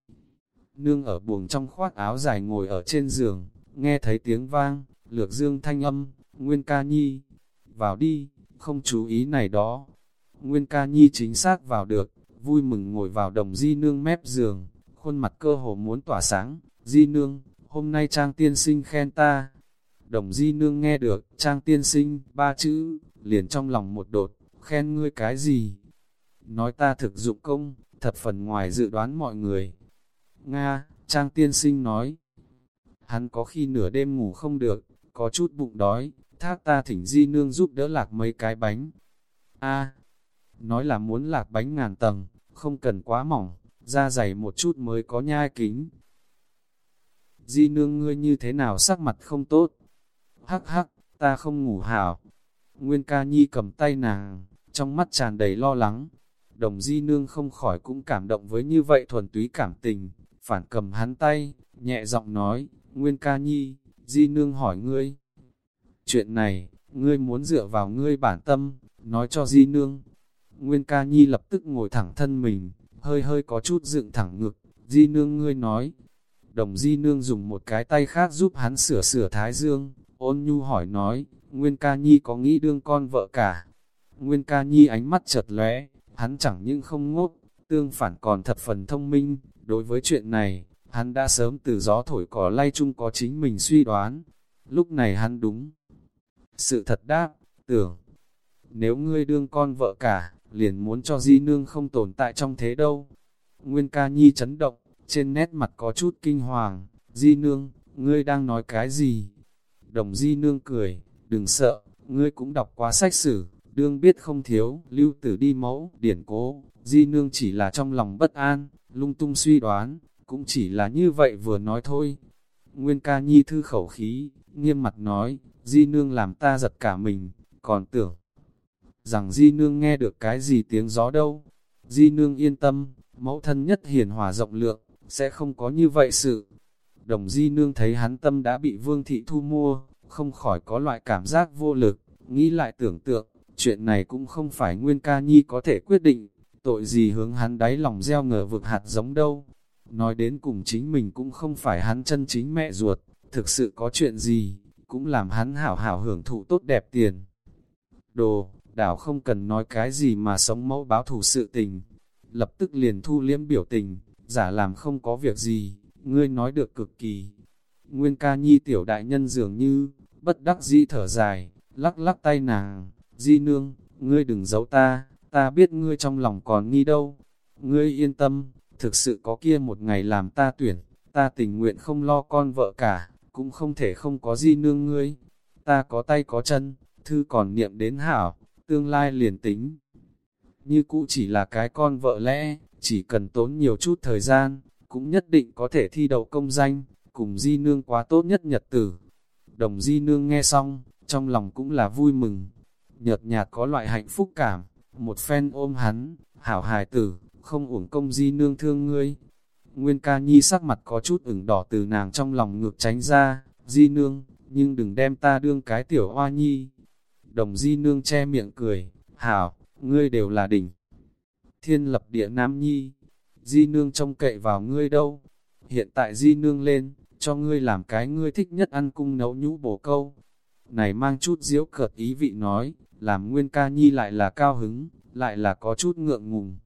nương ở buồng trong khoác áo dài ngồi ở trên giường, nghe thấy tiếng vang, lược dương thanh âm, Nguyên ca nhi, vào đi, không chú ý này đó. Nguyên ca nhi chính xác vào được, vui mừng ngồi vào đồng di nương mép giường, khuôn mặt cơ hồ muốn tỏa sáng, di nương, hôm nay trang tiên sinh khen ta. Đồng di nương nghe được, trang tiên sinh, ba chữ, liền trong lòng một đột, khen ngươi cái gì? Nói ta thực dụng công, thật phần ngoài dự đoán mọi người. Nga, trang tiên sinh nói, hắn có khi nửa đêm ngủ không được, có chút bụng đói, thác ta thỉnh di nương giúp đỡ lạc mấy cái bánh. A, nói là muốn lạc bánh ngàn tầng, không cần quá mỏng, da dày một chút mới có nhai kính. Di nương ngươi như thế nào sắc mặt không tốt? Hắc hắc, ta không ngủ hảo. Nguyên ca nhi cầm tay nàng, trong mắt tràn đầy lo lắng. Đồng di nương không khỏi cũng cảm động với như vậy thuần túy cảm tình, phản cầm hắn tay, nhẹ giọng nói, Nguyên ca nhi, di nương hỏi ngươi. Chuyện này, ngươi muốn dựa vào ngươi bản tâm, nói cho di nương. Nguyên ca nhi lập tức ngồi thẳng thân mình, hơi hơi có chút dựng thẳng ngực, di nương ngươi nói. Đồng di nương dùng một cái tay khác giúp hắn sửa sửa thái dương, ôn nhu hỏi nói, Nguyên ca nhi có nghĩ đương con vợ cả. Nguyên ca nhi ánh mắt chợt lóe, hắn chẳng những không ngốc, tương phản còn thập phần thông minh, đối với chuyện này, hắn đã sớm từ gió thổi cỏ lay chung có chính mình suy đoán. Lúc này hắn đúng. Sự thật đáp, tưởng, nếu ngươi đương con vợ cả, liền muốn cho di nương không tồn tại trong thế đâu. Nguyên ca nhi chấn động, trên nét mặt có chút kinh hoàng, di nương, ngươi đang nói cái gì? Đồng di nương cười, đừng sợ, ngươi cũng đọc quá sách sử, đương biết không thiếu, lưu tử đi mẫu, điển cố, di nương chỉ là trong lòng bất an, lung tung suy đoán, cũng chỉ là như vậy vừa nói thôi. Nguyên ca nhi thư khẩu khí, nghiêm mặt nói, di nương làm ta giật cả mình, còn tưởng rằng di nương nghe được cái gì tiếng gió đâu. Di nương yên tâm, mẫu thân nhất hiền hòa rộng lượng, sẽ không có như vậy sự. Đồng di nương thấy hắn tâm đã bị vương thị thu mua, không khỏi có loại cảm giác vô lực, nghĩ lại tưởng tượng, chuyện này cũng không phải Nguyên Ca Nhi có thể quyết định, tội gì hướng hắn đáy lòng gieo ngờ vực hạt giống đâu. Nói đến cùng chính mình cũng không phải hắn chân chính mẹ ruột, thực sự có chuyện gì, cũng làm hắn hảo hảo hưởng thụ tốt đẹp tiền. Đồ, đảo không cần nói cái gì mà sống mẫu báo thù sự tình. Lập tức liền thu liếm biểu tình, giả làm không có việc gì, ngươi nói được cực kỳ. Nguyên ca nhi tiểu đại nhân dường như, bất đắc dĩ thở dài, lắc lắc tay nàng, di nương, ngươi đừng giấu ta, ta biết ngươi trong lòng còn nghi đâu. Ngươi yên tâm, thực sự có kia một ngày làm ta tuyển, ta tình nguyện không lo con vợ cả, cũng không thể không có di nương ngươi. Ta có tay có chân, thư còn niệm đến hảo, tương lai liền tính. Như cũ chỉ là cái con vợ lẽ, chỉ cần tốn nhiều chút thời gian, cũng nhất định có thể thi đậu công danh, cùng di nương quá tốt nhất nhật tử. Đồng di nương nghe xong, trong lòng cũng là vui mừng, nhợt nhạt có loại hạnh phúc cảm, một phen ôm hắn, hảo hài tử, không uổng công di nương thương ngươi. Nguyên ca nhi sắc mặt có chút ửng đỏ từ nàng trong lòng ngược tránh ra, di nương, nhưng đừng đem ta đương cái tiểu hoa nhi. Đồng di nương che miệng cười, hảo, ngươi đều là đỉnh. Thiên lập địa nam nhi, di nương trông cậy vào ngươi đâu. Hiện tại di nương lên, cho ngươi làm cái ngươi thích nhất ăn cung nấu nhũ bổ câu. Này mang chút diễu cợt ý vị nói, làm nguyên ca nhi lại là cao hứng, lại là có chút ngượng ngùng.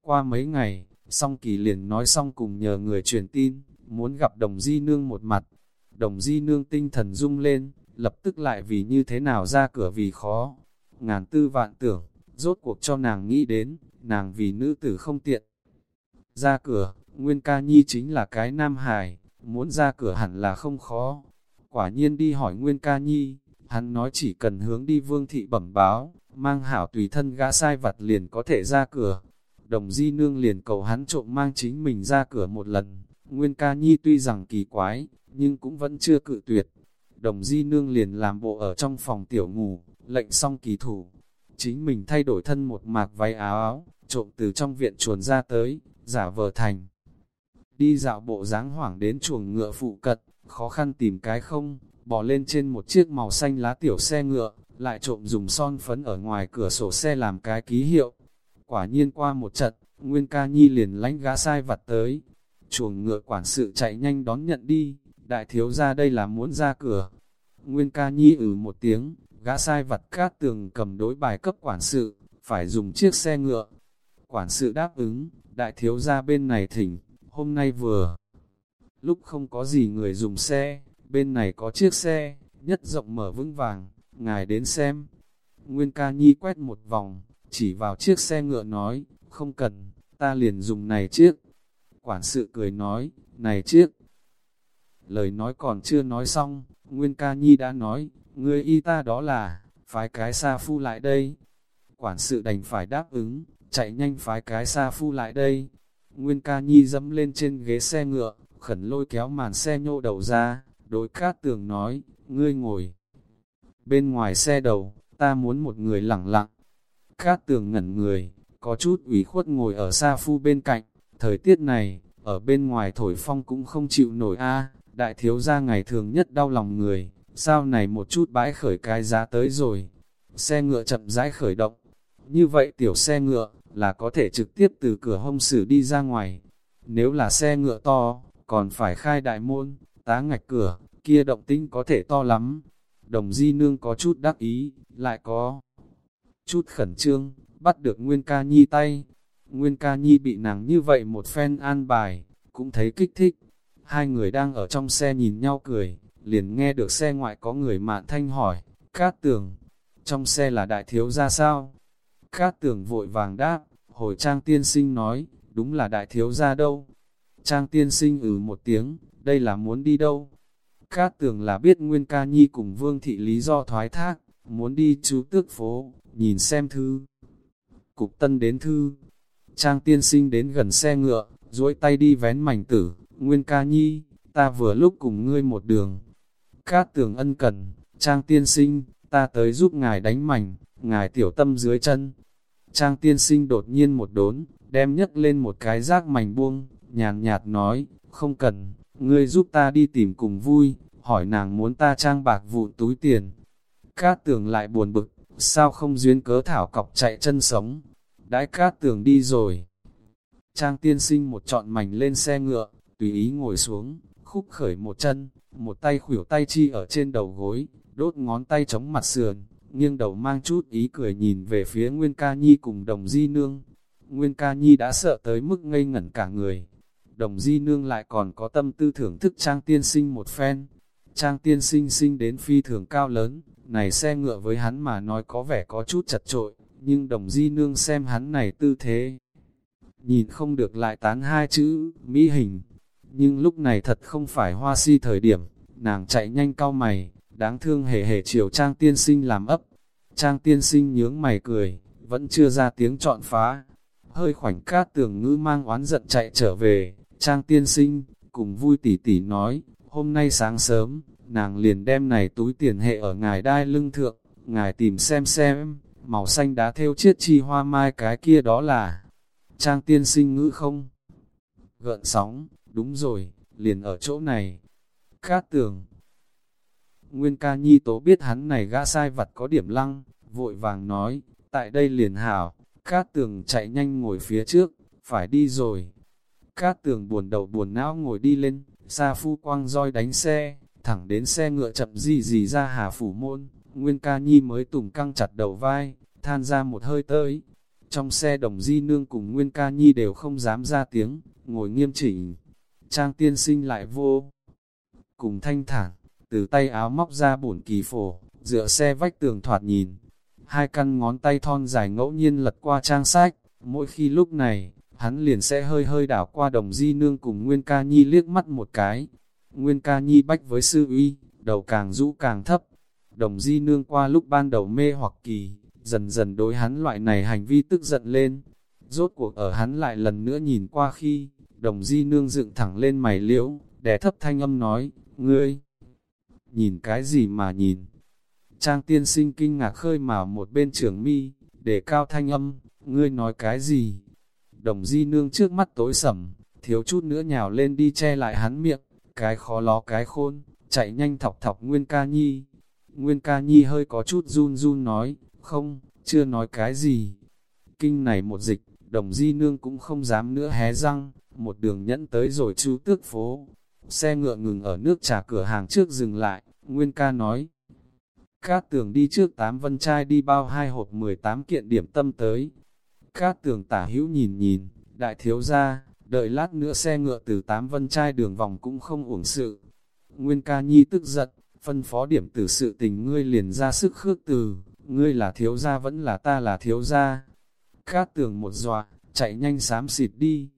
Qua mấy ngày, song kỳ liền nói xong cùng nhờ người truyền tin, muốn gặp đồng di nương một mặt. Đồng di nương tinh thần rung lên, lập tức lại vì như thế nào ra cửa vì khó. Ngàn tư vạn tưởng, rốt cuộc cho nàng nghĩ đến, nàng vì nữ tử không tiện. Ra cửa, Nguyên ca nhi chính là cái nam hài, muốn ra cửa hẳn là không khó. Quả nhiên đi hỏi Nguyên ca nhi, hắn nói chỉ cần hướng đi vương thị bẩm báo, mang hảo tùy thân gã sai vặt liền có thể ra cửa. Đồng di nương liền cầu hắn trộm mang chính mình ra cửa một lần. Nguyên ca nhi tuy rằng kỳ quái, nhưng cũng vẫn chưa cự tuyệt. Đồng di nương liền làm bộ ở trong phòng tiểu ngủ, lệnh xong kỳ thủ. Chính mình thay đổi thân một mạc váy áo áo, trộm từ trong viện chuồn ra tới, giả vờ thành. Đi dạo bộ dáng hoảng đến chuồng ngựa phụ cận, khó khăn tìm cái không, bò lên trên một chiếc màu xanh lá tiểu xe ngựa, lại trộm dùng son phấn ở ngoài cửa sổ xe làm cái ký hiệu. Quả nhiên qua một trận, Nguyên ca nhi liền lánh gã sai vặt tới. Chuồng ngựa quản sự chạy nhanh đón nhận đi, đại thiếu ra đây là muốn ra cửa. Nguyên ca nhi ử một tiếng, gã sai vặt cát tường cầm đối bài cấp quản sự, phải dùng chiếc xe ngựa. Quản sự đáp ứng, đại thiếu ra bên này thỉnh, hôm nay vừa. Lúc không có gì người dùng xe, bên này có chiếc xe, nhất rộng mở vững vàng, ngài đến xem. Nguyên ca nhi quét một vòng, chỉ vào chiếc xe ngựa nói, không cần, ta liền dùng này chiếc. Quản sự cười nói, này chiếc. Lời nói còn chưa nói xong, Nguyên ca nhi đã nói, ngươi y ta đó là, phái cái xa phu lại đây. Quản sự đành phải đáp ứng, chạy nhanh phái cái xa phu lại đây. Nguyên ca nhi dẫm lên trên ghế xe ngựa, khẩn lôi kéo màn xe nhô đầu ra, đối cát tường nói, ngươi ngồi. Bên ngoài xe đầu, ta muốn một người lẳng lặng. Cát tường ngẩn người, có chút ủy khuất ngồi ở xa phu bên cạnh, thời tiết này, ở bên ngoài thổi phong cũng không chịu nổi a đại thiếu gia ngày thường nhất đau lòng người, sao này một chút bãi khởi cái giá tới rồi. Xe ngựa chậm rãi khởi động, như vậy tiểu xe ngựa, là có thể trực tiếp từ cửa hông sử đi ra ngoài. Nếu là xe ngựa to, còn phải khai đại môn, tá ngạch cửa, kia động tĩnh có thể to lắm. Đồng di nương có chút đắc ý, lại có chút khẩn trương, bắt được Nguyên ca nhi tay. Nguyên ca nhi bị nàng như vậy một phen an bài, cũng thấy kích thích. Hai người đang ở trong xe nhìn nhau cười, liền nghe được xe ngoại có người mạn thanh hỏi, Cát tường, trong xe là đại thiếu ra sao? Cát tường vội vàng đáp, hồi trang tiên sinh nói, đúng là đại thiếu ra đâu. Trang tiên sinh ừ một tiếng, đây là muốn đi đâu? Cát tường là biết Nguyên Ca Nhi cùng Vương Thị lý do thoái thác, muốn đi chú tước phố, nhìn xem thư. Cục tân đến thư, Trang tiên sinh đến gần xe ngựa, duỗi tay đi vén mảnh tử, Nguyên Ca Nhi, ta vừa lúc cùng ngươi một đường. Cát tường ân cần, Trang tiên sinh, ta tới giúp ngài đánh mảnh, ngài tiểu tâm dưới chân, Trang tiên sinh đột nhiên một đốn, đem nhấc lên một cái rác mảnh buông, nhàn nhạt nói, không cần, ngươi giúp ta đi tìm cùng vui, hỏi nàng muốn ta trang bạc vụ túi tiền. Cát tường lại buồn bực, sao không duyên cớ thảo cọc chạy chân sống. Đãi cát tường đi rồi. Trang tiên sinh một trọn mảnh lên xe ngựa, tùy ý ngồi xuống, khúc khởi một chân, một tay khuỷu tay chi ở trên đầu gối, đốt ngón tay chống mặt sườn, nghiêng đầu mang chút ý cười nhìn về phía Nguyên Ca Nhi cùng đồng di nương. Nguyên Ca Nhi đã sợ tới mức ngây ngẩn cả người. Đồng di nương lại còn có tâm tư thưởng thức trang tiên sinh một phen. Trang tiên sinh sinh đến phi thường cao lớn, này xe ngựa với hắn mà nói có vẻ có chút chật trội, nhưng đồng di nương xem hắn này tư thế. Nhìn không được lại tán hai chữ, mỹ hình. Nhưng lúc này thật không phải hoa si thời điểm, nàng chạy nhanh cao mày, đáng thương hề hề chiều trang tiên sinh làm ấp. Trang tiên sinh nhướng mày cười, vẫn chưa ra tiếng chọn phá. Hơi khoảnh cát tường ngữ mang oán giận chạy trở về, trang tiên sinh, cùng vui tỉ tỉ nói, hôm nay sáng sớm, nàng liền đem này túi tiền hệ ở ngài đai lưng thượng, ngài tìm xem xem, màu xanh đá theo chiếc chi hoa mai cái kia đó là, trang tiên sinh ngữ không? Gợn sóng, đúng rồi, liền ở chỗ này. Cát tường, Nguyên ca nhi tố biết hắn này gã sai vặt có điểm lăng, vội vàng nói, tại đây liền hảo, cát tường chạy nhanh ngồi phía trước, phải đi rồi. Cát tường buồn đầu buồn não ngồi đi lên, Sa Phu quang roi đánh xe, thẳng đến xe ngựa chậm gì gì ra hà phủ môn, Nguyên ca nhi mới tùng căng chặt đầu vai, than ra một hơi tới. Trong xe đồng di nương cùng Nguyên ca nhi đều không dám ra tiếng, ngồi nghiêm chỉnh. Trang tiên sinh lại vô. Cùng thanh thản, từ tay áo móc ra bổn kỳ phổ, dựa xe vách tường thoạt nhìn. Hai căn ngón tay thon dài ngẫu nhiên lật qua trang sách, mỗi khi lúc này, hắn liền sẽ hơi hơi đảo qua đồng di nương cùng Nguyên ca nhi liếc mắt một cái. Nguyên ca nhi bách với sư uy, đầu càng rũ càng thấp. Đồng di nương qua lúc ban đầu mê hoặc kỳ, dần dần đối hắn loại này hành vi tức giận lên. Rốt cuộc ở hắn lại lần nữa nhìn qua khi, đồng di nương dựng thẳng lên mày liễu, đè thấp thanh âm nói, ngươi, nhìn cái gì mà nhìn? Trang tiên sinh kinh ngạc khơi mà một bên trưởng mi, để cao thanh âm, ngươi nói cái gì? Đồng di nương trước mắt tối sầm, thiếu chút nữa nhào lên đi che lại hắn miệng, cái khó ló cái khôn, chạy nhanh thọc thọc Nguyên ca nhi. Nguyên ca nhi hơi có chút run run nói, không, chưa nói cái gì. Kinh này một dịch, đồng di nương cũng không dám nữa hé răng, một đường nhẫn tới rồi chú tước phố. Xe ngựa ngừng ở nước trà cửa hàng trước dừng lại, Nguyên ca nói. Cát tường đi trước tám vân trai đi bao hai hộp 18 kiện điểm tâm tới. Cát tường tả hữu nhìn nhìn, đại thiếu ra, đợi lát nữa xe ngựa từ tám vân trai đường vòng cũng không uổng sự. Nguyên ca nhi tức giận, phân phó điểm từ sự tình ngươi liền ra sức khước từ, ngươi là thiếu gia vẫn là ta là thiếu gia. Cát tường một dọa, chạy nhanh xám xịt đi.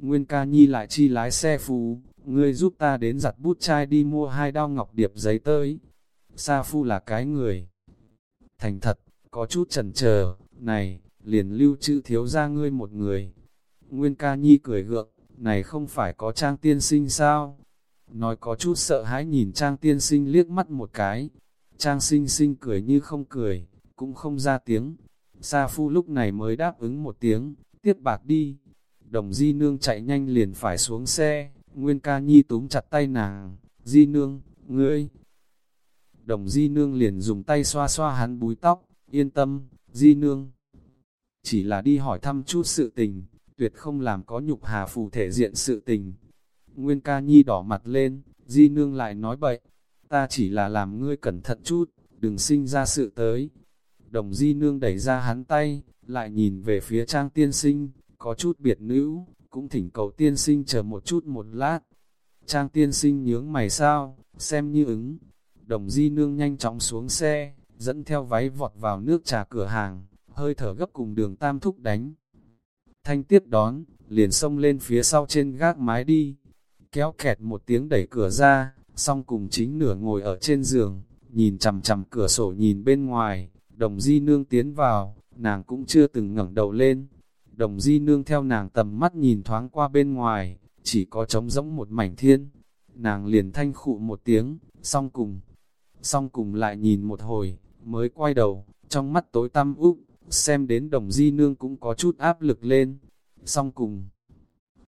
Nguyên ca nhi lại chi lái xe phú, ngươi giúp ta đến giặt bút chai đi mua hai đao ngọc điệp giấy tới. Sa phu là cái người. Thành thật, có chút chần chờ này, liền lưu trữ thiếu gia ngươi một người. Nguyên ca nhi cười gượng, này không phải có trang tiên sinh sao? Nói có chút sợ hãi nhìn trang tiên sinh liếc mắt một cái. Trang sinh sinh cười như không cười, cũng không ra tiếng. Sa phu lúc này mới đáp ứng một tiếng, tiếp bạc đi. Đồng di nương chạy nhanh liền phải xuống xe, Nguyên ca nhi túm chặt tay nàng, di nương, ngươi. Đồng di nương liền dùng tay xoa xoa hắn búi tóc, yên tâm, di nương. Chỉ là đi hỏi thăm chút sự tình, tuyệt không làm có nhục hà phù thể diện sự tình. Nguyên ca nhi đỏ mặt lên, di nương lại nói bậy, ta chỉ là làm ngươi cẩn thận chút, đừng sinh ra sự tới. Đồng di nương đẩy ra hắn tay, lại nhìn về phía trang tiên sinh, có chút biệt nữ, cũng thỉnh cầu tiên sinh chờ một chút một lát. Trang tiên sinh nhướng mày sao, xem như ứng. Đồng di nương nhanh chóng xuống xe, dẫn theo váy vọt vào nước trà cửa hàng, hơi thở gấp cùng đường tam thúc đánh. Thanh tiếp đón, liền xông lên phía sau trên gác mái đi, kéo kẹt một tiếng đẩy cửa ra, xong cùng chính nửa ngồi ở trên giường, nhìn chằm chằm cửa sổ nhìn bên ngoài, đồng di nương tiến vào, nàng cũng chưa từng ngẩng đầu lên. Đồng di nương theo nàng tầm mắt nhìn thoáng qua bên ngoài, chỉ có trống rỗng một mảnh thiên. Nàng liền thanh khụ một tiếng, xong cùng, xong cùng lại nhìn một hồi, mới quay đầu, trong mắt tối tăm úp, xem đến đồng di nương cũng có chút áp lực lên. Xong cùng,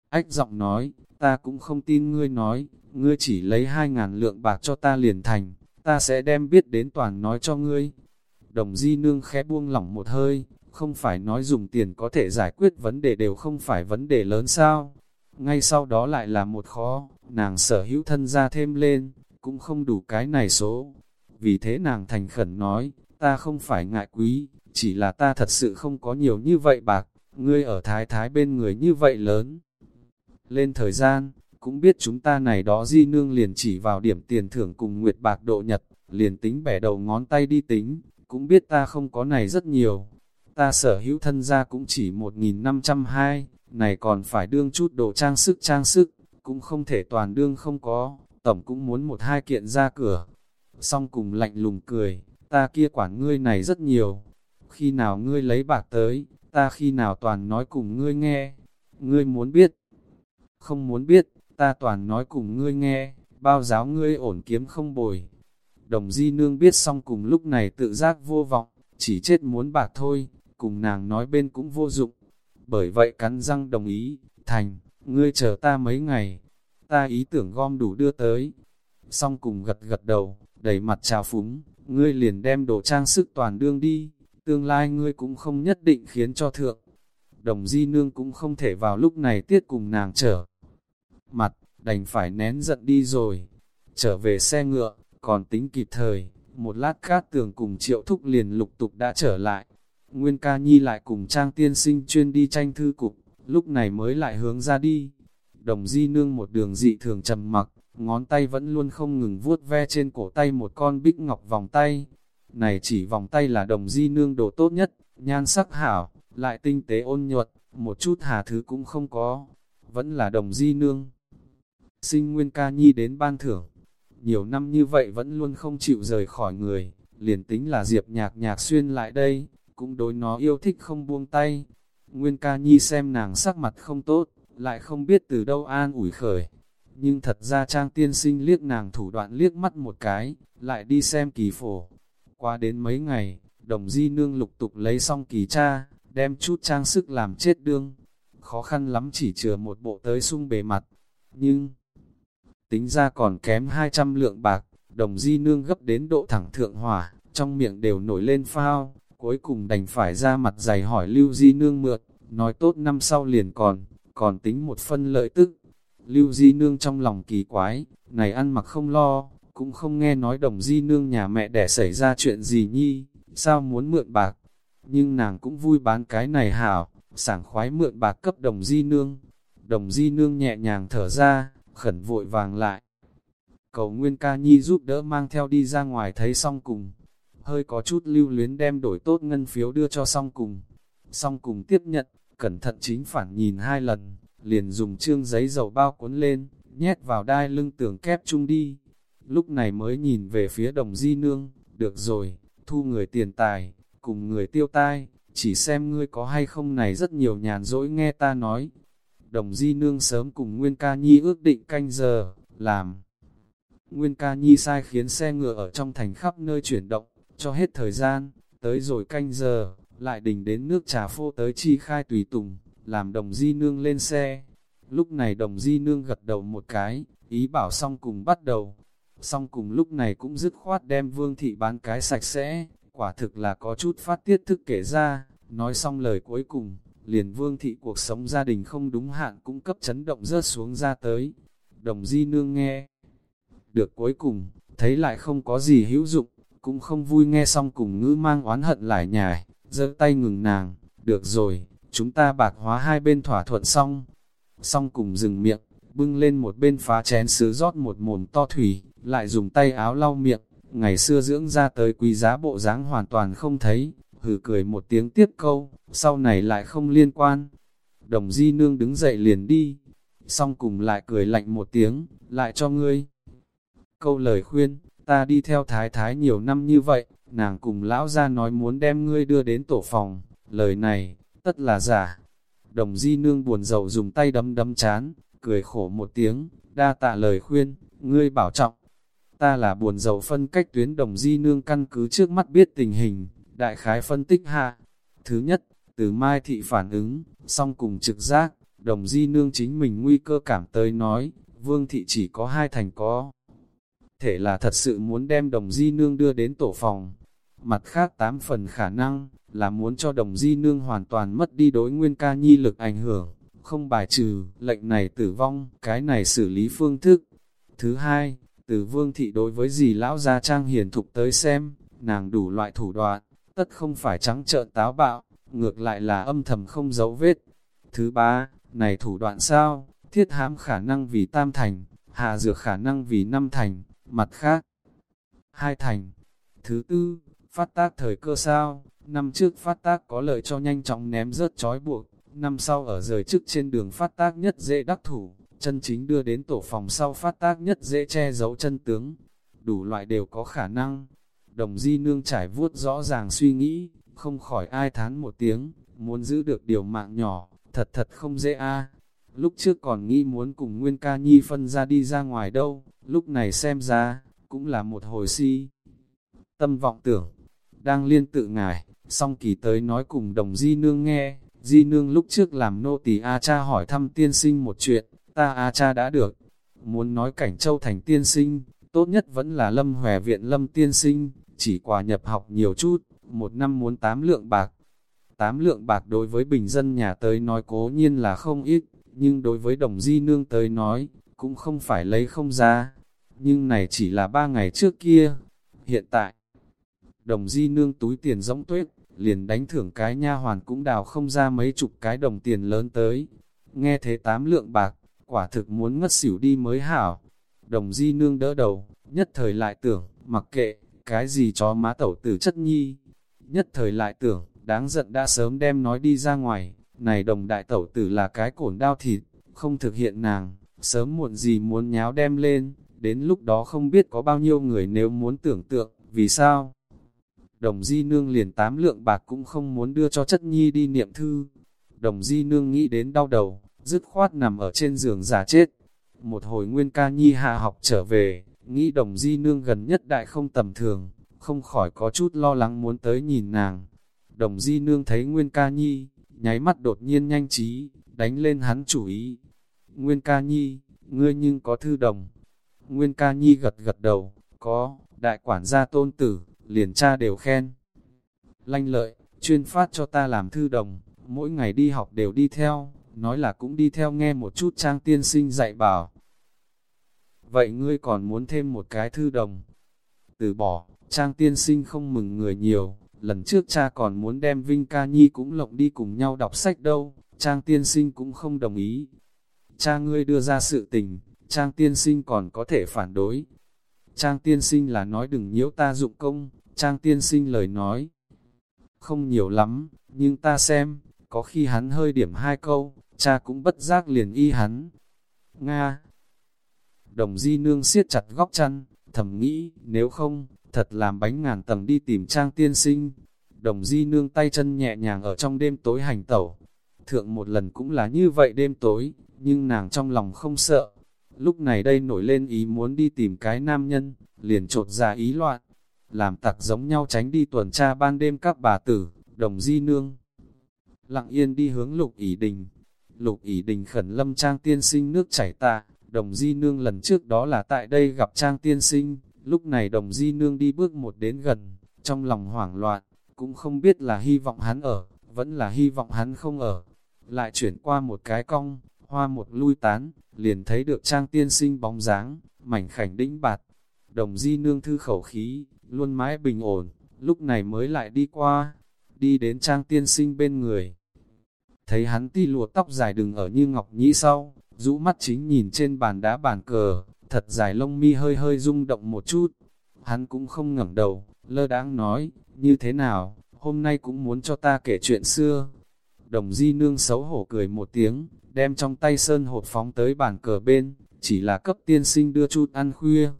ách giọng nói, ta cũng không tin ngươi nói, ngươi chỉ lấy hai ngàn lượng bạc cho ta liền thành, ta sẽ đem biết đến toàn nói cho ngươi. Đồng di nương khẽ buông lỏng một hơi, không phải nói dùng tiền có thể giải quyết vấn đề đều không phải vấn đề lớn sao. Ngay sau đó lại là một khó, nàng sở hữu thân ra thêm lên, cũng không đủ cái này số. Vì thế nàng thành khẩn nói, ta không phải ngại quý, chỉ là ta thật sự không có nhiều như vậy bạc, ngươi ở thái thái bên người như vậy lớn. Lên thời gian, cũng biết chúng ta này đó di nương liền chỉ vào điểm tiền thưởng cùng nguyệt bạc độ nhật, liền tính bẻ đầu ngón tay đi tính, cũng biết ta không có này rất nhiều. Ta sở hữu thân gia cũng chỉ 1.502, này còn phải đương chút đồ trang sức trang sức, cũng không thể toàn đương không có, tổng cũng muốn một hai kiện ra cửa. Xong cùng lạnh lùng cười, ta kia quản ngươi này rất nhiều. Khi nào ngươi lấy bạc tới, ta khi nào toàn nói cùng ngươi nghe. Ngươi muốn biết, không muốn biết, ta toàn nói cùng ngươi nghe, bao giáo ngươi ổn kiếm không bồi. Đồng di nương biết xong cùng lúc này tự giác vô vọng, chỉ chết muốn bạc thôi, cùng nàng nói bên cũng vô dụng. Bởi vậy cắn răng đồng ý, thành, ngươi chờ ta mấy ngày, ta ý tưởng gom đủ đưa tới. Xong cùng gật gật đầu, đầy mặt trào phúng, ngươi liền đem đồ trang sức toàn đương đi, tương lai ngươi cũng không nhất định khiến cho thượng. Đồng di nương cũng không thể vào lúc này tiết cùng nàng trở mặt, đành phải nén giận đi rồi. Trở về xe ngựa, còn tính kịp thời, một lát cát tường cùng triệu thúc liền lục tục đã trở lại. Nguyên ca nhi lại cùng trang tiên sinh chuyên đi tranh thư cục, lúc này mới lại hướng ra đi. Đồng di nương một đường dị thường trầm mặc, ngón tay vẫn luôn không ngừng vuốt ve trên cổ tay một con bích ngọc vòng tay. Này chỉ vòng tay là đồng di nương đồ tốt nhất, nhan sắc hảo, lại tinh tế ôn nhuận, một chút hà thứ cũng không có, vẫn là đồng di nương. Sinh Nguyên ca nhi đến ban thưởng, nhiều năm như vậy vẫn luôn không chịu rời khỏi người, liền tính là diệp nhạc nhạc xuyên lại đây, cũng đối nó yêu thích không buông tay. Nguyên ca nhi xem nàng sắc mặt không tốt, lại không biết từ đâu an ủi khởi. Nhưng thật ra trang tiên sinh liếc nàng thủ đoạn liếc mắt một cái, lại đi xem kỳ phổ. Qua đến mấy ngày, đồng di nương lục tục lấy xong kỳ cha, đem chút trang sức làm chết đương. Khó khăn lắm chỉ chừa một bộ tới sung bề mặt. Nhưng, tính ra còn kém 200 lượng bạc, đồng di nương gấp đến độ thẳng thượng hỏa, trong miệng đều nổi lên phao, cuối cùng đành phải ra mặt dày hỏi lưu di nương mượt, nói tốt năm sau liền còn, còn tính một phân lợi tức. Lưu di nương trong lòng kỳ quái, này ăn mặc không lo, cũng không nghe nói đồng di nương nhà mẹ đẻ xảy ra chuyện gì nhi, sao muốn mượn bạc. Nhưng nàng cũng vui bán cái này hảo, sảng khoái mượn bạc cấp đồng di nương. Đồng di nương nhẹ nhàng thở ra, khẩn vội vàng lại. Cầu Nguyên ca nhi giúp đỡ mang theo đi ra ngoài thấy song cùng. Hơi có chút lưu luyến đem đổi tốt ngân phiếu đưa cho song cùng. song cùng tiếp nhận, cẩn thận chính phản nhìn hai lần, liền dùng trương giấy dầu bao cuốn lên, nhét vào đai lưng tường kép chung đi. Lúc này mới nhìn về phía đồng di nương, được rồi, thu người tiền tài, cùng người tiêu tai, chỉ xem ngươi có hay không này rất nhiều nhàn dỗi nghe ta nói. Đồng di nương sớm cùng Nguyên ca nhi ước định canh giờ, làm. Nguyên ca nhi sai khiến xe ngựa ở trong thành khắp nơi chuyển động, cho hết thời gian, tới rồi canh giờ, lại đình đến nước trà phô tới chi khai tùy tùng, làm đồng di nương lên xe. Lúc này đồng di nương gật đầu một cái, ý bảo xong cùng bắt đầu. Xong cùng lúc này cũng dứt khoát đem vương thị bán cái sạch sẽ, quả thực là có chút phát tiết thức kể ra, nói xong lời cuối cùng, liền vương thị cuộc sống gia đình không đúng hạn cũng cấp chấn động rớt xuống ra tới. Đồng di nương nghe, được cuối cùng, thấy lại không có gì hữu dụng, cũng không vui nghe xong cùng ngữ mang oán hận lại nhài, giơ tay ngừng nàng, được rồi, chúng ta bạc hóa hai bên thỏa thuận xong, xong cùng dừng miệng, bưng lên một bên phá chén sứ rót một mồm to thủy, lại dùng tay áo lau miệng, ngày xưa dưỡng ra tới quý giá bộ dáng hoàn toàn không thấy, hừ cười một tiếng tiếp câu, sau này lại không liên quan. Đồng di nương đứng dậy liền đi, xong cùng lại cười lạnh một tiếng, lại cho ngươi. Câu lời khuyên, ta đi theo thái thái nhiều năm như vậy, nàng cùng lão ra nói muốn đem ngươi đưa đến tổ phòng, lời này, tất là giả. Đồng di nương buồn rầu dùng tay đấm đấm chán, cười khổ một tiếng, đa tạ lời khuyên, ngươi bảo trọng. Ta là buồn dầu phân cách tuyến đồng di nương căn cứ trước mắt biết tình hình, đại khái phân tích hạ. Thứ nhất, từ mai thị phản ứng, song cùng trực giác, đồng di nương chính mình nguy cơ cảm tới nói, vương thị chỉ có hai thành có. Thể là thật sự muốn đem đồng di nương đưa đến tổ phòng. Mặt khác tám phần khả năng, là muốn cho đồng di nương hoàn toàn mất đi đối nguyên ca nhi lực ảnh hưởng, không bài trừ, lệnh này tử vong, cái này xử lý phương thức. Thứ hai, từ vương thị đối với gì lão gia trang hiền thục tới xem, nàng đủ loại thủ đoạn, tất không phải trắng trợn táo bạo, ngược lại là âm thầm không dấu vết. Thứ ba, này thủ đoạn sao, thiết hãm khả năng vì tam thành, hạ dược khả năng vì năm thành, mặt khác. Hai thành. Thứ tư, phát tác thời cơ sao, năm trước phát tác có lợi cho nhanh chóng ném rớt trói buộc, năm sau ở rời trước trên đường phát tác nhất dễ đắc thủ, chân chính đưa đến tổ phòng sau phát tác nhất dễ che giấu chân tướng. Đủ loại đều có khả năng. Đồng di nương trải vuốt rõ ràng suy nghĩ, không khỏi ai thán một tiếng, muốn giữ được điều mạng nhỏ, thật thật không dễ a. Lúc trước còn nghĩ muốn cùng Nguyên Ca Nhi phân ra đi ra ngoài đâu, lúc này xem ra, cũng là một hồi si. Tâm vọng tưởng, đang liên tự ngài, song kỳ tới nói cùng đồng di nương nghe, di nương lúc trước làm nô tỳ A cha hỏi thăm tiên sinh một chuyện, ta A cha đã được. Muốn nói cảnh châu thành tiên sinh, tốt nhất vẫn là lâm hòe viện lâm tiên sinh, chỉ quà nhập học nhiều chút, một năm muốn tám lượng bạc. Tám lượng bạc đối với bình dân nhà tới nói cố nhiên là không ít, nhưng đối với đồng di nương tới nói, cũng không phải lấy không ra. Nhưng này chỉ là ba ngày trước kia. Hiện tại, đồng di nương túi tiền rỗng tuyết, liền đánh thưởng cái nha hoàn cũng đào không ra mấy chục cái đồng tiền lớn tới. Nghe thế tám lượng bạc, quả thực muốn ngất xỉu đi mới hảo. Đồng di nương đỡ đầu, nhất thời lại tưởng, mặc kệ, cái gì chó má tẩu tử chất nhi. Nhất thời lại tưởng, đáng giận đã sớm đem nói đi ra ngoài, này đồng đại tẩu tử là cái cổn đao thịt, không thực hiện nàng, sớm muộn gì muốn nháo đem lên, đến lúc đó không biết có bao nhiêu người nếu muốn tưởng tượng, vì sao? Đồng di nương liền tám lượng bạc cũng không muốn đưa cho chất nhi đi niệm thư. Đồng di nương nghĩ đến đau đầu, dứt khoát nằm ở trên giường giả chết. Một hồi nguyên ca nhi hạ học trở về, nghĩ đồng di nương gần nhất đại không tầm thường, không khỏi có chút lo lắng muốn tới nhìn nàng. Đồng di nương thấy nguyên ca nhi, nháy mắt đột nhiên nhanh trí, đánh lên hắn chủ ý. Nguyên ca nhi, ngươi nhưng có thư đồng. Nguyên ca nhi gật gật đầu, có, đại quản gia tôn tử, liền cha đều khen. Lanh lợi, chuyên phát cho ta làm thư đồng, mỗi ngày đi học đều đi theo, nói là cũng đi theo nghe một chút trang tiên sinh dạy bảo. Vậy ngươi còn muốn thêm một cái thư đồng? Từ bỏ, trang tiên sinh không mừng người nhiều, lần trước cha còn muốn đem Vinh Ca Nhi cũng lộng đi cùng nhau đọc sách đâu, trang tiên sinh cũng không đồng ý. Cha ngươi đưa ra sự tình, trang tiên sinh còn có thể phản đối. Trang tiên sinh là nói đừng nhiễu ta dụng công, trang tiên sinh lời nói. Không nhiều lắm, nhưng ta xem, có khi hắn hơi điểm hai câu, cha cũng bất giác liền y hắn. Nga Đồng di nương siết chặt góc chăn, thầm nghĩ, nếu không, thật làm bánh ngàn tầng đi tìm trang tiên sinh. Đồng di nương tay chân nhẹ nhàng ở trong đêm tối hành tẩu. Thượng một lần cũng là như vậy đêm tối, nhưng nàng trong lòng không sợ. Lúc này đây nổi lên ý muốn đi tìm cái nam nhân, liền trột ra ý loạn. Làm tặc giống nhau tránh đi tuần tra ban đêm các bà tử, đồng di nương. Lặng yên đi hướng lục ỷ đình. Lục ỷ đình khẩn lâm trang tiên sinh nước chảy tạ, đồng di nương lần trước đó là tại đây gặp trang tiên sinh, Lúc này đồng di nương đi bước một đến gần, trong lòng hoảng loạn, cũng không biết là hy vọng hắn ở, vẫn là hy vọng hắn không ở. Lại chuyển qua một cái cong, hoa một lui tán, liền thấy được trang tiên sinh bóng dáng, mảnh khảnh đĩnh bạt. Đồng di nương thư khẩu khí, luôn mãi bình ổn, lúc này mới lại đi qua, đi đến trang tiên sinh bên người. Thấy hắn ti lùa tóc dài đừng ở như ngọc nhĩ sau, rũ mắt chính nhìn trên bàn đá bàn cờ, thật dài lông mi hơi hơi rung động một chút. Hắn cũng không ngẩng đầu, lơ đáng nói, như thế nào, hôm nay cũng muốn cho ta kể chuyện xưa. Đồng di nương xấu hổ cười một tiếng, đem trong tay sơn hột phóng tới bàn cờ bên, chỉ là cấp tiên sinh đưa chút ăn khuya.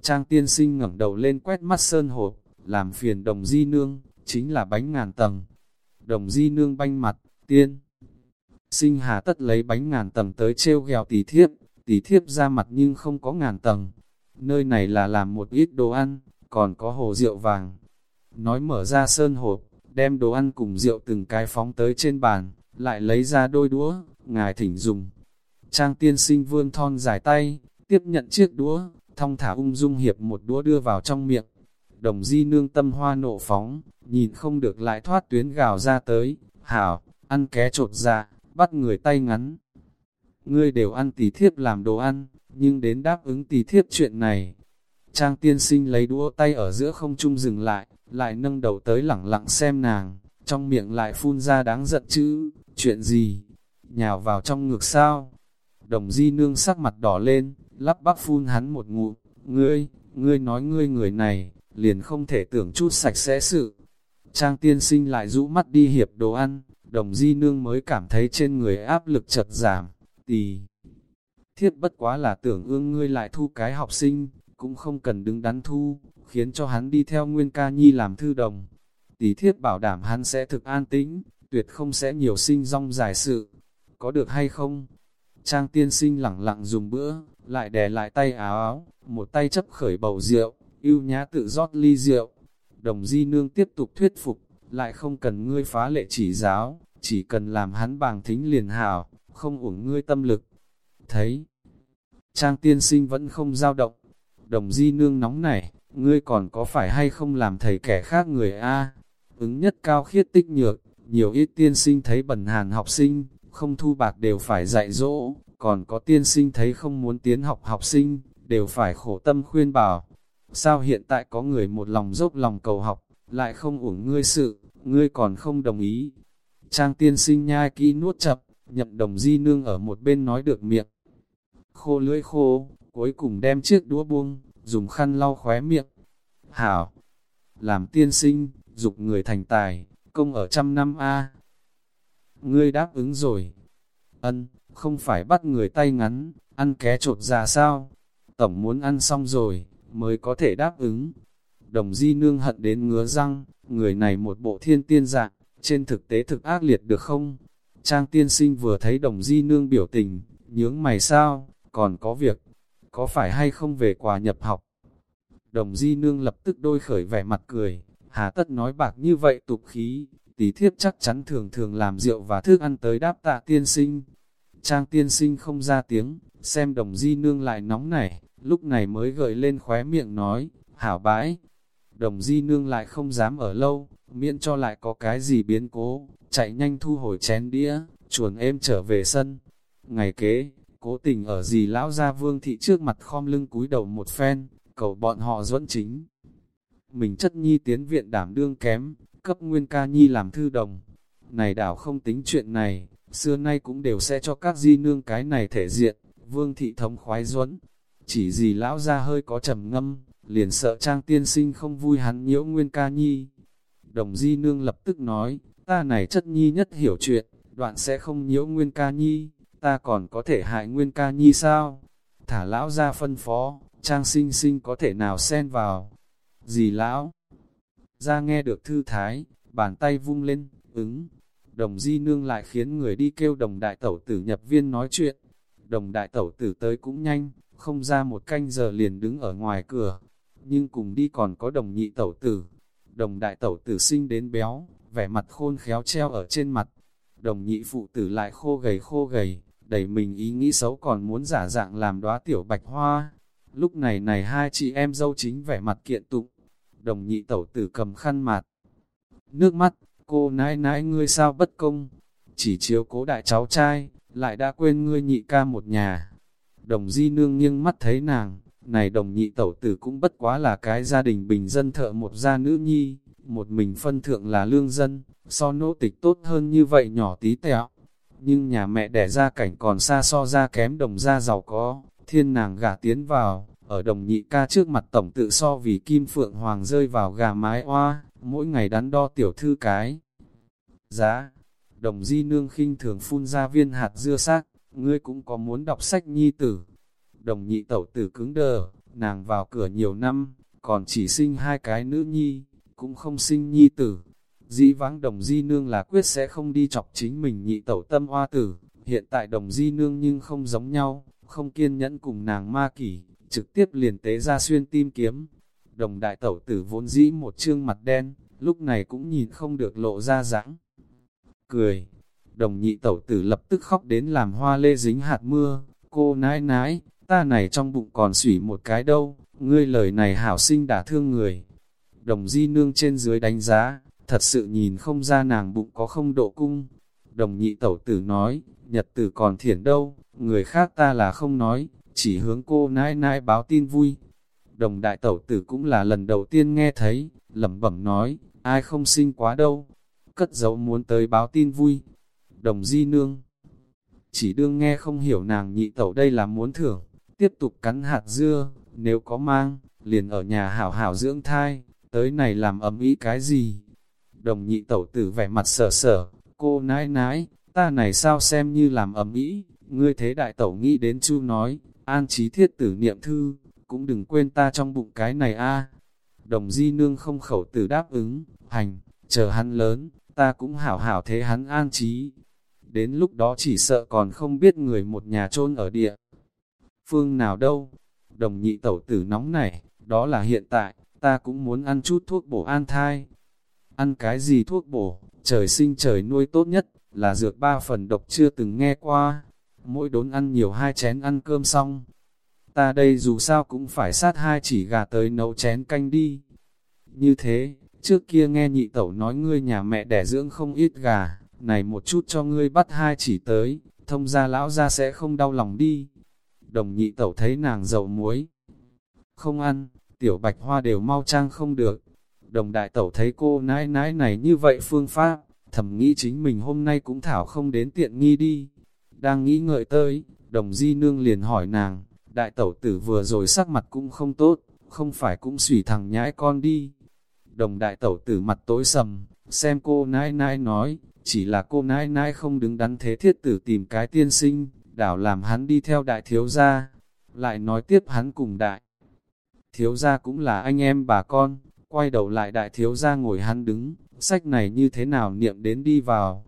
Trang tiên sinh ngẩng đầu lên quét mắt sơn hột, làm phiền đồng di nương, chính là bánh ngàn tầng. Đồng di nương banh mặt, tiên. Sinh hà tất lấy bánh ngàn tầng tới treo gheo tỷ thiếp, tỷ thiếp ra mặt nhưng không có ngàn tầng. Nơi này là làm một ít đồ ăn, còn có hồ rượu vàng. Nói mở ra sơn hộp, đem đồ ăn cùng rượu từng cái phóng tới trên bàn, lại lấy ra đôi đũa, ngài thỉnh dùng. Trang tiên sinh vươn thon dài tay, tiếp nhận chiếc đũa, thong thả ung dung hiệp một đũa đưa vào trong miệng. Đồng di nương tâm hoa nộ phóng, nhìn không được lại thoát tuyến gào ra tới, hảo, ăn ké trột ra, dạ bắt người tay ngắn, ngươi đều ăn tỷ thiếp làm đồ ăn, nhưng đến đáp ứng tỷ thiếp chuyện này. Trang tiên sinh lấy đũa tay ở giữa không trung dừng lại, lại nâng đầu tới lẳng lặng xem nàng, trong miệng lại phun ra đáng giận chữ, chuyện gì, nhào vào trong ngực sao. Đồng di nương sắc mặt đỏ lên, lắp bắp phun hắn một ngụ, ngươi, ngươi nói ngươi người này, liền không thể tưởng chút sạch sẽ sự. Trang tiên sinh lại rũ mắt đi hiệp đồ ăn, đồng di nương mới cảm thấy trên người áp lực chật giảm, tì. Thiết bất quá là tưởng ương ngươi lại thu cái học sinh, cũng không cần đứng đắn thu, khiến cho hắn đi theo Nguyên Ca Nhi làm thư đồng. Tỷ thiết bảo đảm hắn sẽ thực an tĩnh, tuyệt không sẽ nhiều sinh rong dài sự. Có được hay không? Trang tiên sinh lẳng lặng dùng bữa, lại đè lại tay áo áo, một tay chấp khởi bầu rượu, yêu nhá tự rót ly rượu. Đồng di nương tiếp tục thuyết phục, lại không cần ngươi phá lệ chỉ giáo, chỉ cần làm hắn bàng thính liền hảo không uổng ngươi tâm lực. Thấy, trang tiên sinh vẫn không dao động, đồng di nương nóng này, ngươi còn có phải hay không làm thầy kẻ khác người A, ứng nhất cao khiết tích nhược, nhiều ít tiên sinh thấy bẩn hàn học sinh, không thu bạc đều phải dạy dỗ, còn có tiên sinh thấy không muốn tiến học học sinh, đều phải khổ tâm khuyên bảo. Sao hiện tại có người một lòng dốc lòng cầu học, lại không ủng ngươi sự, ngươi còn không đồng ý. Trang tiên sinh nhai kỹ nuốt chập, nhậm đồng di nương ở một bên nói được miệng. Khô lưỡi khô, cuối cùng đem chiếc đũa buông, dùng khăn lau khóe miệng. Hảo, làm tiên sinh, dục người thành tài, công ở trăm năm A. Ngươi đáp ứng rồi. Ân, không phải bắt người tay ngắn, ăn ké trột già sao? Tổng muốn ăn xong rồi, mới có thể đáp ứng. Đồng di nương hận đến ngứa răng, người này một bộ thiên tiên dạng, trên thực tế thực ác liệt được không? Trang tiên sinh vừa thấy đồng di nương biểu tình, nhướng mày sao, còn có việc, có phải hay không về quà nhập học? Đồng di nương lập tức đôi khởi vẻ mặt cười, hà tất nói bạc như vậy tục khí, tí thiếp chắc chắn thường thường làm rượu và thức ăn tới đáp tạ tiên sinh. Trang tiên sinh không ra tiếng, xem đồng di nương lại nóng nảy, lúc này mới gợi lên khóe miệng nói, hảo bãi. Đồng di nương lại không dám ở lâu, miễn cho lại có cái gì biến cố, chạy nhanh thu hồi chén đĩa, chuồn êm trở về sân. Ngày kế, cố tình ở gì lão gia vương thị trước mặt khom lưng cúi đầu một phen, cầu bọn họ dẫn chính. Mình chất nhi tiến viện đảm đương kém, cấp nguyên ca nhi làm thư đồng. Này đảo không tính chuyện này, xưa nay cũng đều sẽ cho các di nương cái này thể diện, vương thị thống khoái duẫn Chỉ gì lão ra hơi có trầm ngâm, liền sợ trang tiên sinh không vui hắn nhiễu nguyên ca nhi. Đồng di nương lập tức nói, ta này chất nhi nhất hiểu chuyện, đoạn sẽ không nhiễu nguyên ca nhi, ta còn có thể hại nguyên ca nhi sao? Thả lão ra phân phó, trang sinh sinh có thể nào xen vào. Gì lão? Ra nghe được thư thái, bàn tay vung lên, ứng. Đồng di nương lại khiến người đi kêu đồng đại tẩu tử nhập viên nói chuyện. Đồng đại tẩu tử tới cũng nhanh, không ra một canh giờ liền đứng ở ngoài cửa. Nhưng cùng đi còn có đồng nhị tẩu tử. Đồng đại tẩu tử sinh đến béo, vẻ mặt khôn khéo treo ở trên mặt. Đồng nhị phụ tử lại khô gầy khô gầy, đầy mình ý nghĩ xấu còn muốn giả dạng làm đóa tiểu bạch hoa. Lúc này này hai chị em dâu chính vẻ mặt kiện tụng, đồng nhị tẩu tử cầm khăn mặt, Nước mắt, cô nãi nãi ngươi sao bất công, chỉ chiếu cố đại cháu trai, lại đã quên ngươi nhị ca một nhà. Đồng di nương nghiêng mắt thấy nàng, này đồng nhị tẩu tử cũng bất quá là cái gia đình bình dân thợ một gia nữ nhi, một mình phân thượng là lương dân, so nỗ tịch tốt hơn như vậy nhỏ tí tẹo. Nhưng nhà mẹ đẻ ra cảnh còn xa so ra kém đồng gia giàu có, thiên nàng gả tiến vào, ở đồng nhị ca trước mặt tổng tự so vì kim phượng hoàng rơi vào gà mái oa, mỗi ngày đắn đo tiểu thư cái. Giá, đồng di nương khinh thường phun ra viên hạt dưa xác, ngươi cũng có muốn đọc sách nhi tử. Đồng nhị tẩu tử cứng đờ, nàng vào cửa nhiều năm, còn chỉ sinh hai cái nữ nhi, cũng không sinh nhi tử. Dĩ vãng đồng di nương là quyết sẽ không đi chọc chính mình nhị tẩu tâm hoa tử, hiện tại đồng di nương nhưng không giống nhau, không kiên nhẫn cùng nàng ma kỷ, trực tiếp liền tế ra xuyên tim kiếm. Đồng đại tẩu tử vốn dĩ một trương mặt đen, lúc này cũng nhìn không được lộ ra dáng. Cười, đồng nhị tẩu tử lập tức khóc đến làm hoa lê dính hạt mưa, cô nãi nãi, ta này trong bụng còn sủy một cái đâu, ngươi lời này hảo sinh đã thương người. Đồng di nương trên dưới đánh giá, thật sự nhìn không ra nàng bụng có không độ cung. Đồng nhị tẩu tử nói, nhật tử còn thiển đâu, người khác ta là không nói, chỉ hướng cô nãi nãi báo tin vui. Đồng đại tẩu tử cũng là lần đầu tiên nghe thấy, lẩm bẩm nói, ai không sinh quá đâu, cất giấu muốn tới báo tin vui. Đồng di nương, chỉ đương nghe không hiểu nàng nhị tẩu đây là muốn thưởng, tiếp tục cắn hạt dưa, nếu có mang, liền ở nhà hảo hảo dưỡng thai, tới này làm ấm ý cái gì. Đồng nhị tẩu tử vẻ mặt sở sở, cô nãi nãi, ta này sao xem như làm ấm ý, ngươi thế đại tẩu nghĩ đến chu nói, An trí thiết tử niệm thư, cũng đừng quên ta trong bụng cái này a. Đồng di nương không khẩu tử đáp ứng, hành, chờ hắn lớn, ta cũng hảo hảo thế hắn an trí. Đến lúc đó chỉ sợ còn không biết người một nhà chôn ở địa. Phương nào đâu? Đồng nhị tẩu tử nóng này, đó là hiện tại, ta cũng muốn ăn chút thuốc bổ an thai. Ăn cái gì thuốc bổ, trời sinh trời nuôi tốt nhất, là dược ba phần độc chưa từng nghe qua, mỗi đốn ăn nhiều hai chén ăn cơm xong. Ta đây dù sao cũng phải sát hai chỉ gà tới nấu chén canh đi. Như thế, trước kia nghe nhị tẩu nói ngươi nhà mẹ đẻ dưỡng không ít gà, này một chút cho ngươi bắt hai chỉ tới, thông ra lão ra sẽ không đau lòng đi. Đồng nhị tẩu thấy nàng dầu muối, không ăn, tiểu bạch hoa đều mau trang không được. Đồng đại tẩu thấy cô nãi nãi này như vậy phương pháp, thầm nghĩ chính mình hôm nay cũng thảo không đến tiện nghi đi. Đang nghĩ ngợi tới, đồng di nương liền hỏi nàng, đại tẩu tử vừa rồi sắc mặt cũng không tốt, không phải cũng xủy thằng nhãi con đi. Đồng đại tẩu tử mặt tối sầm, xem cô nãi nãi nói, chỉ là cô nãi nãi không đứng đắn thế thiết tử tìm cái tiên sinh, đảo làm hắn đi theo đại thiếu gia. Lại nói tiếp hắn cùng đại. Thiếu gia cũng là anh em bà con, quay đầu lại đại thiếu gia ngồi hắn đứng, sách này như thế nào niệm đến đi vào.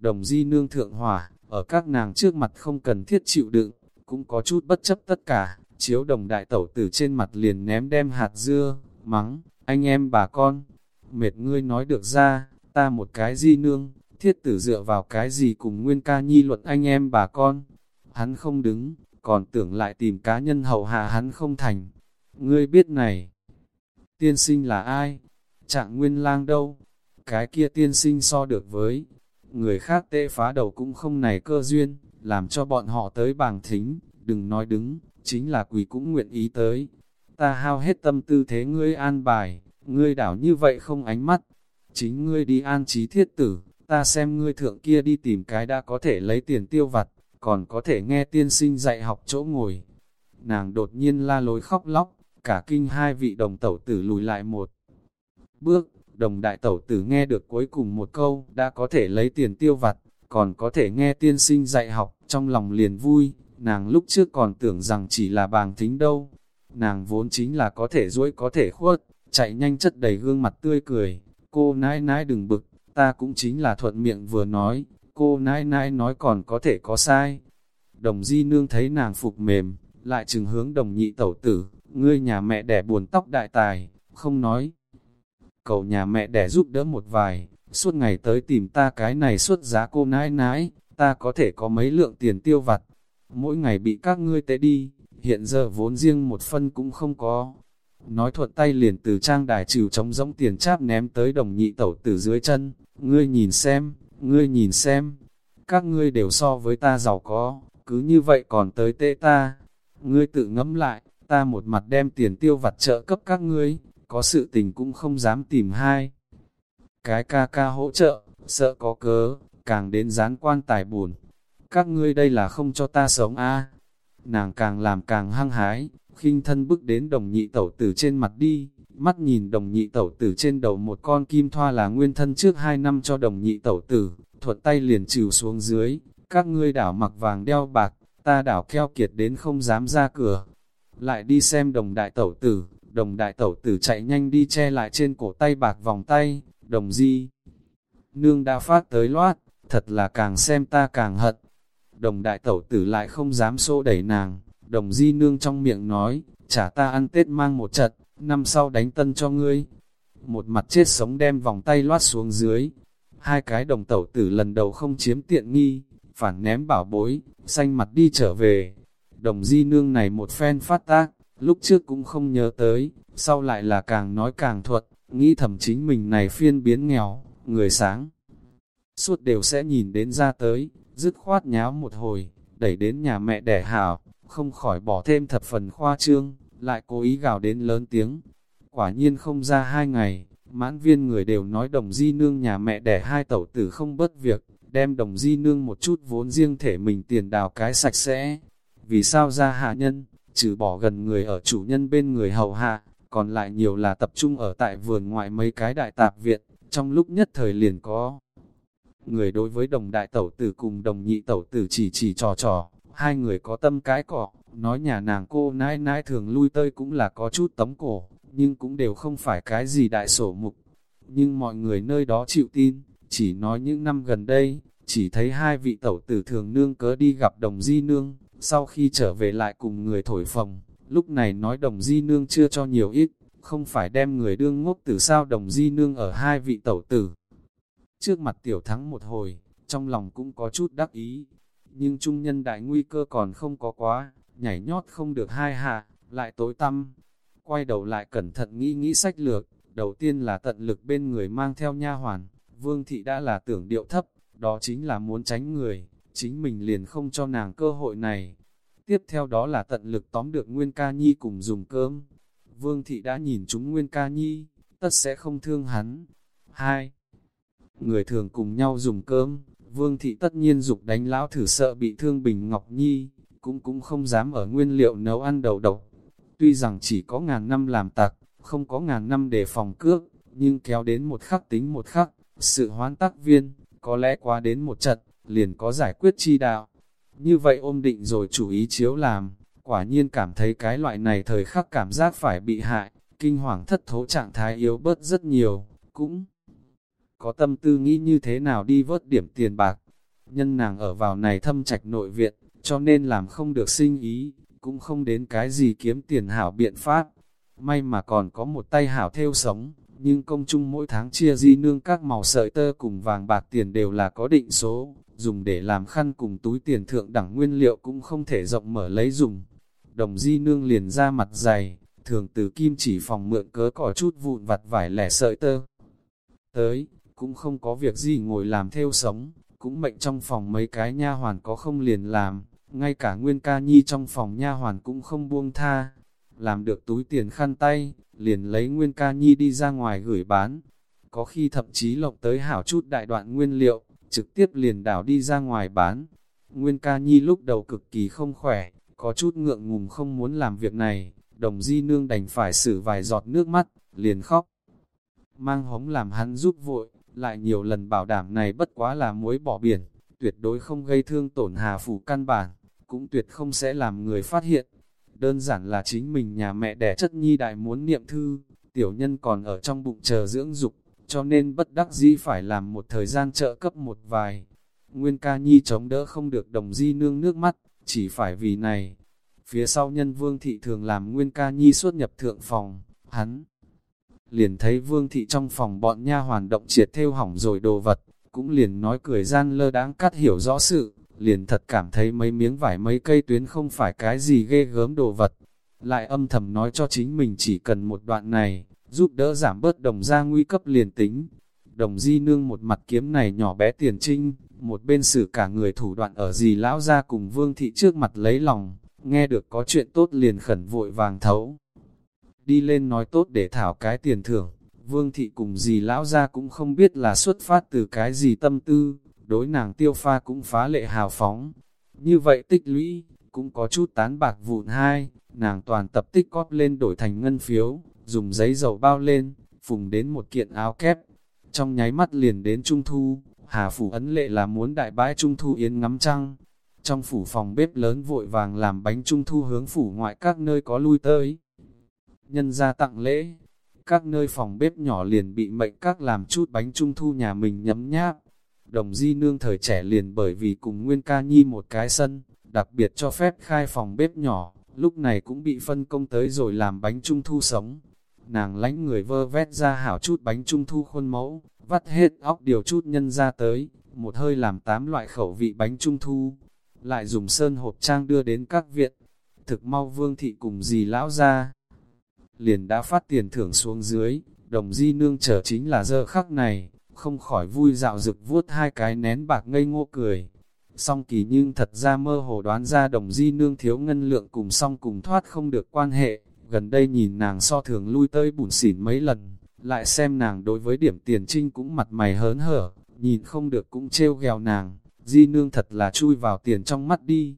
Đồng di nương thượng hỏa, ở các nàng trước mặt không cần thiết chịu đựng, cũng có chút bất chấp tất cả, chiếu đồng đại tẩu tử trên mặt liền ném đem hạt dưa, mắng, anh em bà con, mệt ngươi nói được ra, ta một cái di nương, thiết tử dựa vào cái gì cùng nguyên ca nhi luận anh em bà con. Hắn không đứng, còn tưởng lại tìm cá nhân hậu hạ hắn không thành. Ngươi biết này, tiên sinh là ai? Trạng nguyên lang đâu? Cái kia tiên sinh so được với, người khác tê phá đầu cũng không này cơ duyên, làm cho bọn họ tới bảng thính, đừng nói đứng, chính là quỷ cũng nguyện ý tới. Ta hao hết tâm tư thế ngươi an bài, ngươi đảo như vậy không ánh mắt, chính ngươi đi an trí thiết tử, ta xem ngươi thượng kia đi tìm cái đã có thể lấy tiền tiêu vặt, còn có thể nghe tiên sinh dạy học chỗ ngồi. Nàng đột nhiên la lối khóc lóc, cả kinh hai vị đồng tẩu tử lùi lại một bước, đồng đại tẩu tử nghe được cuối cùng một câu, đã có thể lấy tiền tiêu vặt, còn có thể nghe tiên sinh dạy học, trong lòng liền vui, nàng lúc trước còn tưởng rằng chỉ là bàng thính đâu. Nàng vốn chính là có thể duỗi có thể khuất, chạy nhanh chất đầy gương mặt tươi cười, cô nãi nãi đừng bực, ta cũng chính là thuận miệng vừa nói, cô nãi nãi nói còn có thể có sai. Đồng di nương thấy nàng phục mềm, lại chừng hướng đồng nhị tẩu tử, ngươi nhà mẹ đẻ buồn tóc đại tài, không nói. Cậu nhà mẹ đẻ giúp đỡ một vài, suốt ngày tới tìm ta cái này suốt giá cô nãi nãi, ta có thể có mấy lượng tiền tiêu vặt. Mỗi ngày bị các ngươi tế đi, hiện giờ vốn riêng một phân cũng không có, nói thuận tay liền từ trang đài trừ trống rỗng tiền cháp ném tới đồng nhị tẩu từ dưới chân, ngươi nhìn xem, ngươi nhìn xem, các ngươi đều so với ta giàu có, cứ như vậy còn tới tệ ta, ngươi tự ngẫm lại, ta một mặt đem tiền tiêu vặt trợ cấp các ngươi, có sự tình cũng không dám tìm hai. Cái ca ca hỗ trợ, sợ có cớ, càng đến dán quan tài buồn. Các ngươi đây là không cho ta sống a Nàng càng làm càng hăng hái, khinh thân bước đến đồng nhị tẩu tử trên mặt đi, mắt nhìn đồng nhị tẩu tử trên đầu một con kim thoa là nguyên thân trước hai năm cho đồng nhị tẩu tử, thuận tay liền trừ xuống dưới, các ngươi đảo mặc vàng đeo bạc, ta đảo keo kiệt đến không dám ra cửa. Lại đi xem đồng đại tẩu tử, đồng đại tẩu tử chạy nhanh đi che lại trên cổ tay bạc vòng tay, đồng di. Nương đã phát tới loát, thật là càng xem ta càng hận. Đồng đại tẩu tử lại không dám xô đẩy nàng, Đồng di nương trong miệng nói, trả ta ăn Tết mang một trận, năm sau đánh tân cho ngươi. Một mặt chết sống đem vòng tay loát xuống dưới. Hai cái đồng tẩu tử lần đầu không chiếm tiện nghi, phản ném bảo bối, xanh mặt đi trở về. Đồng di nương này một phen phát tác, lúc trước cũng không nhớ tới, sau lại là càng nói càng thuật, nghĩ thầm chính mình này phiên biến nghèo, người sáng. Suốt đều sẽ nhìn đến ra tới, dứt khoát nháo một hồi, đẩy đến nhà mẹ đẻ hảo, không khỏi bỏ thêm thập phần khoa trương, lại cố ý gào đến lớn tiếng. Quả nhiên không ra hai ngày, mãn viên người đều nói đồng di nương nhà mẹ đẻ hai tẩu tử không bất việc, đem đồng di nương một chút vốn riêng thể mình tiền đào cái sạch sẽ. Vì sao ra hạ nhân, trừ bỏ gần người ở chủ nhân bên người hầu hạ, còn lại nhiều là tập trung ở tại vườn ngoại mấy cái đại tạp viện, trong lúc nhất thời liền có. Người đối với đồng đại tẩu tử cùng đồng nhị tẩu tử chỉ chỉ trò trò, Hai người có tâm cái cỏ, nói nhà nàng cô nãi nãi thường lui tơi cũng là có chút tấm cổ, nhưng cũng đều không phải cái gì đại sổ mục. Nhưng mọi người nơi đó chịu tin, chỉ nói những năm gần đây, chỉ thấy hai vị tẩu tử thường nương cớ đi gặp đồng di nương, sau khi trở về lại cùng người thổi phồng, lúc này nói đồng di nương chưa cho nhiều ít, không phải đem người đương ngốc từ sao đồng di nương ở hai vị tẩu tử. Trước mặt tiểu thắng một hồi, trong lòng cũng có chút đắc ý, nhưng trung nhân đại nguy cơ còn không có quá, nhảy nhót không được hai hạ, lại tối tăm. Quay đầu lại cẩn thận nghĩ nghĩ sách lược, đầu tiên là tận lực bên người mang theo nha hoàn, vương thị đã là tưởng điệu thấp, đó chính là muốn tránh người, chính mình liền không cho nàng cơ hội này. Tiếp theo đó là tận lực tóm được Nguyên Ca Nhi cùng dùng cơm. Vương Thị đã nhìn chúng Nguyên Ca Nhi, tất sẽ không thương hắn. Hai, người thường cùng nhau dùng cơm, Vương Thị tất nhiên dục đánh lão thử sợ bị thương Bình Ngọc Nhi, cũng cũng không dám ở nguyên liệu nấu ăn đầu độc. Tuy rằng chỉ có ngàn năm làm tặc, không có ngàn năm để phòng cước, nhưng kéo đến một khắc tính một khắc, sự hoán tác viên, có lẽ qua đến một trận, liền có giải quyết chi đạo. Như vậy ôm định rồi chủ ý chiếu làm, quả nhiên cảm thấy cái loại này thời khắc cảm giác phải bị hại, kinh hoàng thất thố trạng thái yếu bớt rất nhiều, cũng có tâm tư nghĩ như thế nào đi vớt điểm tiền bạc. Nhân nàng ở vào này thâm trạch nội viện, cho nên làm không được sinh ý, cũng không đến cái gì kiếm tiền hảo biện pháp. May mà còn có một tay hảo theo sống, nhưng công chung mỗi tháng chia di nương các màu sợi tơ cùng vàng bạc tiền đều là có định số, dùng để làm khăn cùng túi tiền thượng đẳng nguyên liệu cũng không thể rộng mở lấy dùng. Đồng di nương liền ra mặt dày, thường từ kim chỉ phòng mượn cớ cỏ chút vụn vặt vải lẻ sợi tơ. Tới, cũng không có việc gì ngồi làm theo sống, cũng mệnh trong phòng mấy cái nha hoàn có không liền làm, ngay cả Nguyên Ca Nhi trong phòng nha hoàn cũng không buông tha. Làm được túi tiền khăn tay, liền lấy Nguyên Ca Nhi đi ra ngoài gửi bán. Có khi thậm chí lộng tới hảo chút đại đoạn nguyên liệu, trực tiếp liền đảo đi ra ngoài bán. Nguyên Ca Nhi lúc đầu cực kỳ không khỏe, có chút ngượng ngùng không muốn làm việc này, đồng di nương đành phải xử vài giọt nước mắt, liền khóc. Mang hống làm hắn giúp vội, lại nhiều lần bảo đảm này bất quá là muối bỏ biển, tuyệt đối không gây thương tổn hà phủ căn bản, cũng tuyệt không sẽ làm người phát hiện. Đơn giản là chính mình nhà mẹ đẻ chất nhi đại muốn niệm thư, tiểu nhân còn ở trong bụng chờ dưỡng dục, cho nên bất đắc dĩ phải làm một thời gian trợ cấp một vài. Nguyên ca nhi chống đỡ không được đồng di nương nước mắt, chỉ phải vì này. Phía sau nhân vương thị thường làm Nguyên ca nhi xuất nhập thượng phòng, hắn liền thấy vương thị trong phòng bọn nha hoàn động triệt theo hỏng rồi đồ vật, cũng liền nói cười gian lơ đáng cắt hiểu rõ sự, liền thật cảm thấy mấy miếng vải mấy cây tuyến không phải cái gì ghê gớm đồ vật. Lại âm thầm nói cho chính mình chỉ cần một đoạn này, giúp đỡ giảm bớt đồng gia nguy cấp liền tính. Đồng di nương một mặt kiếm này nhỏ bé tiền trinh, một bên xử cả người thủ đoạn ở gì lão ra cùng vương thị trước mặt lấy lòng, nghe được có chuyện tốt liền khẩn vội vàng thấu. Đi lên nói tốt để thảo cái tiền thưởng, vương thị cùng gì lão ra cũng không biết là xuất phát từ cái gì tâm tư, đối nàng tiêu pha cũng phá lệ hào phóng. Như vậy tích lũy, cũng có chút tán bạc vụn hai, nàng toàn tập tích cóp lên đổi thành ngân phiếu, dùng giấy dầu bao lên, phùng đến một kiện áo kép. Trong nháy mắt liền đến trung thu, Hà Phủ ấn lệ là muốn đại bãi trung thu yến ngắm trăng. Trong phủ phòng bếp lớn vội vàng làm bánh trung thu hướng phủ ngoại các nơi có lui tới. Nhân ra tặng lễ, các nơi phòng bếp nhỏ liền bị mệnh các làm chút bánh trung thu nhà mình nhấm nháp. Đồng di nương thời trẻ liền bởi vì cùng Nguyên ca nhi một cái sân, đặc biệt cho phép khai phòng bếp nhỏ, lúc này cũng bị phân công tới rồi làm bánh trung thu sống. Nàng lánh người vơ vét ra hảo chút bánh trung thu khuôn mẫu, vắt hết óc điều chút nhân ra tới, một hơi làm tám loại khẩu vị bánh trung thu, lại dùng sơn hộp trang đưa đến các viện. Thực mau vương thị cùng dì lão ra, liền đã phát tiền thưởng xuống dưới, đồng di nương chờ chính là giờ khắc này, không khỏi vui dạo rực vuốt hai cái nén bạc ngây ngô cười. Song kỳ nhưng thật ra mơ hồ đoán ra đồng di nương thiếu ngân lượng cùng song cùng thoát không được quan hệ, gần đây nhìn nàng so thường lui tơi bùn xỉn mấy lần, lại xem nàng đối với điểm tiền trinh cũng mặt mày hớn hở, nhìn không được cũng trêu ghèo nàng, di nương thật là chui vào tiền trong mắt đi.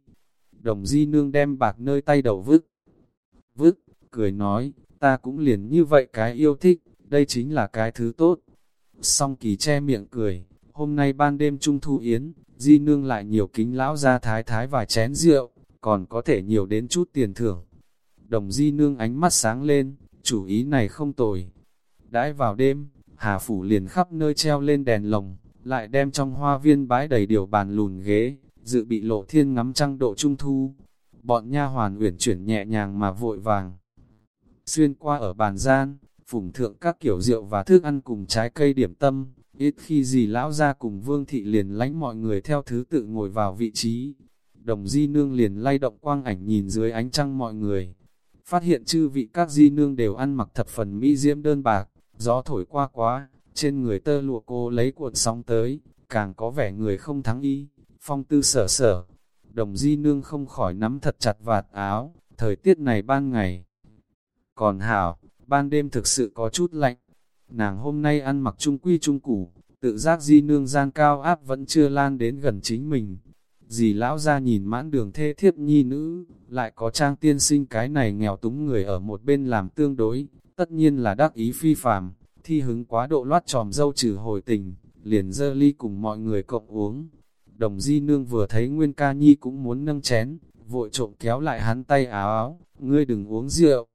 Đồng di nương đem bạc nơi tay đầu vứt, vứt, cười nói, ta cũng liền như vậy cái yêu thích, đây chính là cái thứ tốt. Song kỳ che miệng cười, hôm nay ban đêm trung thu yến, di nương lại nhiều kính lão ra thái thái vài chén rượu, còn có thể nhiều đến chút tiền thưởng. Đồng di nương ánh mắt sáng lên, chủ ý này không tồi. Đãi vào đêm, Hà Phủ liền khắp nơi treo lên đèn lồng, lại đem trong hoa viên bãi đầy điều bàn lùn ghế, dự bị lộ thiên ngắm trăng độ trung thu. Bọn nha hoàn uyển chuyển nhẹ nhàng mà vội vàng. Xuyên qua ở bàn gian, phùng thượng các kiểu rượu và thức ăn cùng trái cây điểm tâm, ít khi gì lão ra cùng vương thị liền lánh mọi người theo thứ tự ngồi vào vị trí. Đồng di nương liền lay động quang ảnh nhìn dưới ánh trăng mọi người. Phát hiện chư vị các di nương đều ăn mặc thập phần mỹ diễm đơn bạc, gió thổi qua quá, trên người tơ lụa cô lấy cuộn sóng tới, càng có vẻ người không thắng y, phong tư sở sở. Đồng di nương không khỏi nắm thật chặt vạt áo, thời tiết này ban ngày. Còn hảo, ban đêm thực sự có chút lạnh. Nàng hôm nay ăn mặc trung quy trung củ, tự giác di nương gian cao áp vẫn chưa lan đến gần chính mình. Dì lão ra nhìn mãn đường thê thiếp nhi nữ, lại có trang tiên sinh cái này nghèo túng người ở một bên làm tương đối, tất nhiên là đắc ý phi phàm, thi hứng quá độ loát tròm dâu trừ hồi tình, liền dơ ly cùng mọi người cộng uống. Đồng di nương vừa thấy Nguyên ca nhi cũng muốn nâng chén, vội trộm kéo lại hắn tay áo áo, ngươi đừng uống rượu.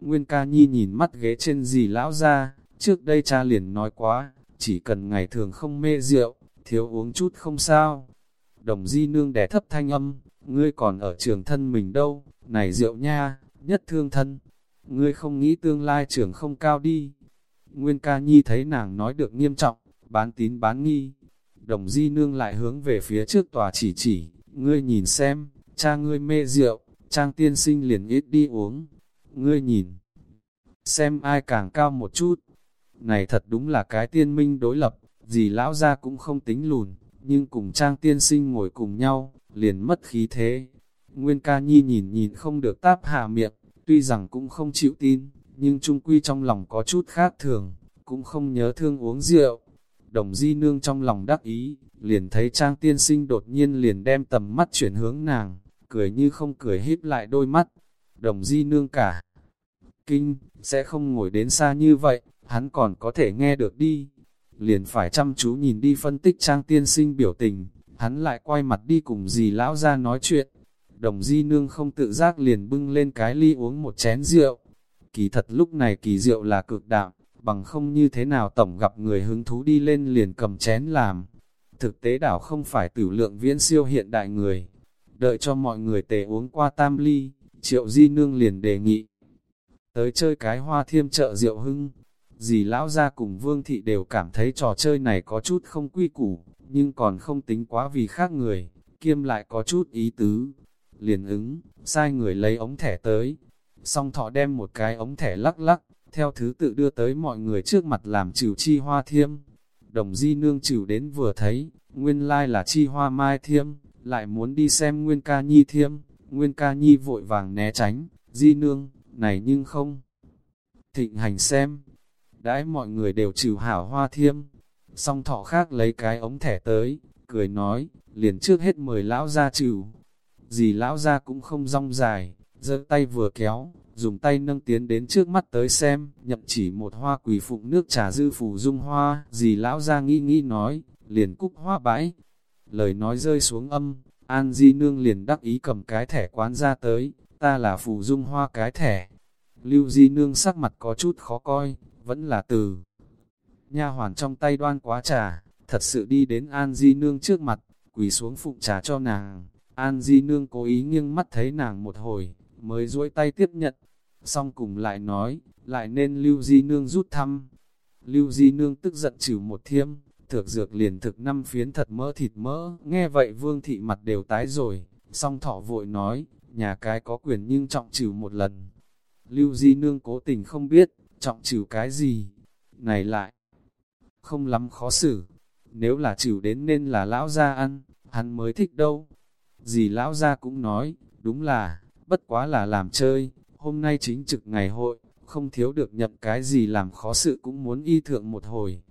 Nguyên ca nhi nhìn mắt ghế trên dì lão ra, trước đây cha liền nói quá, chỉ cần ngày thường không mê rượu, thiếu uống chút không sao. Đồng di nương đẻ thấp thanh âm, ngươi còn ở trường thân mình đâu, này rượu nha, nhất thương thân. Ngươi không nghĩ tương lai trường không cao đi. Nguyên ca nhi thấy nàng nói được nghiêm trọng, bán tín bán nghi. Đồng di nương lại hướng về phía trước tòa chỉ chỉ, ngươi nhìn xem, cha ngươi mê rượu, trang tiên sinh liền ít đi uống. Ngươi nhìn, xem ai càng cao một chút. Này thật đúng là cái tiên minh đối lập, gì lão ra cũng không tính lùn, nhưng cùng trang tiên sinh ngồi cùng nhau, liền mất khí thế. Nguyên ca nhi nhìn nhìn không được táp hạ miệng, tuy rằng cũng không chịu tin, nhưng trung quy trong lòng có chút khác thường, cũng không nhớ thương uống rượu. Đồng di nương trong lòng đắc ý, liền thấy trang tiên sinh đột nhiên liền đem tầm mắt chuyển hướng nàng, cười như không cười híp lại đôi mắt. Đồng di nương cả. Kinh, sẽ không ngồi đến xa như vậy, hắn còn có thể nghe được đi. Liền phải chăm chú nhìn đi phân tích trang tiên sinh biểu tình, hắn lại quay mặt đi cùng dì lão ra nói chuyện. Đồng di nương không tự giác liền bưng lên cái ly uống một chén rượu. Kỳ thật lúc này kỳ rượu là cực đạm bằng không như thế nào tổng gặp người hứng thú đi lên liền cầm chén làm. Thực tế đảo không phải tử lượng viễn siêu hiện đại người. Đợi cho mọi người tề uống qua tam ly, triệu di nương liền đề nghị. Tới chơi cái hoa thiêm chợ rượu hưng, dì lão ra cùng vương thị đều cảm thấy trò chơi này có chút không quy củ, nhưng còn không tính quá vì khác người, kiêm lại có chút ý tứ. Liền ứng, sai người lấy ống thẻ tới, song thọ đem một cái ống thẻ lắc lắc, theo thứ tự đưa tới mọi người trước mặt làm trừ chi hoa thiêm. Đồng di nương trừ đến vừa thấy, nguyên lai là chi hoa mai thiêm, lại muốn đi xem nguyên ca nhi thiêm, nguyên ca nhi vội vàng né tránh, di nương, này nhưng không. Thịnh hành xem, đãi mọi người đều trừ hảo hoa thiêm, song thọ khác lấy cái ống thẻ tới, cười nói, liền trước hết mời lão ra trừ. Dì lão ra cũng không rong dài, giơ tay vừa kéo, dùng tay nâng tiến đến trước mắt tới xem, nhậm chỉ một hoa quỳ phụng nước trà dư phủ dung hoa, dì lão ra nghĩ nghĩ nói, liền cúc hoa bãi. Lời nói rơi xuống âm, An Di Nương liền đắc ý cầm cái thẻ quán ra tới, ta là phù dung hoa cái thẻ. Lưu Di Nương sắc mặt có chút khó coi, vẫn là từ. Nha hoàn trong tay đoan quá trà, thật sự đi đến An Di Nương trước mặt, quỳ xuống phụng trà cho nàng. An Di Nương cố ý nghiêng mắt thấy nàng một hồi, mới duỗi tay tiếp nhận. Xong cùng lại nói, lại nên Lưu Di Nương rút thăm. Lưu Di Nương tức giận chửi một thiêm, thược dược liền thực năm phiến thật mỡ thịt mỡ. Nghe vậy vương thị mặt đều tái rồi, song thọ vội nói, nhà cái có quyền nhưng trọng trừ một lần. Lưu Di Nương cố tình không biết, trọng trừ cái gì. Này lại, không lắm khó xử. Nếu là trừ đến nên là lão gia ăn, hắn mới thích đâu. Dì lão gia cũng nói, đúng là, bất quá là làm chơi, hôm nay chính trực ngày hội, không thiếu được nhập cái gì làm khó sự cũng muốn y thượng một hồi.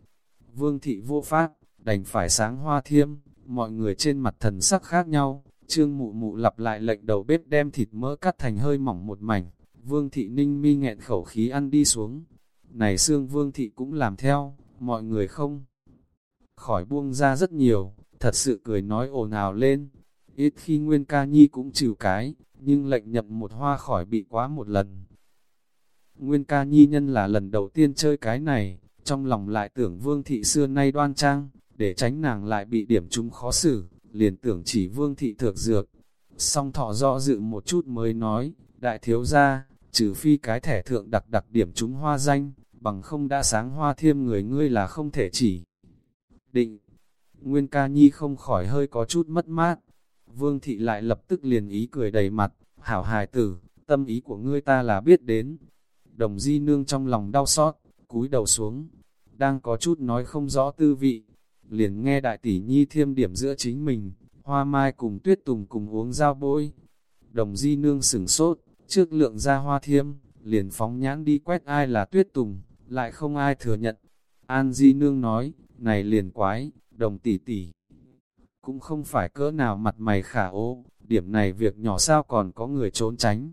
Vương thị vô pháp, đành phải sáng hoa thiêm, mọi người trên mặt thần sắc khác nhau, trương mụ mụ lặp lại lệnh đầu bếp đem thịt mỡ cắt thành hơi mỏng một mảnh, vương thị ninh mi nghẹn khẩu khí ăn đi xuống. Này xương vương thị cũng làm theo, mọi người không khỏi buông ra rất nhiều, thật sự cười nói ồn ào lên. Ít khi Nguyên ca nhi cũng chịu cái, nhưng lệnh nhậm một hoa khỏi bị quá một lần. Nguyên ca nhi nhân là lần đầu tiên chơi cái này, trong lòng lại tưởng vương thị xưa nay đoan trang, để tránh nàng lại bị điểm chúng khó xử, liền tưởng chỉ vương thị thược dược. Song thọ do dự một chút mới nói, đại thiếu gia, trừ phi cái thẻ thượng đặc đặc điểm chúng hoa danh, bằng không đã sáng hoa thiêm người ngươi là không thể chỉ. Định, Nguyên ca nhi không khỏi hơi có chút mất mát, Vương thị lại lập tức liền ý cười đầy mặt, hảo hài tử, tâm ý của ngươi ta là biết đến. Đồng di nương trong lòng đau xót, cúi đầu xuống, đang có chút nói không rõ tư vị. liền nghe đại tỷ nhi thiêm điểm giữa chính mình, hoa mai cùng tuyết tùng cùng uống dao bôi. Đồng di nương sửng sốt, trước lượng ra hoa thiêm, liền phóng nhãn đi quét ai là tuyết tùng, lại không ai thừa nhận. An di nương nói, này liền quái, đồng tỷ tỷ. Cũng không phải cỡ nào mặt mày khả ố, điểm này việc nhỏ sao còn có người trốn tránh.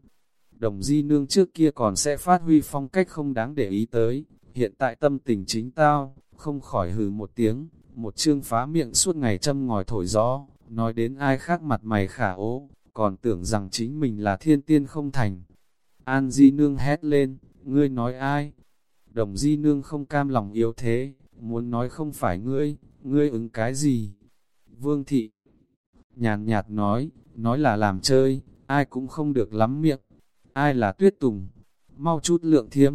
Đồng di nương trước kia còn sẽ phát huy phong cách không đáng để ý tới, hiện tại tâm tình chính tao, không khỏi hừ một tiếng, một chương phá miệng suốt ngày châm ngòi thổi gió, nói đến ai khác mặt mày khả ố, còn tưởng rằng chính mình là thiên tiên không thành. An Di Nương hét lên, ngươi nói ai? Đồng Di Nương không cam lòng yếu thế, muốn nói không phải ngươi, ngươi ứng cái gì? Vương Thị nhàn nhạt nói, nói là làm chơi, ai cũng không được lắm miệng. Ai là Tuyết Tùng? Mau chút lượng thiêm.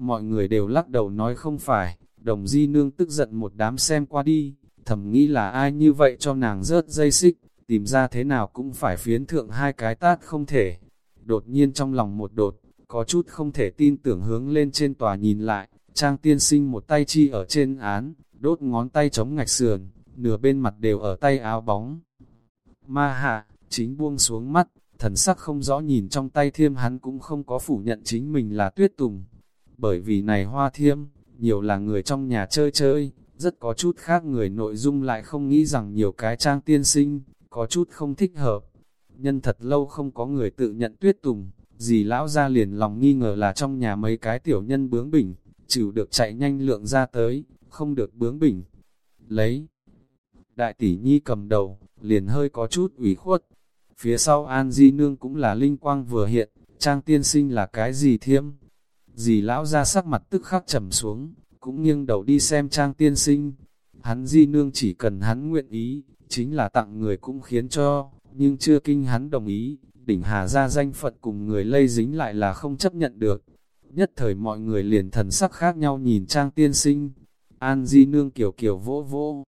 Mọi người đều lắc đầu nói không phải, đồng Di Nương tức giận một đám xem qua đi, thầm nghĩ là ai như vậy cho nàng rớt dây xích, tìm ra thế nào cũng phải phiến thượng hai cái tát không thể. Đột nhiên trong lòng một đột, có chút không thể tin tưởng hướng lên trên tòa nhìn lại, trang tiên sinh một tay chi ở trên án, đốt ngón tay chống ngạch sườn, nửa bên mặt đều ở tay áo bóng. Ma hạ, chính buông xuống mắt, thần sắc không rõ nhìn trong tay thiêm hắn cũng không có phủ nhận chính mình là tuyết tùng. Bởi vì này hoa thiêm, nhiều là người trong nhà chơi chơi, rất có chút khác người nội dung lại không nghĩ rằng nhiều cái trang tiên sinh, có chút không thích hợp. Nhân thật lâu không có người tự nhận tuyết tùng, dì lão ra liền lòng nghi ngờ là trong nhà mấy cái tiểu nhân bướng bỉnh, chịu được chạy nhanh lượng ra tới, không được bướng bỉnh. Lấy, đại tỷ nhi cầm đầu, liền hơi có chút ủy khuất. Phía sau An Di Nương cũng là linh quang vừa hiện, trang tiên sinh là cái gì thiêm. Dì lão ra sắc mặt tức khắc trầm xuống, cũng nghiêng đầu đi xem trang tiên sinh. Hắn Di Nương chỉ cần hắn nguyện ý, chính là tặng người cũng khiến cho, nhưng chưa kinh hắn đồng ý, đỉnh hà ra danh phận cùng người lây dính lại là không chấp nhận được. Nhất thời mọi người liền thần sắc khác nhau nhìn trang tiên sinh, An Di Nương kiểu kiểu vỗ vỗ.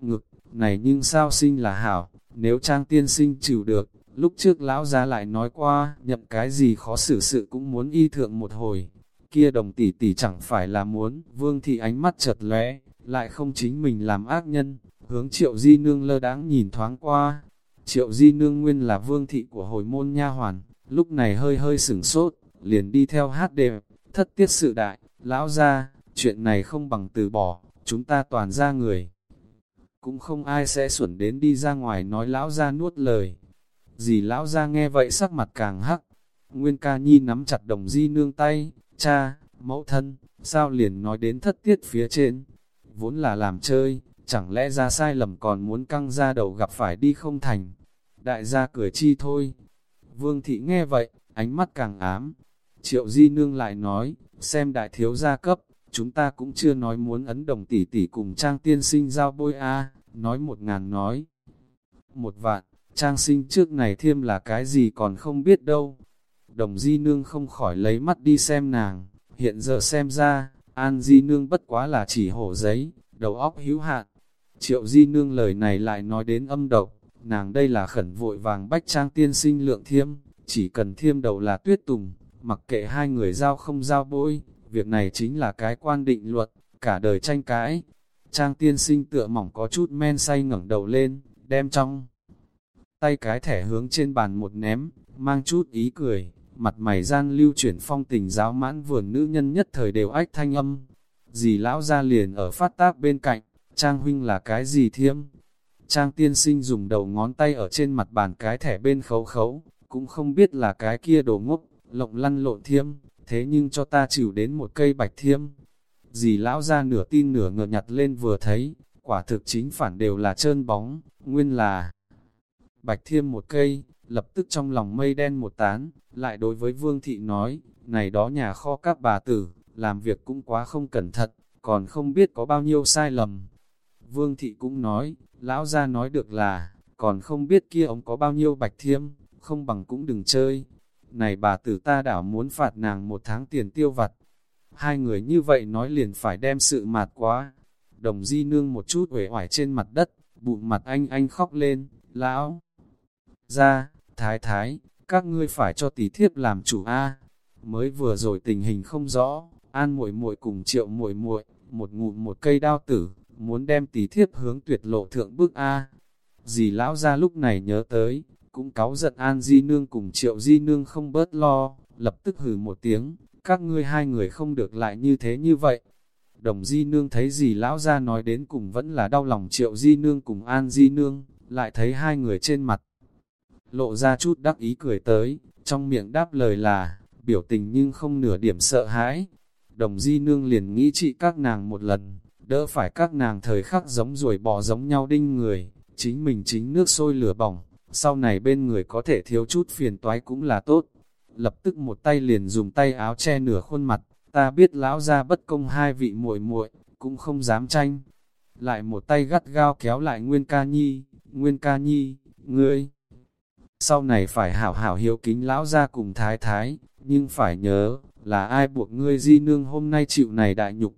Ngực, này nhưng sao sinh là hảo, nếu trang tiên sinh chịu được, lúc trước lão ra lại nói qua, nhậm cái gì khó xử sự cũng muốn y thượng một hồi. Kia đồng tỷ tỷ chẳng phải là muốn, vương thị ánh mắt chợt lóe, lại không chính mình làm ác nhân, hướng triệu di nương lơ đáng nhìn thoáng qua. Triệu di nương nguyên là vương thị của hồi môn nha hoàn, lúc này hơi hơi sửng sốt, liền đi theo hát đẹp, thất tiết sự đại, lão ra, chuyện này không bằng từ bỏ, chúng ta toàn ra người. Cũng không ai sẽ xuẩn đến đi ra ngoài nói lão ra nuốt lời. Dì lão ra nghe vậy sắc mặt càng hắc. Nguyên ca nhi nắm chặt đồng di nương tay, cha, mẫu thân, sao liền nói đến thất tiết phía trên. Vốn là làm chơi, chẳng lẽ ra sai lầm còn muốn căng ra đầu gặp phải đi không thành. Đại gia cười chi thôi. Vương thị nghe vậy, ánh mắt càng ám. Triệu di nương lại nói, xem đại thiếu gia cấp, chúng ta cũng chưa nói muốn ấn đồng tỷ tỷ cùng trang tiên sinh giao bôi a nói một ngàn nói. Một vạn, trang sinh trước này thiêm là cái gì còn không biết đâu. Đồng di nương không khỏi lấy mắt đi xem nàng, hiện giờ xem ra, an di nương bất quá là chỉ hổ giấy, đầu óc hữu hạn. Triệu di nương lời này lại nói đến âm độc, nàng đây là khẩn vội vàng bách trang tiên sinh lượng thiêm, chỉ cần thiêm đầu là tuyết tùng, mặc kệ hai người giao không giao bôi, việc này chính là cái quan định luật, cả đời tranh cãi. Trang tiên sinh tựa mỏng có chút men say ngẩng đầu lên, đem trong tay cái thẻ hướng trên bàn một ném, mang chút ý cười, mặt mày gian lưu chuyển phong tình giáo mãn vườn nữ nhân nhất thời đều ách thanh âm. Dì lão ra liền ở phát tác bên cạnh, Trang huynh là cái gì thiêm? Trang tiên sinh dùng đầu ngón tay ở trên mặt bàn cái thẻ bên khấu khấu, cũng không biết là cái kia đồ ngốc, lộng lăn lộn thiêm, thế nhưng cho ta chịu đến một cây bạch thiêm. Dì lão ra nửa tin nửa ngờ nhặt lên vừa thấy, quả thực chính phản đều là trơn bóng, nguyên là bạch thiêm một cây, lập tức trong lòng mây đen một tán, lại đối với vương thị nói, này đó nhà kho các bà tử, làm việc cũng quá không cẩn thận, còn không biết có bao nhiêu sai lầm. Vương thị cũng nói, lão ra nói được là, còn không biết kia ông có bao nhiêu bạch thiêm, không bằng cũng đừng chơi, này bà tử ta đảo muốn phạt nàng một tháng tiền tiêu vặt. Hai người như vậy nói liền phải đem sự mạt quá. Đồng di nương một chút uể oải trên mặt đất, bụng mặt anh anh khóc lên, lão. Ra, thái thái, các ngươi phải cho tỷ thiếp làm chủ A. Mới vừa rồi tình hình không rõ, an muội muội cùng triệu muội muội một ngụm một cây đao tử, muốn đem tỷ thiếp hướng tuyệt lộ thượng bức A. Dì lão ra lúc này nhớ tới, cũng cáu giận An Di Nương cùng Triệu Di Nương không bớt lo, lập tức hừ một tiếng, các ngươi hai người không được lại như thế như vậy. Đồng Di Nương thấy dì lão ra nói đến cùng vẫn là đau lòng Triệu Di Nương cùng An Di Nương, lại thấy hai người trên mặt. Lộ ra chút đắc ý cười tới, trong miệng đáp lời là, biểu tình nhưng không nửa điểm sợ hãi. Đồng Di Nương liền nghĩ trị các nàng một lần, đỡ phải các nàng thời khắc giống ruồi bò giống nhau đinh người, chính mình chính nước sôi lửa bỏng, sau này bên người có thể thiếu chút phiền toái cũng là tốt. Lập tức một tay liền dùng tay áo che nửa khuôn mặt, ta biết lão ra bất công hai vị muội muội cũng không dám tranh. Lại một tay gắt gao kéo lại Nguyên Ca Nhi, Nguyên Ca Nhi, ngươi. Sau này phải hảo hảo hiếu kính lão ra cùng thái thái, nhưng phải nhớ, là ai buộc ngươi di nương hôm nay chịu này đại nhục.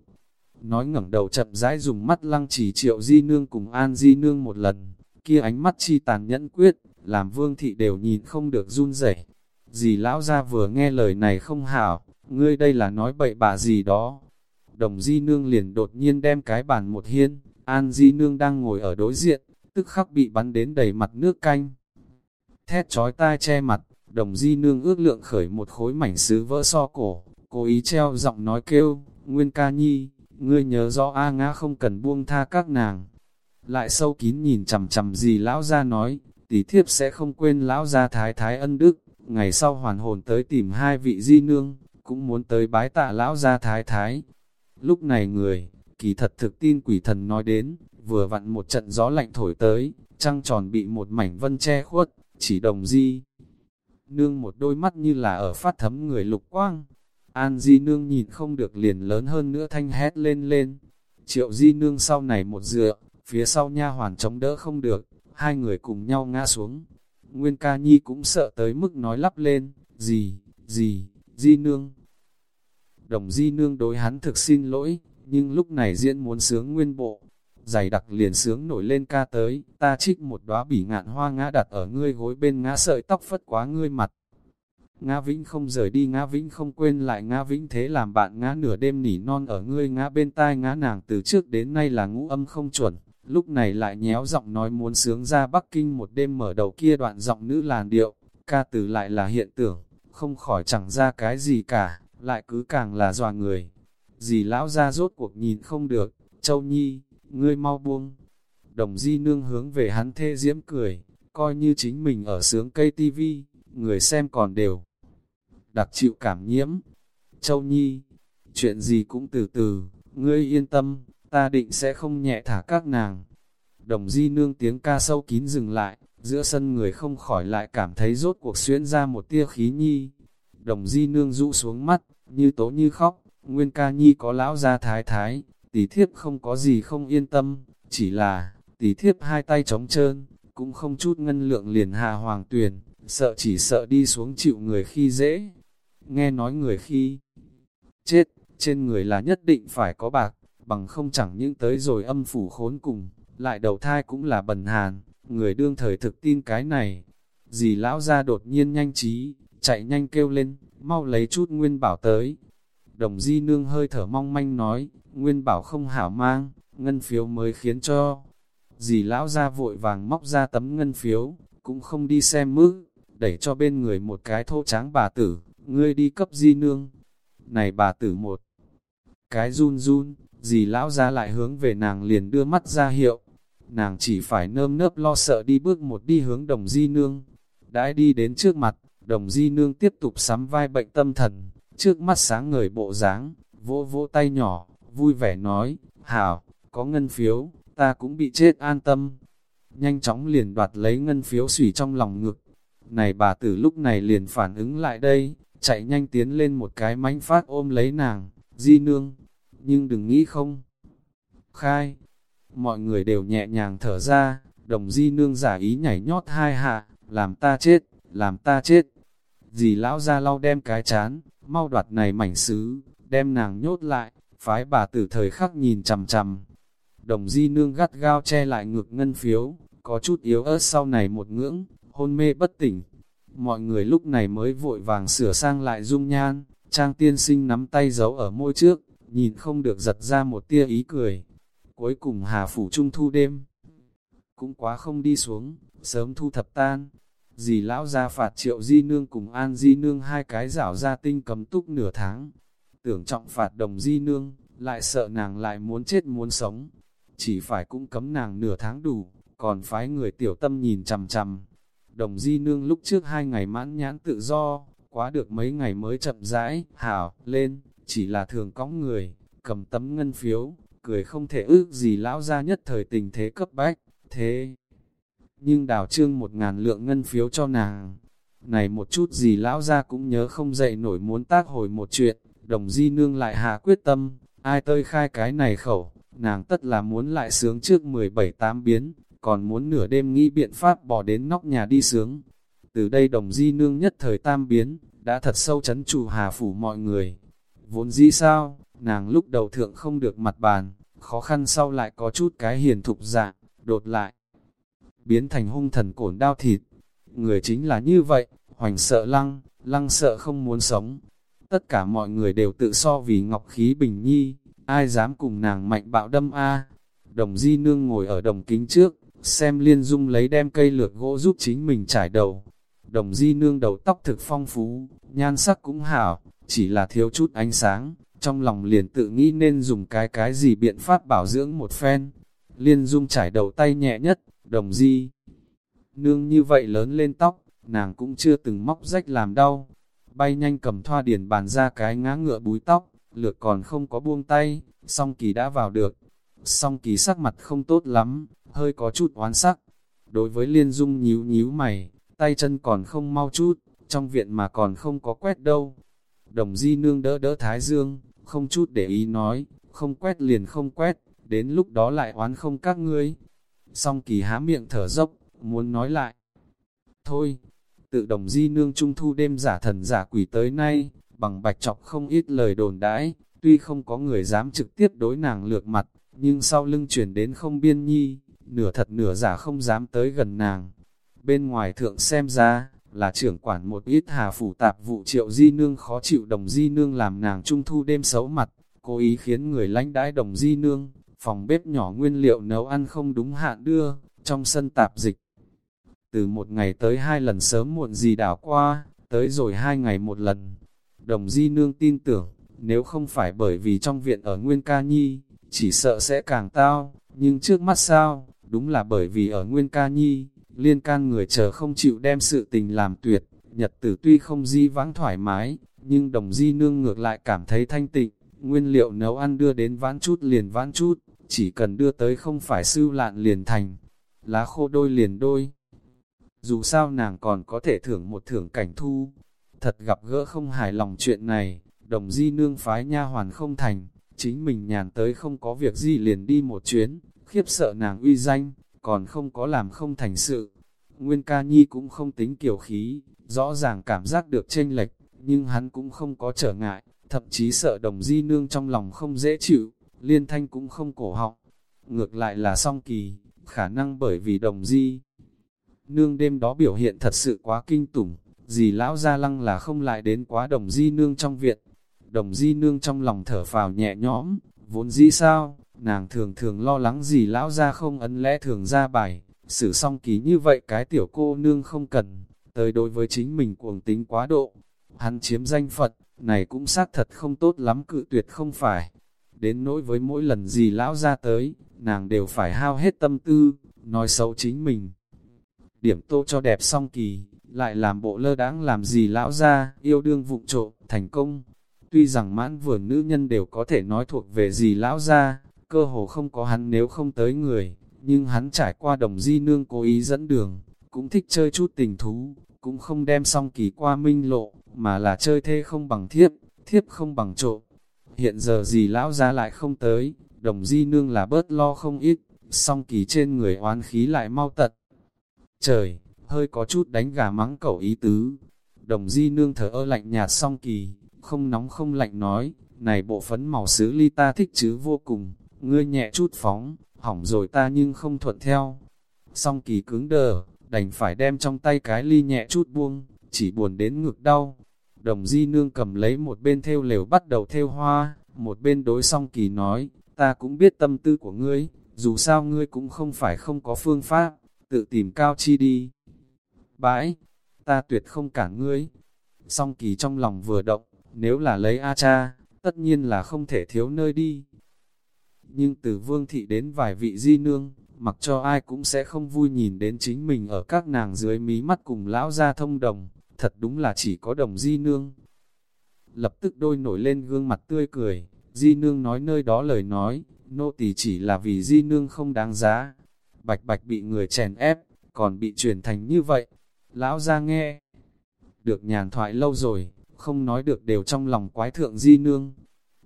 Nói ngẩng đầu chậm rãi dùng mắt lăng chỉ triệu di nương cùng an di nương một lần, kia ánh mắt chi tàn nhẫn quyết, làm vương thị đều nhìn không được run rẩy. Dì lão ra vừa nghe lời này không hảo, ngươi đây là nói bậy bạ gì đó. Đồng di nương liền đột nhiên đem cái bàn một hiên, an di nương đang ngồi ở đối diện, tức khắc bị bắn đến đầy mặt nước canh. Thét chói tai che mặt, đồng di nương ước lượng khởi một khối mảnh sứ vỡ so cổ, cố ý treo giọng nói kêu, Nguyên ca nhi, ngươi nhớ rõ A ngã không cần buông tha các nàng. Lại sâu kín nhìn chầm chầm gì lão ra nói, tỷ thiếp sẽ không quên lão gia thái thái ân đức, ngày sau hoàn hồn tới tìm hai vị di nương, cũng muốn tới bái tạ lão gia thái thái. Lúc này người, kỳ thật thực tin quỷ thần nói đến, vừa vặn một trận gió lạnh thổi tới, trăng tròn bị một mảnh vân che khuất, chỉ đồng di. Nương một đôi mắt như là ở phát thấm người lục quang. An di nương nhìn không được liền lớn hơn nữa thanh hét lên lên. Triệu di nương sau này một dựa, phía sau nha hoàn chống đỡ không được, hai người cùng nhau ngã xuống. Nguyên ca nhi cũng sợ tới mức nói lắp lên, gì, gì, di nương. Đồng di nương đối hắn thực xin lỗi, nhưng lúc này diễn muốn sướng nguyên bộ dày đặc liền sướng nổi lên ca tới, ta trích một đóa bỉ ngạn hoa ngã đặt ở ngươi gối bên ngã sợi tóc phất quá ngươi mặt. Ngã Vĩnh không rời đi Ngã Vĩnh không quên lại Ngã Vĩnh thế làm bạn ngã nửa đêm nỉ non ở ngươi ngã bên tai ngã nàng từ trước đến nay là ngũ âm không chuẩn, lúc này lại nhéo giọng nói muốn sướng ra Bắc Kinh một đêm mở đầu kia đoạn giọng nữ làn điệu, ca từ lại là hiện tưởng, không khỏi chẳng ra cái gì cả, lại cứ càng là dọa người. Dì lão ra rốt cuộc nhìn không được, Châu Nhi, ngươi mau buông. Đồng di nương hướng về hắn thê diễm cười, coi như chính mình ở sướng cây tivi, người xem còn đều. Đặc chịu cảm nhiễm. Châu Nhi, chuyện gì cũng từ từ, ngươi yên tâm, ta định sẽ không nhẹ thả các nàng. Đồng di nương tiếng ca sâu kín dừng lại, giữa sân người không khỏi lại cảm thấy rốt cuộc xuyên ra một tia khí nhi. Đồng di nương rũ xuống mắt, như tố như khóc, nguyên ca nhi có lão gia thái thái, tỷ thiếp không có gì không yên tâm, chỉ là, tỷ thiếp hai tay trống trơn, cũng không chút ngân lượng liền hạ hoàng tuyền sợ chỉ sợ đi xuống chịu người khi dễ. Nghe nói người khi chết, trên người là nhất định phải có bạc, bằng không chẳng những tới rồi âm phủ khốn cùng, lại đầu thai cũng là bần hàn, người đương thời thực tin cái này. Dì lão ra đột nhiên nhanh trí, chạy nhanh kêu lên, mau lấy chút nguyên bảo tới. Đồng di nương hơi thở mong manh nói, nguyên bảo không hảo mang, ngân phiếu mới khiến cho. Dì lão ra vội vàng móc ra tấm ngân phiếu, cũng không đi xem mức, đẩy cho bên người một cái thô tráng bà tử, ngươi đi cấp di nương. Này bà tử một, cái run run, dì lão ra lại hướng về nàng liền đưa mắt ra hiệu. Nàng chỉ phải nơm nớp lo sợ đi bước một đi hướng đồng di nương. Đãi đi đến trước mặt, đồng di nương tiếp tục sắm vai bệnh tâm thần, trước mắt sáng ngời bộ dáng vỗ vỗ tay nhỏ, vui vẻ nói, hảo, có ngân phiếu, ta cũng bị chết an tâm. Nhanh chóng liền đoạt lấy ngân phiếu xủy trong lòng ngực. Này bà tử lúc này liền phản ứng lại đây, chạy nhanh tiến lên một cái mánh phát ôm lấy nàng, di nương, nhưng đừng nghĩ không. Khai, mọi người đều nhẹ nhàng thở ra, đồng di nương giả ý nhảy nhót hai hạ, làm ta chết, làm ta chết. Dì lão ra lau đem cái chán, mau đoạt này mảnh sứ, đem nàng nhốt lại, phái bà tử thời khắc nhìn chằm chằm. Đồng di nương gắt gao che lại ngực ngân phiếu, có chút yếu ớt sau này một ngưỡng, hôn mê bất tỉnh. Mọi người lúc này mới vội vàng sửa sang lại dung nhan, trang tiên sinh nắm tay giấu ở môi trước, nhìn không được giật ra một tia ý cười. cuối cùng hà phủ trung thu đêm. Cũng quá không đi xuống, sớm thu thập tan. Dì lão ra phạt triệu di nương cùng an di nương hai cái rảo ra tinh cấm túc nửa tháng. Tưởng trọng phạt đồng di nương, lại sợ nàng lại muốn chết muốn sống. Chỉ phải cũng cấm nàng nửa tháng đủ, còn phái người tiểu tâm nhìn chằm chằm. Đồng di nương lúc trước hai ngày mãn nhãn tự do, quá được mấy ngày mới chậm rãi, hảo, lên, chỉ là thường cõng người, cầm tấm ngân phiếu, cười không thể ước gì lão ra nhất thời tình thế cấp bách, thế. Nhưng đào trương một ngàn lượng ngân phiếu cho nàng, này một chút gì lão ra cũng nhớ không dậy nổi muốn tác hồi một chuyện, đồng di nương lại hạ quyết tâm, ai tơi khai cái này khẩu, nàng tất là muốn lại sướng trước 17 tám biến, còn muốn nửa đêm nghĩ biện pháp bỏ đến nóc nhà đi sướng. Từ đây đồng di nương nhất thời tam biến, đã thật sâu chấn chủ hà phủ mọi người. Vốn di sao, nàng lúc đầu thượng không được mặt bàn, khó khăn sau lại có chút cái hiền thục dạng, đột lại. Biến thành hung thần cổn đao thịt. Người chính là như vậy, hoành sợ lăng, lăng sợ không muốn sống. Tất cả mọi người đều tự so vì ngọc khí bình nhi, ai dám cùng nàng mạnh bạo đâm a Đồng di nương ngồi ở đồng kính trước, xem liên dung lấy đem cây lược gỗ giúp chính mình trải đầu. Đồng di nương đầu tóc thực phong phú, nhan sắc cũng hảo, chỉ là thiếu chút ánh sáng, trong lòng liền tự nghĩ nên dùng cái cái gì biện pháp bảo dưỡng một phen. Liên dung trải đầu tay nhẹ nhất, đồng di. Nương như vậy lớn lên tóc, nàng cũng chưa từng móc rách làm đau. Bay nhanh cầm thoa điển bàn ra cái ngã ngựa búi tóc, lược còn không có buông tay, song kỳ đã vào được. Song kỳ sắc mặt không tốt lắm, hơi có chút oán sắc. Đối với liên dung nhíu nhíu mày, tay chân còn không mau chút, trong viện mà còn không có quét đâu. Đồng di nương đỡ đỡ thái dương, không chút để ý nói, không quét liền không quét, đến lúc đó lại oán không các ngươi. Song kỳ há miệng thở dốc, muốn nói lại. Thôi, tự đồng di nương trung thu đêm giả thần giả quỷ tới nay, bằng bạch chọc không ít lời đồn đãi, tuy không có người dám trực tiếp đối nàng lược mặt, nhưng sau lưng chuyển đến không biên nhi, nửa thật nửa giả không dám tới gần nàng. Bên ngoài thượng xem ra, là trưởng quản một ít hà phủ tạp vụ triệu di nương khó chịu đồng di nương làm nàng trung thu đêm xấu mặt, cố ý khiến người lãnh đãi đồng di nương, phòng bếp nhỏ nguyên liệu nấu ăn không đúng hạn đưa, trong sân tạp dịch. Từ một ngày tới hai lần sớm muộn gì đảo qua, tới rồi hai ngày một lần. Đồng di nương tin tưởng, nếu không phải bởi vì trong viện ở Nguyên Ca Nhi, chỉ sợ sẽ càng tao, nhưng trước mắt sao, đúng là bởi vì ở Nguyên Ca Nhi, liên can người chờ không chịu đem sự tình làm tuyệt, nhật tử tuy không di vãng thoải mái, nhưng đồng di nương ngược lại cảm thấy thanh tịnh, nguyên liệu nấu ăn đưa đến vãn chút liền vãn chút, chỉ cần đưa tới không phải sưu lạn liền thành, lá khô đôi liền đôi. Dù sao nàng còn có thể thưởng một thưởng cảnh thu, thật gặp gỡ không hài lòng chuyện này, đồng di nương phái nha hoàn không thành, chính mình nhàn tới không có việc gì liền đi một chuyến, khiếp sợ nàng uy danh, còn không có làm không thành sự. Nguyên ca nhi cũng không tính kiểu khí, rõ ràng cảm giác được chênh lệch, nhưng hắn cũng không có trở ngại, thậm chí sợ đồng di nương trong lòng không dễ chịu, liên thanh cũng không cổ họng. Ngược lại là song kỳ, khả năng bởi vì đồng di. Nương đêm đó biểu hiện thật sự quá kinh tủng, dì lão gia lăng là không lại đến quá đồng di nương trong viện. Đồng di nương trong lòng thở phào nhẹ nhõm, vốn dĩ sao, nàng thường thường lo lắng gì lão ra không ấn lẽ thường ra bài, xử song ký như vậy cái tiểu cô nương không cần, tới đối với chính mình cuồng tính quá độ. Hắn chiếm danh Phật, này cũng xác thật không tốt lắm cự tuyệt không phải. Đến nỗi với mỗi lần gì lão ra tới, nàng đều phải hao hết tâm tư, nói xấu chính mình. Điểm tô cho đẹp xong kỳ, lại làm bộ lơ đáng làm gì lão ra, yêu đương vụng trộm, thành công. Tuy rằng mãn vườn nữ nhân đều có thể nói thuộc về gì lão ra, cơ hồ không có hắn nếu không tới người, nhưng hắn trải qua đồng di nương cố ý dẫn đường, cũng thích chơi chút tình thú, cũng không đem xong kỳ qua minh lộ, mà là chơi thê không bằng thiếp, thiếp không bằng trộm. Hiện giờ gì lão ra lại không tới, đồng di nương là bớt lo không ít, song kỳ trên người oán khí lại mau tật. Trời, hơi có chút đánh gà mắng cẩu ý tứ. Đồng di nương thở ơ lạnh nhạt song kỳ, không nóng không lạnh nói, này bộ phấn màu sứ ly ta thích chứ vô cùng, ngươi nhẹ chút phóng, hỏng rồi ta nhưng không thuận theo. Song kỳ cứng đờ, đành phải đem trong tay cái ly nhẹ chút buông, chỉ buồn đến ngực đau. Đồng di nương cầm lấy một bên theo lều bắt đầu theo hoa, một bên đối song kỳ nói, ta cũng biết tâm tư của ngươi, dù sao ngươi cũng không phải không có phương pháp, tự tìm cao chi đi. Bãi, ta tuyệt không cản ngươi. Song kỳ trong lòng vừa động, nếu là lấy A cha, tất nhiên là không thể thiếu nơi đi. Nhưng từ vương thị đến vài vị di nương, mặc cho ai cũng sẽ không vui nhìn đến chính mình ở các nàng dưới mí mắt cùng lão gia thông đồng, thật đúng là chỉ có đồng di nương. Lập tức đôi nổi lên gương mặt tươi cười, di nương nói nơi đó lời nói, nô tỳ chỉ là vì di nương không đáng giá. Bạch bạch bị người chèn ép, còn bị truyền thành như vậy. Lão ra nghe, được nhàn thoại lâu rồi, không nói được đều trong lòng quái thượng di nương.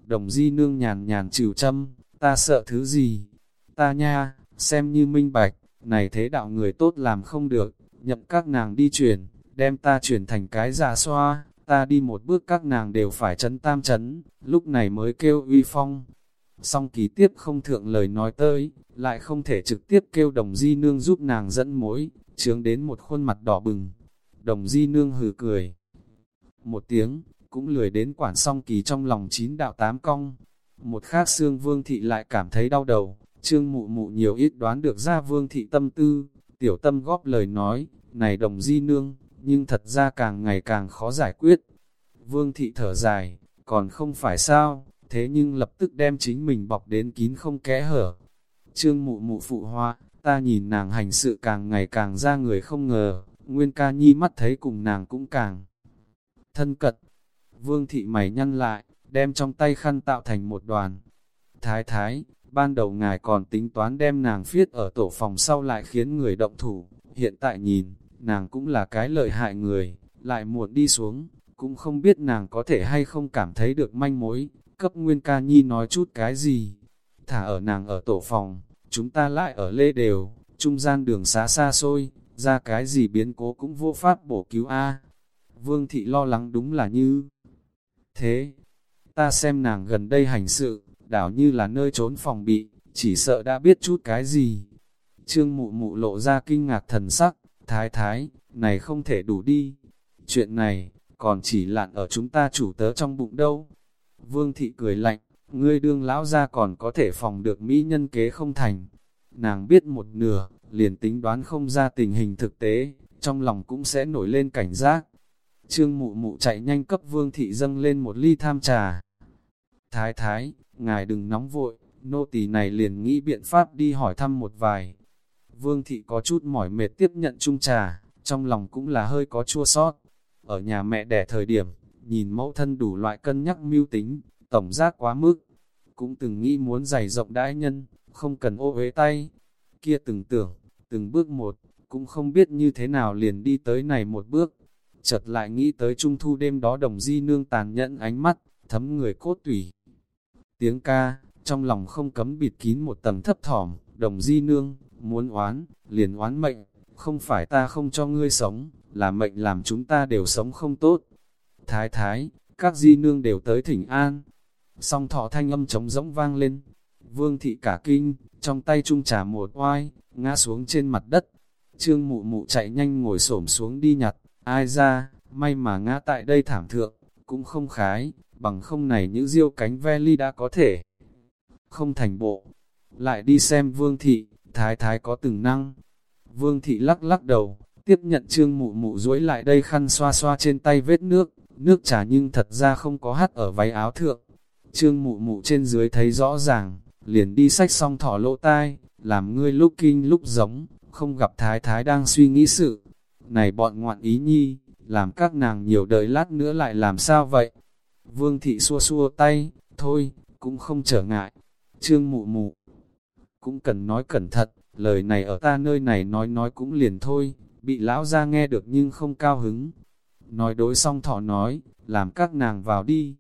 Đồng di nương nhàn nhàn trừ châm, ta sợ thứ gì? Ta nha, xem như minh bạch, này thế đạo người tốt làm không được, nhậm các nàng đi truyền, đem ta truyền thành cái già xoa, ta đi một bước các nàng đều phải chấn tam chấn, lúc này mới kêu uy phong. Song Kỳ tiếp không thượng lời nói tới, lại không thể trực tiếp kêu đồng di nương giúp nàng dẫn mối, trướng đến một khuôn mặt đỏ bừng. Đồng di nương hừ cười. Một tiếng, cũng lười đến quản song kỳ trong lòng chín đạo tám cong. Một khác xương vương thị lại cảm thấy đau đầu, trương mụ mụ nhiều ít đoán được ra vương thị tâm tư, tiểu tâm góp lời nói, này đồng di nương, nhưng thật ra càng ngày càng khó giải quyết. Vương thị thở dài, còn không phải sao, thế nhưng lập tức đem chính mình bọc đến kín không kẽ hở. Trương mụ mụ phụ hoa, ta nhìn nàng hành sự càng ngày càng ra người không ngờ, Nguyên ca nhi mắt thấy cùng nàng cũng càng thân cật. Vương thị mày nhăn lại, đem trong tay khăn tạo thành một đoàn. Thái thái, ban đầu ngài còn tính toán đem nàng phiết ở tổ phòng sau lại khiến người động thủ, hiện tại nhìn, nàng cũng là cái lợi hại người, lại muộn đi xuống, cũng không biết nàng có thể hay không cảm thấy được manh mối, cấp Nguyên ca nhi nói chút cái gì. Thả ở nàng ở tổ phòng, chúng ta lại ở lê đều, trung gian đường xá xa xôi, ra cái gì biến cố cũng vô pháp bổ cứu A. Vương thị lo lắng đúng là như thế. Ta xem nàng gần đây hành sự, đảo như là nơi trốn phòng bị, chỉ sợ đã biết chút cái gì. Trương mụ mụ lộ ra kinh ngạc thần sắc, thái thái, này không thể đủ đi. Chuyện này, còn chỉ lạn ở chúng ta chủ tớ trong bụng đâu. Vương thị cười lạnh, ngươi đương lão ra còn có thể phòng được mỹ nhân kế không thành. Nàng biết một nửa, liền tính đoán không ra tình hình thực tế, trong lòng cũng sẽ nổi lên cảnh giác. Trương mụ mụ chạy nhanh cấp vương thị dâng lên một ly tham trà. Thái thái, ngài đừng nóng vội, nô tỳ này liền nghĩ biện pháp đi hỏi thăm một vài. Vương thị có chút mỏi mệt tiếp nhận chung trà, trong lòng cũng là hơi có chua sót. Ở nhà mẹ đẻ thời điểm, nhìn mẫu thân đủ loại cân nhắc mưu tính, tổng giác quá mức. Cũng từng nghĩ muốn dày rộng đãi nhân, không cần ô uế tay. Kia từng tưởng, từng bước một, cũng không biết như thế nào liền đi tới này một bước. Chợt lại nghĩ tới trung thu đêm đó đồng di nương tàn nhẫn ánh mắt, thấm người cốt tủy. Tiếng ca, trong lòng không cấm bịt kín một tầng thấp thỏm, đồng di nương, muốn oán, liền oán mệnh, không phải ta không cho ngươi sống, là mệnh làm chúng ta đều sống không tốt. Thái thái, các di nương đều tới thỉnh an. Song thọ thanh âm trống rỗng vang lên. Vương thị cả kinh, trong tay trung trà một oai, ngã xuống trên mặt đất. Trương mụ mụ chạy nhanh ngồi xổm xuống đi nhặt, ai ra, may mà ngã tại đây thảm thượng, cũng không khái, bằng không này những diêu cánh ve ly đã có thể. Không thành bộ, lại đi xem vương thị, thái thái có từng năng. Vương thị lắc lắc đầu, tiếp nhận trương mụ mụ duỗi lại đây khăn xoa xoa trên tay vết nước, nước trà nhưng thật ra không có hắt ở váy áo thượng. Trương mụ mụ trên dưới thấy rõ ràng, liền đi sách xong thỏ lỗ tai, làm ngươi lúc kinh lúc giống, không gặp thái thái đang suy nghĩ sự. Này bọn ngoạn ý nhi, làm các nàng nhiều đợi lát nữa lại làm sao vậy? Vương thị xua xua tay, thôi, cũng không trở ngại. Trương mụ mụ, cũng cần nói cẩn thận, lời này ở ta nơi này nói nói cũng liền thôi, bị lão ra nghe được nhưng không cao hứng. Nói đối song thọ nói, làm các nàng vào đi.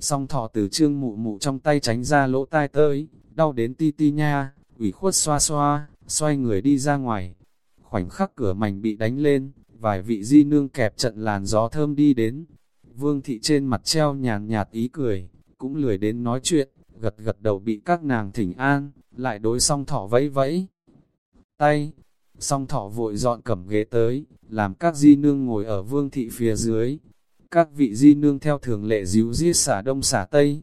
Song thọ từ trương mụ mụ trong tay tránh ra lỗ tai tới, đau đến ti ti nha, ủy khuất xoa xoa, xoay người đi ra ngoài. Khoảnh khắc cửa mảnh bị đánh lên, vài vị di nương kẹp trận làn gió thơm đi đến. Vương thị trên mặt treo nhàn nhạt ý cười, cũng lười đến nói chuyện, gật gật đầu bị các nàng thỉnh an, lại đối song thỏ vẫy vẫy. Tay, song Thọ vội dọn cẩm ghế tới, làm các di nương ngồi ở vương thị phía dưới. Các vị di nương theo thường lệ díu giết xả đông xả tây.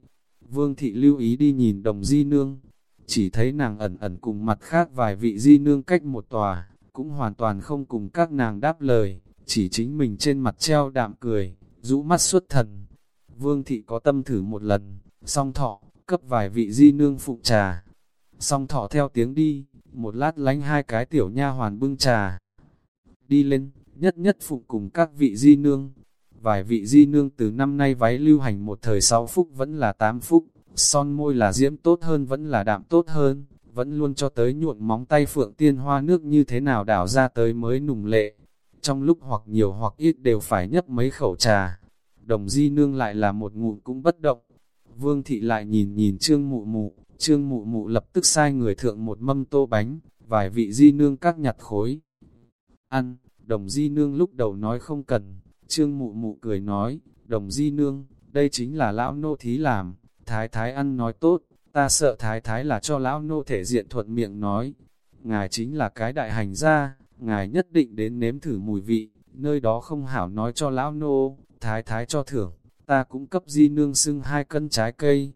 Vương thị lưu ý đi nhìn đồng di nương, chỉ thấy nàng ẩn ẩn cùng mặt khác vài vị di nương cách một tòa, cũng hoàn toàn không cùng các nàng đáp lời, chỉ chính mình trên mặt treo đạm cười, rũ mắt xuất thần. Vương thị có tâm thử một lần, song thọ, cấp vài vị di nương phụ trà. Song thọ theo tiếng đi, một lát lánh hai cái tiểu nha hoàn bưng trà. Đi lên, nhất nhất phụ cùng các vị di nương. Vài vị di nương từ năm nay váy lưu hành một thời 6 phút vẫn là 8 phút, son môi là diễm tốt hơn vẫn là đạm tốt hơn, vẫn luôn cho tới nhuộn móng tay phượng tiên hoa nước như thế nào đảo ra tới mới nùng lệ. Trong lúc hoặc nhiều hoặc ít đều phải nhấp mấy khẩu trà. Đồng di nương lại là một ngụm cũng bất động. Vương thị lại nhìn nhìn trương mụ mụ, trương mụ mụ lập tức sai người thượng một mâm tô bánh, vài vị di nương các nhặt khối. Ăn, đồng di nương lúc đầu nói không cần, trương mụ mụ cười nói, đồng di nương, đây chính là lão nô thí làm, thái thái ăn nói tốt, ta sợ thái thái là cho lão nô thể diện thuận miệng nói. Ngài chính là cái đại hành gia, ngài nhất định đến nếm thử mùi vị, nơi đó không hảo nói cho lão nô, thái thái cho thưởng, ta cũng cấp di nương xưng hai cân trái cây.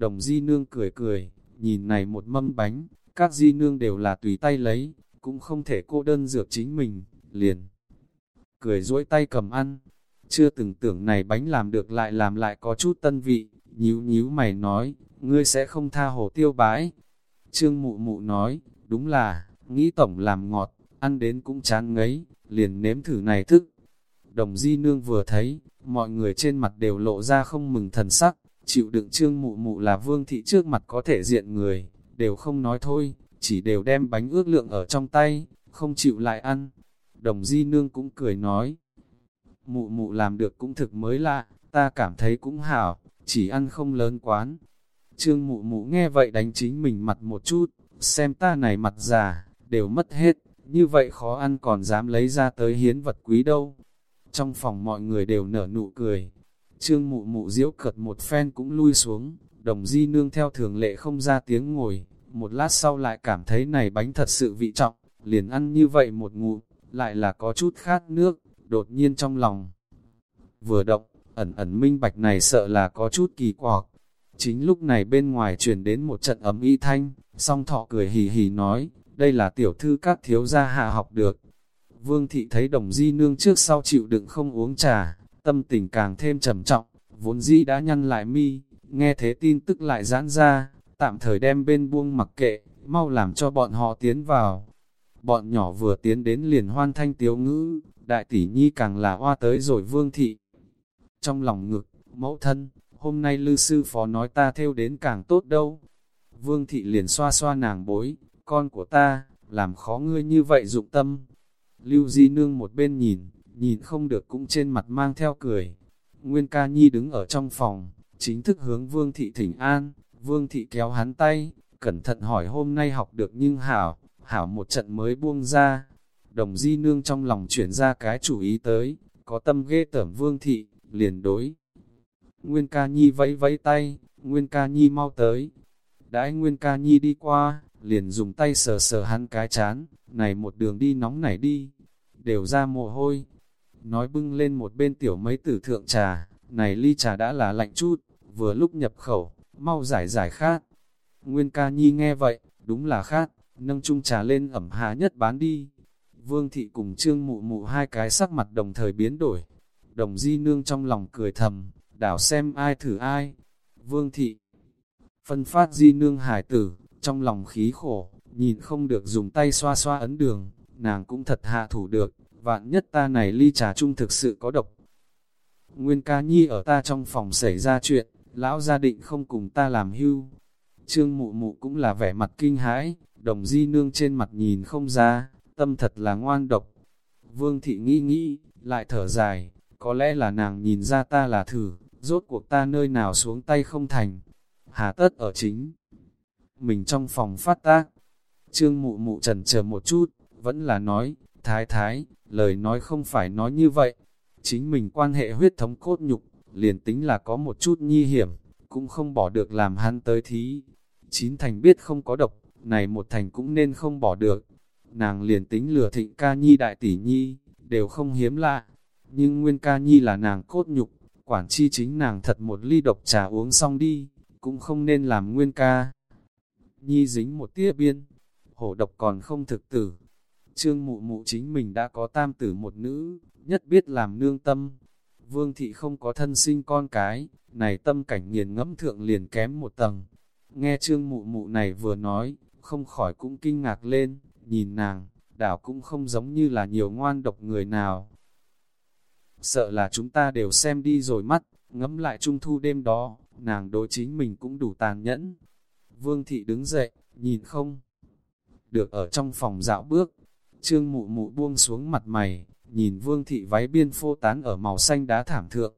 Đồng di nương cười cười, nhìn này một mâm bánh, các di nương đều là tùy tay lấy, cũng không thể cô đơn dược chính mình, liền. Cười duỗi tay cầm ăn, chưa từng tưởng này bánh làm được lại làm lại có chút tân vị, nhíu nhíu mày nói, ngươi sẽ không tha hồ tiêu bãi. Trương mụ mụ nói, đúng là, nghĩ tổng làm ngọt, ăn đến cũng chán ngấy, liền nếm thử này thức. Đồng di nương vừa thấy, mọi người trên mặt đều lộ ra không mừng thần sắc, chịu đựng trương mụ mụ là vương thị trước mặt có thể diện người, đều không nói thôi, chỉ đều đem bánh ước lượng ở trong tay, không chịu lại ăn. Đồng di nương cũng cười nói, mụ mụ làm được cũng thực mới lạ, ta cảm thấy cũng hảo, chỉ ăn không lớn quán. Trương mụ mụ nghe vậy đánh chính mình mặt một chút, xem ta này mặt già, đều mất hết, như vậy khó ăn còn dám lấy ra tới hiến vật quý đâu. Trong phòng mọi người đều nở nụ cười, trương mụ mụ diễu cật một phen cũng lui xuống, đồng di nương theo thường lệ không ra tiếng ngồi, một lát sau lại cảm thấy này bánh thật sự vị trọng, liền ăn như vậy một ngụm, lại là có chút khát nước, đột nhiên trong lòng. Vừa động, ẩn ẩn minh bạch này sợ là có chút kỳ quặc. Chính lúc này bên ngoài truyền đến một trận ấm y thanh, song thọ cười hì hì nói, đây là tiểu thư các thiếu gia hạ học được. Vương thị thấy đồng di nương trước sau chịu đựng không uống trà, tâm tình càng thêm trầm trọng, vốn dĩ đã nhăn lại mi, nghe thế tin tức lại giãn ra, tạm thời đem bên buông mặc kệ, mau làm cho bọn họ tiến vào. Bọn nhỏ vừa tiến đến liền hoan thanh tiếu ngữ, đại tỷ nhi càng là hoa tới rồi vương thị. Trong lòng ngực, mẫu thân, hôm nay lư sư phó nói ta theo đến càng tốt đâu. Vương thị liền xoa xoa nàng bối, con của ta, làm khó ngươi như vậy dụng tâm. Lưu Di Nương một bên nhìn, nhìn không được cũng trên mặt mang theo cười. Nguyên ca nhi đứng ở trong phòng, chính thức hướng Vương thị thỉnh an, Vương thị kéo hắn tay, cẩn thận hỏi hôm nay học được nhưng hảo, hảo một trận mới buông ra. Đồng Di Nương trong lòng chuyển ra cái chủ ý tới, có tâm ghê tởm Vương thị, liền đối. Nguyên ca nhi vẫy vẫy tay, Nguyên ca nhi mau tới. Đãi Nguyên ca nhi đi qua, liền dùng tay sờ sờ hắn cái chán, này một đường đi nóng nảy đi, đều ra mồ hôi. Nói bưng lên một bên tiểu mấy tử thượng trà, này ly trà đã là lạnh chút, vừa lúc nhập khẩu, mau giải giải khát. Nguyên ca nhi nghe vậy, đúng là khát, nâng chung trà lên ẩm hà nhất bán đi. Vương thị cùng trương mụ mụ hai cái sắc mặt đồng thời biến đổi. Đồng di nương trong lòng cười thầm, đảo xem ai thử ai. Vương thị, phân phát di nương hải tử, trong lòng khí khổ, nhìn không được dùng tay xoa xoa ấn đường, nàng cũng thật hạ thủ được, vạn nhất ta này ly trà chung thực sự có độc. Nguyên ca nhi ở ta trong phòng xảy ra chuyện, lão gia định không cùng ta làm hưu. Trương mụ mụ cũng là vẻ mặt kinh hãi, đồng di nương trên mặt nhìn không ra, tâm thật là ngoan độc. Vương thị nghĩ nghĩ, lại thở dài, có lẽ là nàng nhìn ra ta là thử, rốt cuộc ta nơi nào xuống tay không thành. Hà tất ở chính. Mình trong phòng phát tác. Trương mụ mụ trần chờ một chút, vẫn là nói, thái thái, lời nói không phải nói như vậy. Chính mình quan hệ huyết thống cốt nhục, liền tính là có một chút nhi hiểm, cũng không bỏ được làm hắn tới thí. Chín thành biết không có độc, này một thành cũng nên không bỏ được. Nàng liền tính lừa thịnh ca nhi đại tỷ nhi, đều không hiếm lạ. Nhưng nguyên ca nhi là nàng cốt nhục, quản chi chính nàng thật một ly độc trà uống xong đi, cũng không nên làm nguyên ca. Nhi dính một tia biên, hổ độc còn không thực tử. Trương mụ mụ chính mình đã có tam tử một nữ, nhất biết làm nương tâm. Vương thị không có thân sinh con cái, này tâm cảnh nghiền ngẫm thượng liền kém một tầng. Nghe trương mụ mụ này vừa nói, không khỏi cũng kinh ngạc lên, nhìn nàng, đảo cũng không giống như là nhiều ngoan độc người nào. Sợ là chúng ta đều xem đi rồi mắt, ngẫm lại trung thu đêm đó, nàng đối chính mình cũng đủ tàn nhẫn. Vương thị đứng dậy, nhìn không? Được ở trong phòng dạo bước, trương mụ mụ buông xuống mặt mày, nhìn vương thị váy biên phô tán ở màu xanh đá thảm thượng.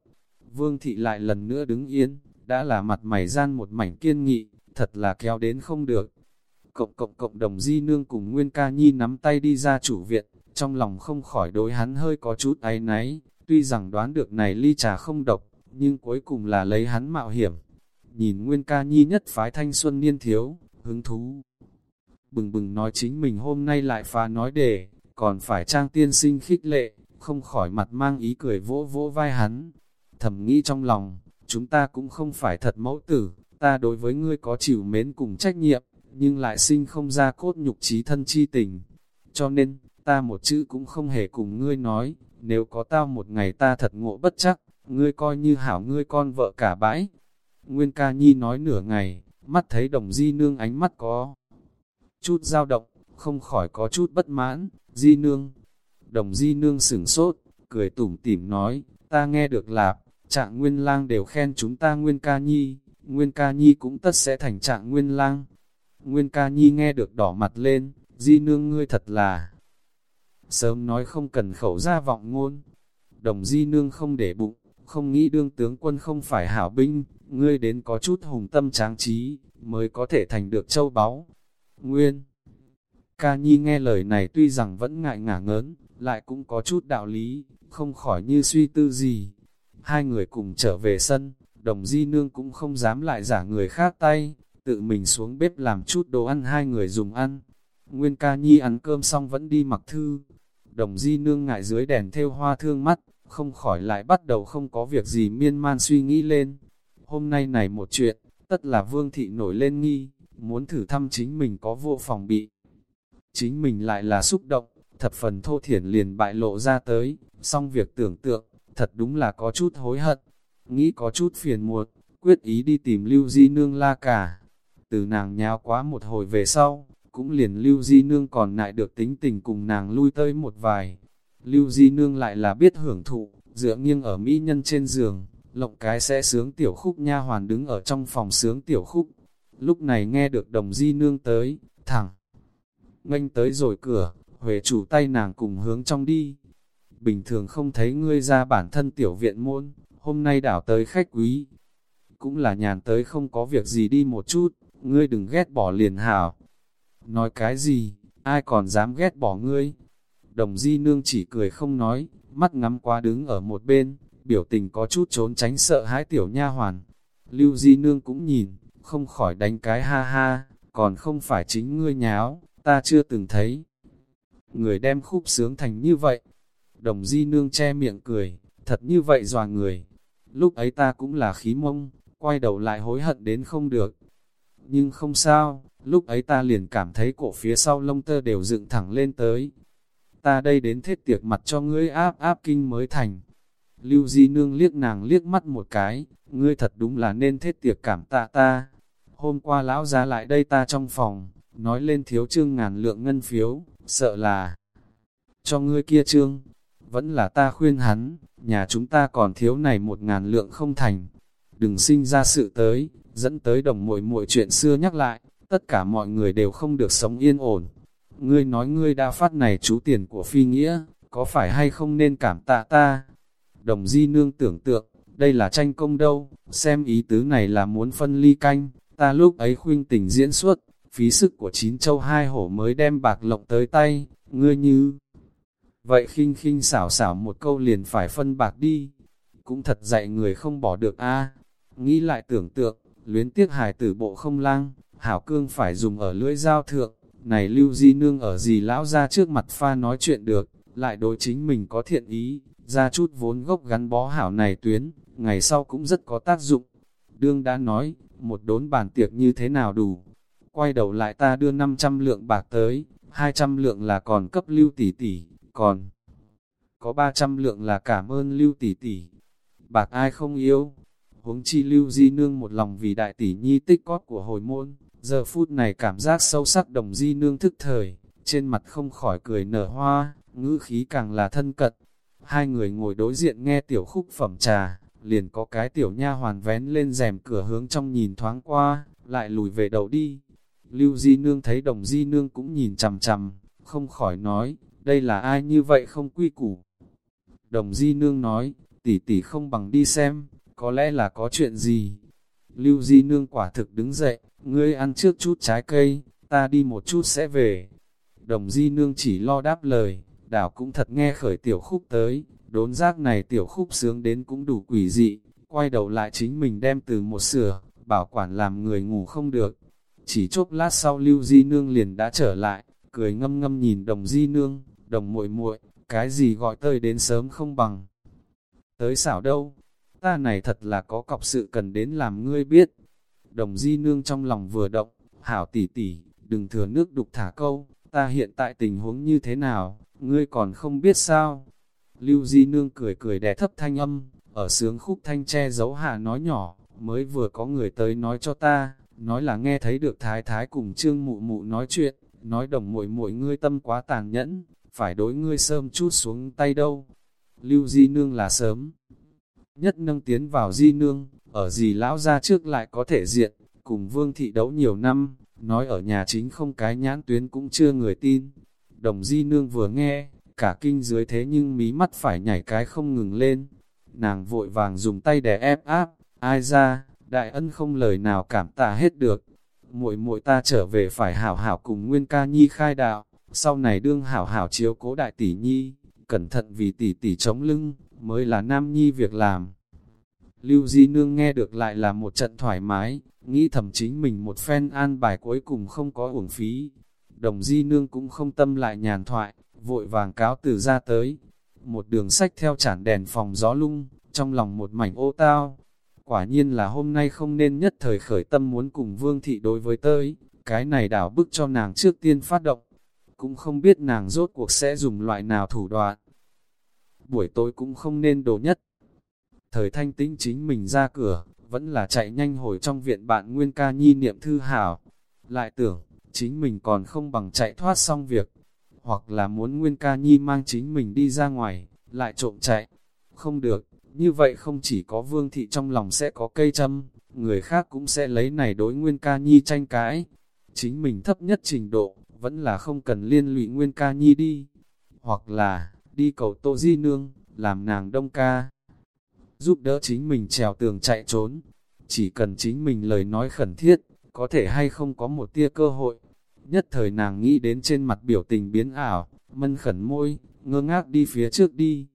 Vương thị lại lần nữa đứng yên, đã là mặt mày gian một mảnh kiên nghị, thật là kéo đến không được. Cộng cộng cộng đồng di nương cùng Nguyên ca nhi nắm tay đi ra chủ viện, trong lòng không khỏi đối hắn hơi có chút áy náy, tuy rằng đoán được này ly trà không độc, nhưng cuối cùng là lấy hắn mạo hiểm. Nhìn Nguyên ca nhi nhất phái thanh xuân niên thiếu, hứng thú. Bừng bừng nói chính mình hôm nay lại phá nói để còn phải trang tiên sinh khích lệ, không khỏi mặt mang ý cười vỗ vỗ vai hắn. Thầm nghĩ trong lòng, chúng ta cũng không phải thật mẫu tử, ta đối với ngươi có chịu mến cùng trách nhiệm, nhưng lại sinh không ra cốt nhục trí thân chi tình. Cho nên, ta một chữ cũng không hề cùng ngươi nói, nếu có tao một ngày ta thật ngộ bất chắc, ngươi coi như hảo ngươi con vợ cả bãi. Nguyên ca nhi nói nửa ngày, mắt thấy đồng di nương ánh mắt có chút dao động, không khỏi có chút bất mãn, di nương. Đồng di nương sửng sốt, cười tủm tỉm nói, ta nghe được lạp, trạng nguyên lang đều khen chúng ta nguyên ca nhi, nguyên ca nhi cũng tất sẽ thành trạng nguyên lang. Nguyên ca nhi nghe được đỏ mặt lên, di nương ngươi thật là sớm nói không cần khẩu ra vọng ngôn. Đồng di nương không để bụng, không nghĩ đương tướng quân không phải hảo binh, ngươi đến có chút hùng tâm tráng trí, mới có thể thành được châu báu. Nguyên Ca Nhi nghe lời này tuy rằng vẫn ngại ngả ngớn, lại cũng có chút đạo lý, không khỏi như suy tư gì. Hai người cùng trở về sân, đồng di nương cũng không dám lại giả người khác tay, tự mình xuống bếp làm chút đồ ăn hai người dùng ăn. Nguyên Ca Nhi ăn cơm xong vẫn đi mặc thư, đồng di nương ngại dưới đèn theo hoa thương mắt, không khỏi lại bắt đầu không có việc gì miên man suy nghĩ lên. Hôm nay này một chuyện, tất là vương thị nổi lên nghi, muốn thử thăm chính mình có vô phòng bị. Chính mình lại là xúc động, thập phần thô thiển liền bại lộ ra tới, xong việc tưởng tượng, thật đúng là có chút hối hận, nghĩ có chút phiền muộn, quyết ý đi tìm lưu di nương la cả. Từ nàng nháo quá một hồi về sau, cũng liền Lưu Di Nương còn lại được tính tình cùng nàng lui tới một vài. Lưu Di Nương lại là biết hưởng thụ, dựa nghiêng ở mỹ nhân trên giường, lộng cái sẽ sướng tiểu khúc nha hoàn đứng ở trong phòng sướng tiểu khúc. Lúc này nghe được đồng Di Nương tới, thẳng, nganh tới rồi cửa, Huệ chủ tay nàng cùng hướng trong đi. Bình thường không thấy ngươi ra bản thân tiểu viện môn, hôm nay đảo tới khách quý. Cũng là nhàn tới không có việc gì đi một chút, ngươi đừng ghét bỏ liền hảo. Nói cái gì, ai còn dám ghét bỏ ngươi? Đồng di nương chỉ cười không nói, mắt ngắm qua đứng ở một bên, biểu tình có chút trốn tránh sợ hãi tiểu nha hoàn. Lưu di nương cũng nhìn, không khỏi đánh cái ha ha, còn không phải chính ngươi nháo, ta chưa từng thấy. Người đem khúc sướng thành như vậy. Đồng di nương che miệng cười, thật như vậy dòa người. Lúc ấy ta cũng là khí mông, quay đầu lại hối hận đến không được. Nhưng không sao, lúc ấy ta liền cảm thấy cổ phía sau lông tơ đều dựng thẳng lên tới. Ta đây đến thiết tiệc mặt cho ngươi áp áp kinh mới thành. Lưu Di Nương liếc nàng liếc mắt một cái, ngươi thật đúng là nên thiết tiệc cảm tạ ta. Hôm qua lão ra lại đây ta trong phòng, nói lên thiếu trương ngàn lượng ngân phiếu, sợ là cho ngươi kia trương. Vẫn là ta khuyên hắn, nhà chúng ta còn thiếu này một ngàn lượng không thành. Đừng sinh ra sự tới, dẫn tới đồng muội muội chuyện xưa nhắc lại, tất cả mọi người đều không được sống yên ổn. Ngươi nói ngươi đã phát này chú tiền của phi nghĩa, có phải hay không nên cảm tạ ta? Đồng di nương tưởng tượng, đây là tranh công đâu, xem ý tứ này là muốn phân ly canh, ta lúc ấy khuyên tình diễn xuất, phí sức của chín châu hai hổ mới đem bạc lộng tới tay, ngươi như... Vậy khinh khinh xảo xảo một câu liền phải phân bạc đi, cũng thật dạy người không bỏ được a. Nghĩ lại tưởng tượng, luyến tiếc hài tử bộ không lang, hảo cương phải dùng ở lưỡi dao thượng, này lưu di nương ở gì lão ra trước mặt pha nói chuyện được, lại đối chính mình có thiện ý, ra chút vốn gốc gắn bó hảo này tuyến, ngày sau cũng rất có tác dụng. Đương đã nói, một đốn bàn tiệc như thế nào đủ. Quay đầu lại ta đưa 500 lượng bạc tới, 200 lượng là còn cấp lưu tỷ tỷ, còn có 300 lượng là cảm ơn lưu tỷ tỷ. Bạc ai không yêu, huống chi lưu di nương một lòng vì đại tỷ nhi tích cót của hồi môn, giờ phút này cảm giác sâu sắc đồng di nương thức thời, trên mặt không khỏi cười nở hoa, ngữ khí càng là thân cận. Hai người ngồi đối diện nghe tiểu khúc phẩm trà, liền có cái tiểu nha hoàn vén lên rèm cửa hướng trong nhìn thoáng qua, lại lùi về đầu đi. Lưu Di Nương thấy đồng Di Nương cũng nhìn chằm chằm, không khỏi nói, đây là ai như vậy không quy củ. Đồng Di Nương nói, tỷ tỷ không bằng đi xem, có lẽ là có chuyện gì. Lưu Di Nương quả thực đứng dậy, ngươi ăn trước chút trái cây, ta đi một chút sẽ về. Đồng Di Nương chỉ lo đáp lời, đảo cũng thật nghe khởi tiểu khúc tới, đốn giác này tiểu khúc sướng đến cũng đủ quỷ dị, quay đầu lại chính mình đem từ một sửa, bảo quản làm người ngủ không được. Chỉ chốc lát sau Lưu Di Nương liền đã trở lại, cười ngâm ngâm nhìn đồng Di Nương, đồng muội muội cái gì gọi tơi đến sớm không bằng. Tới xảo đâu, ta này thật là có cọc sự cần đến làm ngươi biết. Đồng Di Nương trong lòng vừa động, hảo tỷ tỷ, đừng thừa nước đục thả câu, ta hiện tại tình huống như thế nào, ngươi còn không biết sao. Lưu Di Nương cười cười đè thấp thanh âm, ở sướng khúc thanh che giấu hạ nói nhỏ, mới vừa có người tới nói cho ta, nói là nghe thấy được thái thái cùng trương mụ mụ nói chuyện, nói đồng muội muội ngươi tâm quá tàn nhẫn, phải đối ngươi sớm chút xuống tay đâu. Lưu Di Nương là sớm, nhất nâng tiến vào Di Nương, ở gì lão ra trước lại có thể diện, cùng vương thị đấu nhiều năm, nói ở nhà chính không cái nhãn tuyến cũng chưa người tin. Đồng Di Nương vừa nghe, cả kinh dưới thế nhưng mí mắt phải nhảy cái không ngừng lên. Nàng vội vàng dùng tay đè ép áp, ai ra, đại ân không lời nào cảm tạ hết được. muội muội ta trở về phải hảo hảo cùng Nguyên Ca Nhi khai đạo, sau này đương hảo hảo chiếu cố đại tỷ nhi, cẩn thận vì tỷ tỷ chống lưng, mới là nam nhi việc làm. Lưu Di Nương nghe được lại là một trận thoải mái, nghĩ thầm chính mình một phen an bài cuối cùng không có uổng phí. Đồng Di Nương cũng không tâm lại nhàn thoại, vội vàng cáo từ ra tới. Một đường sách theo chản đèn phòng gió lung, trong lòng một mảnh ô tao. Quả nhiên là hôm nay không nên nhất thời khởi tâm muốn cùng Vương Thị đối với tới, cái này đảo bức cho nàng trước tiên phát động. Cũng không biết nàng rốt cuộc sẽ dùng loại nào thủ đoạn. Buổi tối cũng không nên đồ nhất. Thời thanh tĩnh chính mình ra cửa, vẫn là chạy nhanh hồi trong viện bạn Nguyên ca nhi niệm thư hảo. Lại tưởng, chính mình còn không bằng chạy thoát xong việc, hoặc là muốn Nguyên ca nhi mang chính mình đi ra ngoài, lại trộm chạy. Không được, như vậy không chỉ có vương thị trong lòng sẽ có cây châm, người khác cũng sẽ lấy này đối Nguyên ca nhi tranh cãi. Chính mình thấp nhất trình độ, vẫn là không cần liên lụy Nguyên ca nhi đi. Hoặc là, đi cầu tô di nương, làm nàng đông ca giúp đỡ chính mình trèo tường chạy trốn. Chỉ cần chính mình lời nói khẩn thiết, có thể hay không có một tia cơ hội. Nhất thời nàng nghĩ đến trên mặt biểu tình biến ảo, mân khẩn môi, ngơ ngác đi phía trước đi.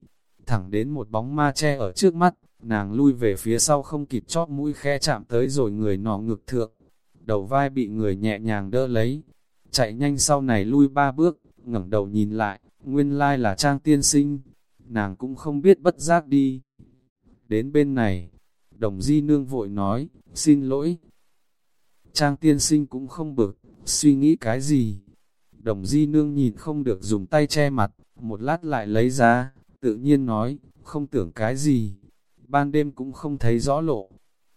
Thẳng đến một bóng ma che ở trước mắt, nàng lui về phía sau không kịp chóp mũi khe chạm tới rồi người nọ ngực thượng. Đầu vai bị người nhẹ nhàng đỡ lấy. Chạy nhanh sau này lui ba bước, ngẩng đầu nhìn lại, nguyên lai là trang tiên sinh. Nàng cũng không biết bất giác đi đến bên này. Đồng di nương vội nói, xin lỗi. Trang tiên sinh cũng không bực, suy nghĩ cái gì. Đồng di nương nhìn không được dùng tay che mặt, một lát lại lấy ra, tự nhiên nói, không tưởng cái gì. Ban đêm cũng không thấy rõ lộ.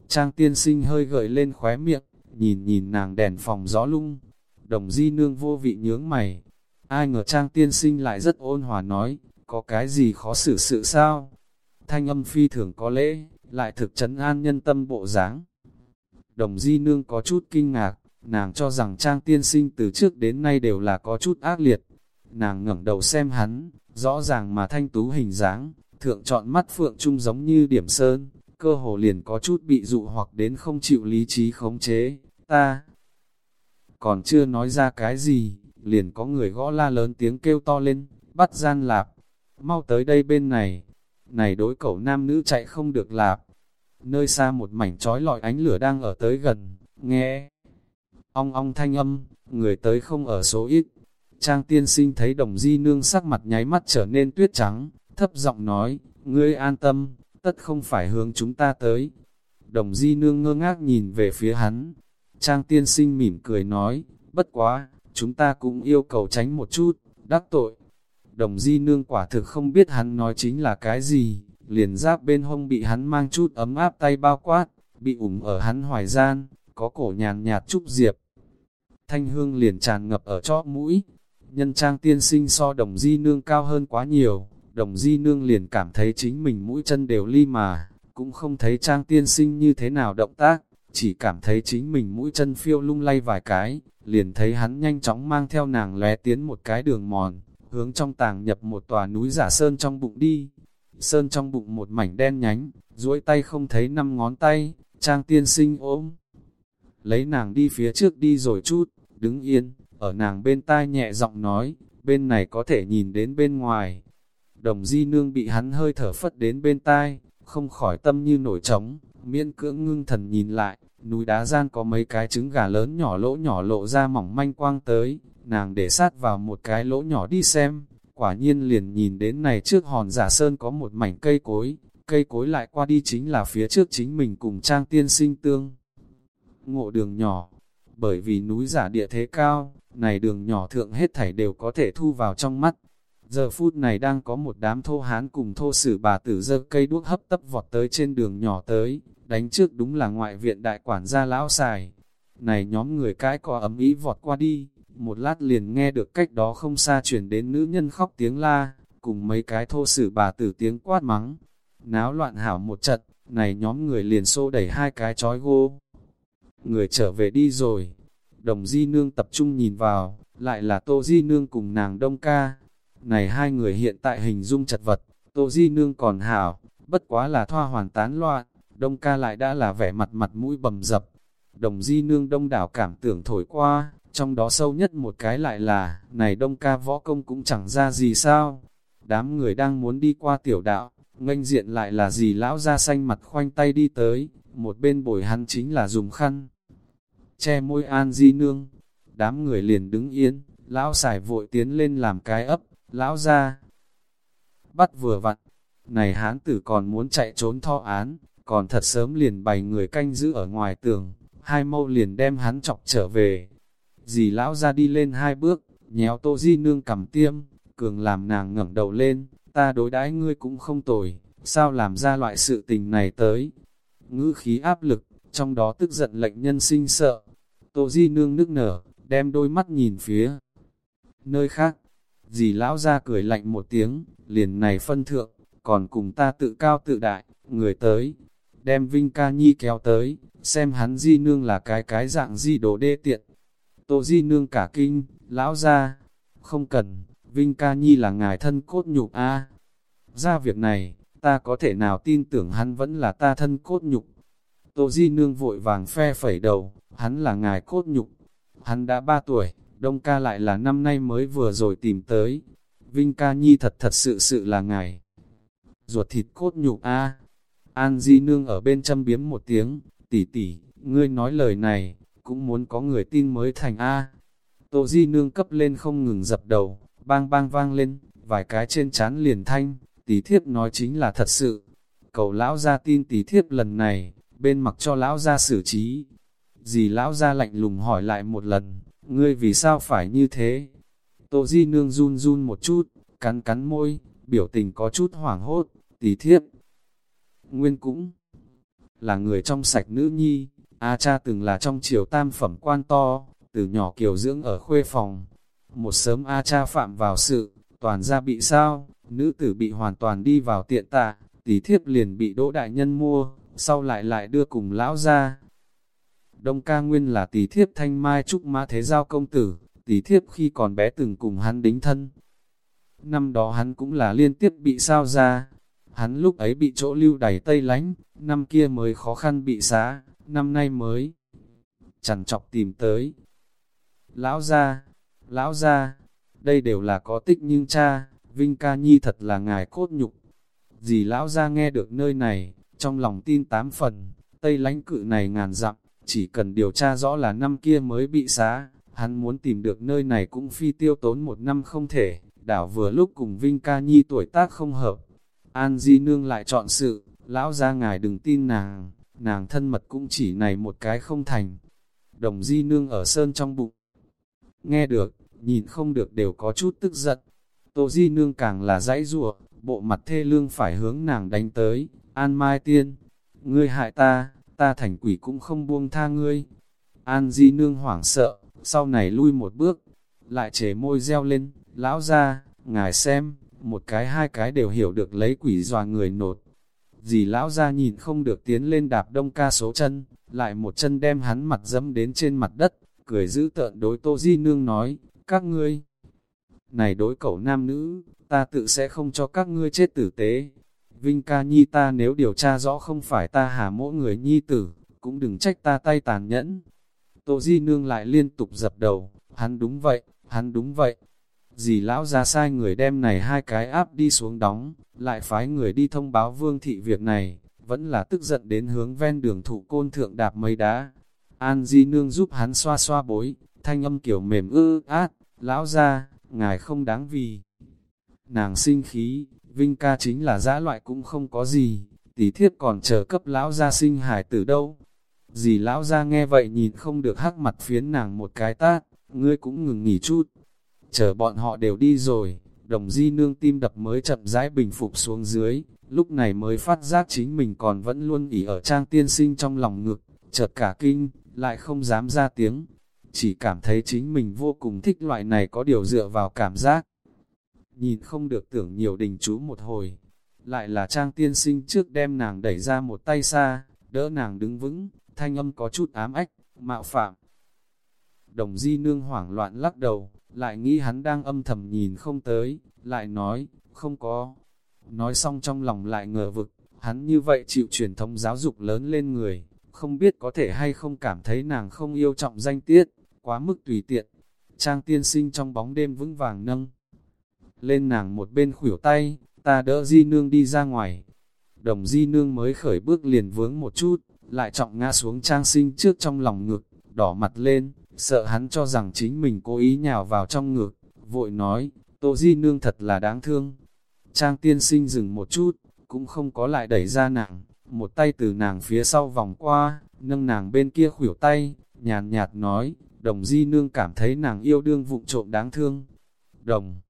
Trang tiên sinh hơi gợi lên khóe miệng, nhìn nhìn nàng đèn phòng gió lung. Đồng di nương vô vị nhướng mày. Ai ngờ trang tiên sinh lại rất ôn hòa nói, có cái gì khó xử sự sao? thanh âm phi thường có lễ, lại thực chấn an nhân tâm bộ dáng. Đồng di nương có chút kinh ngạc, nàng cho rằng trang tiên sinh từ trước đến nay đều là có chút ác liệt. Nàng ngẩng đầu xem hắn, rõ ràng mà thanh tú hình dáng, thượng chọn mắt phượng trung giống như điểm sơn, cơ hồ liền có chút bị dụ hoặc đến không chịu lý trí khống chế, ta. Còn chưa nói ra cái gì, liền có người gõ la lớn tiếng kêu to lên, bắt gian lạp, mau tới đây bên này, này đối cậu nam nữ chạy không được lạp. Nơi xa một mảnh trói lọi ánh lửa đang ở tới gần, nghe. Ong ong thanh âm, người tới không ở số ít. Trang tiên sinh thấy đồng di nương sắc mặt nháy mắt trở nên tuyết trắng, thấp giọng nói, ngươi an tâm, tất không phải hướng chúng ta tới. Đồng di nương ngơ ngác nhìn về phía hắn. Trang tiên sinh mỉm cười nói, bất quá, chúng ta cũng yêu cầu tránh một chút, đắc tội. Đồng di nương quả thực không biết hắn nói chính là cái gì, liền giáp bên hông bị hắn mang chút ấm áp tay bao quát, bị ủng ở hắn hoài gian, có cổ nhàn nhạt trúc diệp. Thanh hương liền tràn ngập ở chóp mũi, nhân trang tiên sinh so đồng di nương cao hơn quá nhiều, đồng di nương liền cảm thấy chính mình mũi chân đều ly mà, cũng không thấy trang tiên sinh như thế nào động tác, chỉ cảm thấy chính mình mũi chân phiêu lung lay vài cái, liền thấy hắn nhanh chóng mang theo nàng lóe tiến một cái đường mòn, hướng trong tàng nhập một tòa núi giả sơn trong bụng đi. Sơn trong bụng một mảnh đen nhánh, duỗi tay không thấy năm ngón tay, trang tiên sinh ôm. Lấy nàng đi phía trước đi rồi chút, đứng yên, ở nàng bên tai nhẹ giọng nói, bên này có thể nhìn đến bên ngoài. Đồng di nương bị hắn hơi thở phất đến bên tai, không khỏi tâm như nổi trống, miễn cưỡng ngưng thần nhìn lại, núi đá gian có mấy cái trứng gà lớn nhỏ lỗ nhỏ lộ ra mỏng manh quang tới, nàng để sát vào một cái lỗ nhỏ đi xem, quả nhiên liền nhìn đến này trước hòn giả sơn có một mảnh cây cối, cây cối lại qua đi chính là phía trước chính mình cùng trang tiên sinh tương. Ngộ đường nhỏ, bởi vì núi giả địa thế cao, này đường nhỏ thượng hết thảy đều có thể thu vào trong mắt. Giờ phút này đang có một đám thô hán cùng thô sử bà tử dơ cây đuốc hấp tấp vọt tới trên đường nhỏ tới, đánh trước đúng là ngoại viện đại quản gia lão xài. Này nhóm người cái có ấm ý vọt qua đi, một lát liền nghe được cách đó không xa chuyển đến nữ nhân khóc tiếng la, cùng mấy cái thô sử bà tử tiếng quát mắng. Náo loạn hảo một trận, này nhóm người liền xô đẩy hai cái chói gô. Người trở về đi rồi, đồng di nương tập trung nhìn vào, lại là tô di nương cùng nàng đông ca. Này hai người hiện tại hình dung chật vật, tô di nương còn hảo, bất quá là thoa hoàn tán loạn, đông ca lại đã là vẻ mặt mặt mũi bầm dập. Đồng di nương đông đảo cảm tưởng thổi qua, trong đó sâu nhất một cái lại là, này đông ca võ công cũng chẳng ra gì sao. Đám người đang muốn đi qua tiểu đạo, nganh diện lại là gì lão ra xanh mặt khoanh tay đi tới, một bên bồi hắn chính là dùng khăn. Che môi an di nương, đám người liền đứng yên, lão xài vội tiến lên làm cái ấp, lão ra. Bắt vừa vặn, này hán tử còn muốn chạy trốn tho án, còn thật sớm liền bày người canh giữ ở ngoài tường, hai mâu liền đem hắn chọc trở về. Dì lão ra đi lên hai bước, nhéo tô di nương cầm tiêm, cường làm nàng ngẩng đầu lên, ta đối đãi ngươi cũng không tồi, sao làm ra loại sự tình này tới. Ngữ khí áp lực, trong đó tức giận lệnh nhân sinh sợ. Tô di nương nức nở, đem đôi mắt nhìn phía nơi khác. Dì lão ra cười lạnh một tiếng, liền này phân thượng, còn cùng ta tự cao tự đại, người tới, đem Vinh Ca Nhi kéo tới, xem hắn di nương là cái cái dạng di đồ đê tiện. Tô di nương cả kinh, lão ra, không cần, Vinh Ca Nhi là ngài thân cốt nhục a Ra việc này, ta có thể nào tin tưởng hắn vẫn là ta thân cốt nhục. Tô di nương vội vàng phe phẩy đầu, hắn là ngài cốt nhục. Hắn đã ba tuổi, đông ca lại là năm nay mới vừa rồi tìm tới. Vinh Ca Nhi thật thật sự sự là ngài. Ruột thịt cốt nhục a An Di Nương ở bên châm biếm một tiếng, tỷ tỷ, ngươi nói lời này, cũng muốn có người tin mới thành A. Tô Di Nương cấp lên không ngừng dập đầu, bang bang vang lên, vài cái trên chán liền thanh, tỷ thiếp nói chính là thật sự. Cầu lão ra tin tỷ thiếp lần này, bên mặc cho lão ra xử trí. Dì lão ra lạnh lùng hỏi lại một lần, ngươi vì sao phải như thế? Tô Di Nương run run một chút, cắn cắn môi, biểu tình có chút hoảng hốt, tỷ thiếp, nguyên cũng là người trong sạch nữ nhi, A cha từng là trong triều tam phẩm quan to, từ nhỏ kiều dưỡng ở khuê phòng. Một sớm A cha phạm vào sự, toàn ra bị sao, nữ tử bị hoàn toàn đi vào tiện tạ, tỷ thiếp liền bị đỗ đại nhân mua, sau lại lại đưa cùng lão ra. Đông ca nguyên là tỷ thiếp thanh mai trúc mã thế giao công tử, tỷ thiếp khi còn bé từng cùng hắn đính thân. Năm đó hắn cũng là liên tiếp bị sao ra, Hắn lúc ấy bị chỗ lưu đẩy tây lánh, năm kia mới khó khăn bị xá, năm nay mới chẳng chọc tìm tới. Lão gia, lão gia, đây đều là có tích nhưng cha, Vinh ca nhi thật là ngài cốt nhục. Dì lão gia nghe được nơi này, trong lòng tin tám phần, tây lánh cự này ngàn dặm, chỉ cần điều tra rõ là năm kia mới bị xá, hắn muốn tìm được nơi này cũng phi tiêu tốn một năm không thể, đảo vừa lúc cùng Vinh ca nhi tuổi tác không hợp, An Di Nương lại chọn sự, lão ra ngài đừng tin nàng, nàng thân mật cũng chỉ này một cái không thành. Đồng di nương ở sơn trong bụng. Nghe được, nhìn không được đều có chút tức giận. Tô di nương càng là dãy rủa bộ mặt thê lương phải hướng nàng đánh tới. An Mai Tiên, ngươi hại ta, ta thành quỷ cũng không buông tha ngươi. An Di Nương hoảng sợ, sau này lui một bước, lại chế môi reo lên, lão ra, ngài xem, một cái hai cái đều hiểu được lấy quỷ dòa người nột. Dì lão ra nhìn không được tiến lên đạp đông ca số chân, lại một chân đem hắn mặt dẫm đến trên mặt đất, cười giữ tợn đối Tô Di Nương nói, các ngươi, này đối cậu nam nữ, ta tự sẽ không cho các ngươi chết tử tế. Vinh ca nhi ta nếu điều tra rõ không phải ta hà mỗi người nhi tử, cũng đừng trách ta tay tàn nhẫn. Tô Di Nương lại liên tục dập đầu, hắn đúng vậy, hắn đúng vậy. Dì lão ra sai người đem này hai cái áp đi xuống đóng, lại phái người đi thông báo vương thị việc này, vẫn là tức giận đến hướng ven đường thụ côn thượng đạp mấy đá. An Di Nương giúp hắn xoa xoa bối, thanh âm kiểu mềm ư át, lão ra, ngài không đáng vì. Nàng sinh khí, Vinh ca chính là dã loại cũng không có gì, tỷ thiếp còn chờ cấp lão gia sinh hải tử đâu. Dì lão gia nghe vậy nhìn không được hắc mặt phiến nàng một cái tát, ngươi cũng ngừng nghỉ chút. Chờ bọn họ đều đi rồi, đồng di nương tim đập mới chậm rãi bình phục xuống dưới, lúc này mới phát giác chính mình còn vẫn luôn ỉ ở trang tiên sinh trong lòng ngực, chợt cả kinh, lại không dám ra tiếng, chỉ cảm thấy chính mình vô cùng thích loại này có điều dựa vào cảm giác. Nhìn không được tưởng nhiều đình chú một hồi, lại là trang tiên sinh trước đem nàng đẩy ra một tay xa, đỡ nàng đứng vững, thanh âm có chút ám ách, mạo phạm. Đồng di nương hoảng loạn lắc đầu, lại nghĩ hắn đang âm thầm nhìn không tới, lại nói, không có. Nói xong trong lòng lại ngờ vực, hắn như vậy chịu truyền thống giáo dục lớn lên người, không biết có thể hay không cảm thấy nàng không yêu trọng danh tiết, quá mức tùy tiện. Trang tiên sinh trong bóng đêm vững vàng nâng. Lên nàng một bên khuỷu tay, ta đỡ di nương đi ra ngoài. Đồng di nương mới khởi bước liền vướng một chút, lại trọng ngã xuống trang sinh trước trong lòng ngực, đỏ mặt lên, sợ hắn cho rằng chính mình cố ý nhào vào trong ngực, vội nói, tô di nương thật là đáng thương. Trang tiên sinh dừng một chút, cũng không có lại đẩy ra nàng, một tay từ nàng phía sau vòng qua, nâng nàng bên kia khuỷu tay, nhàn nhạt nói, đồng di nương cảm thấy nàng yêu đương vụng trộm đáng thương. Đồng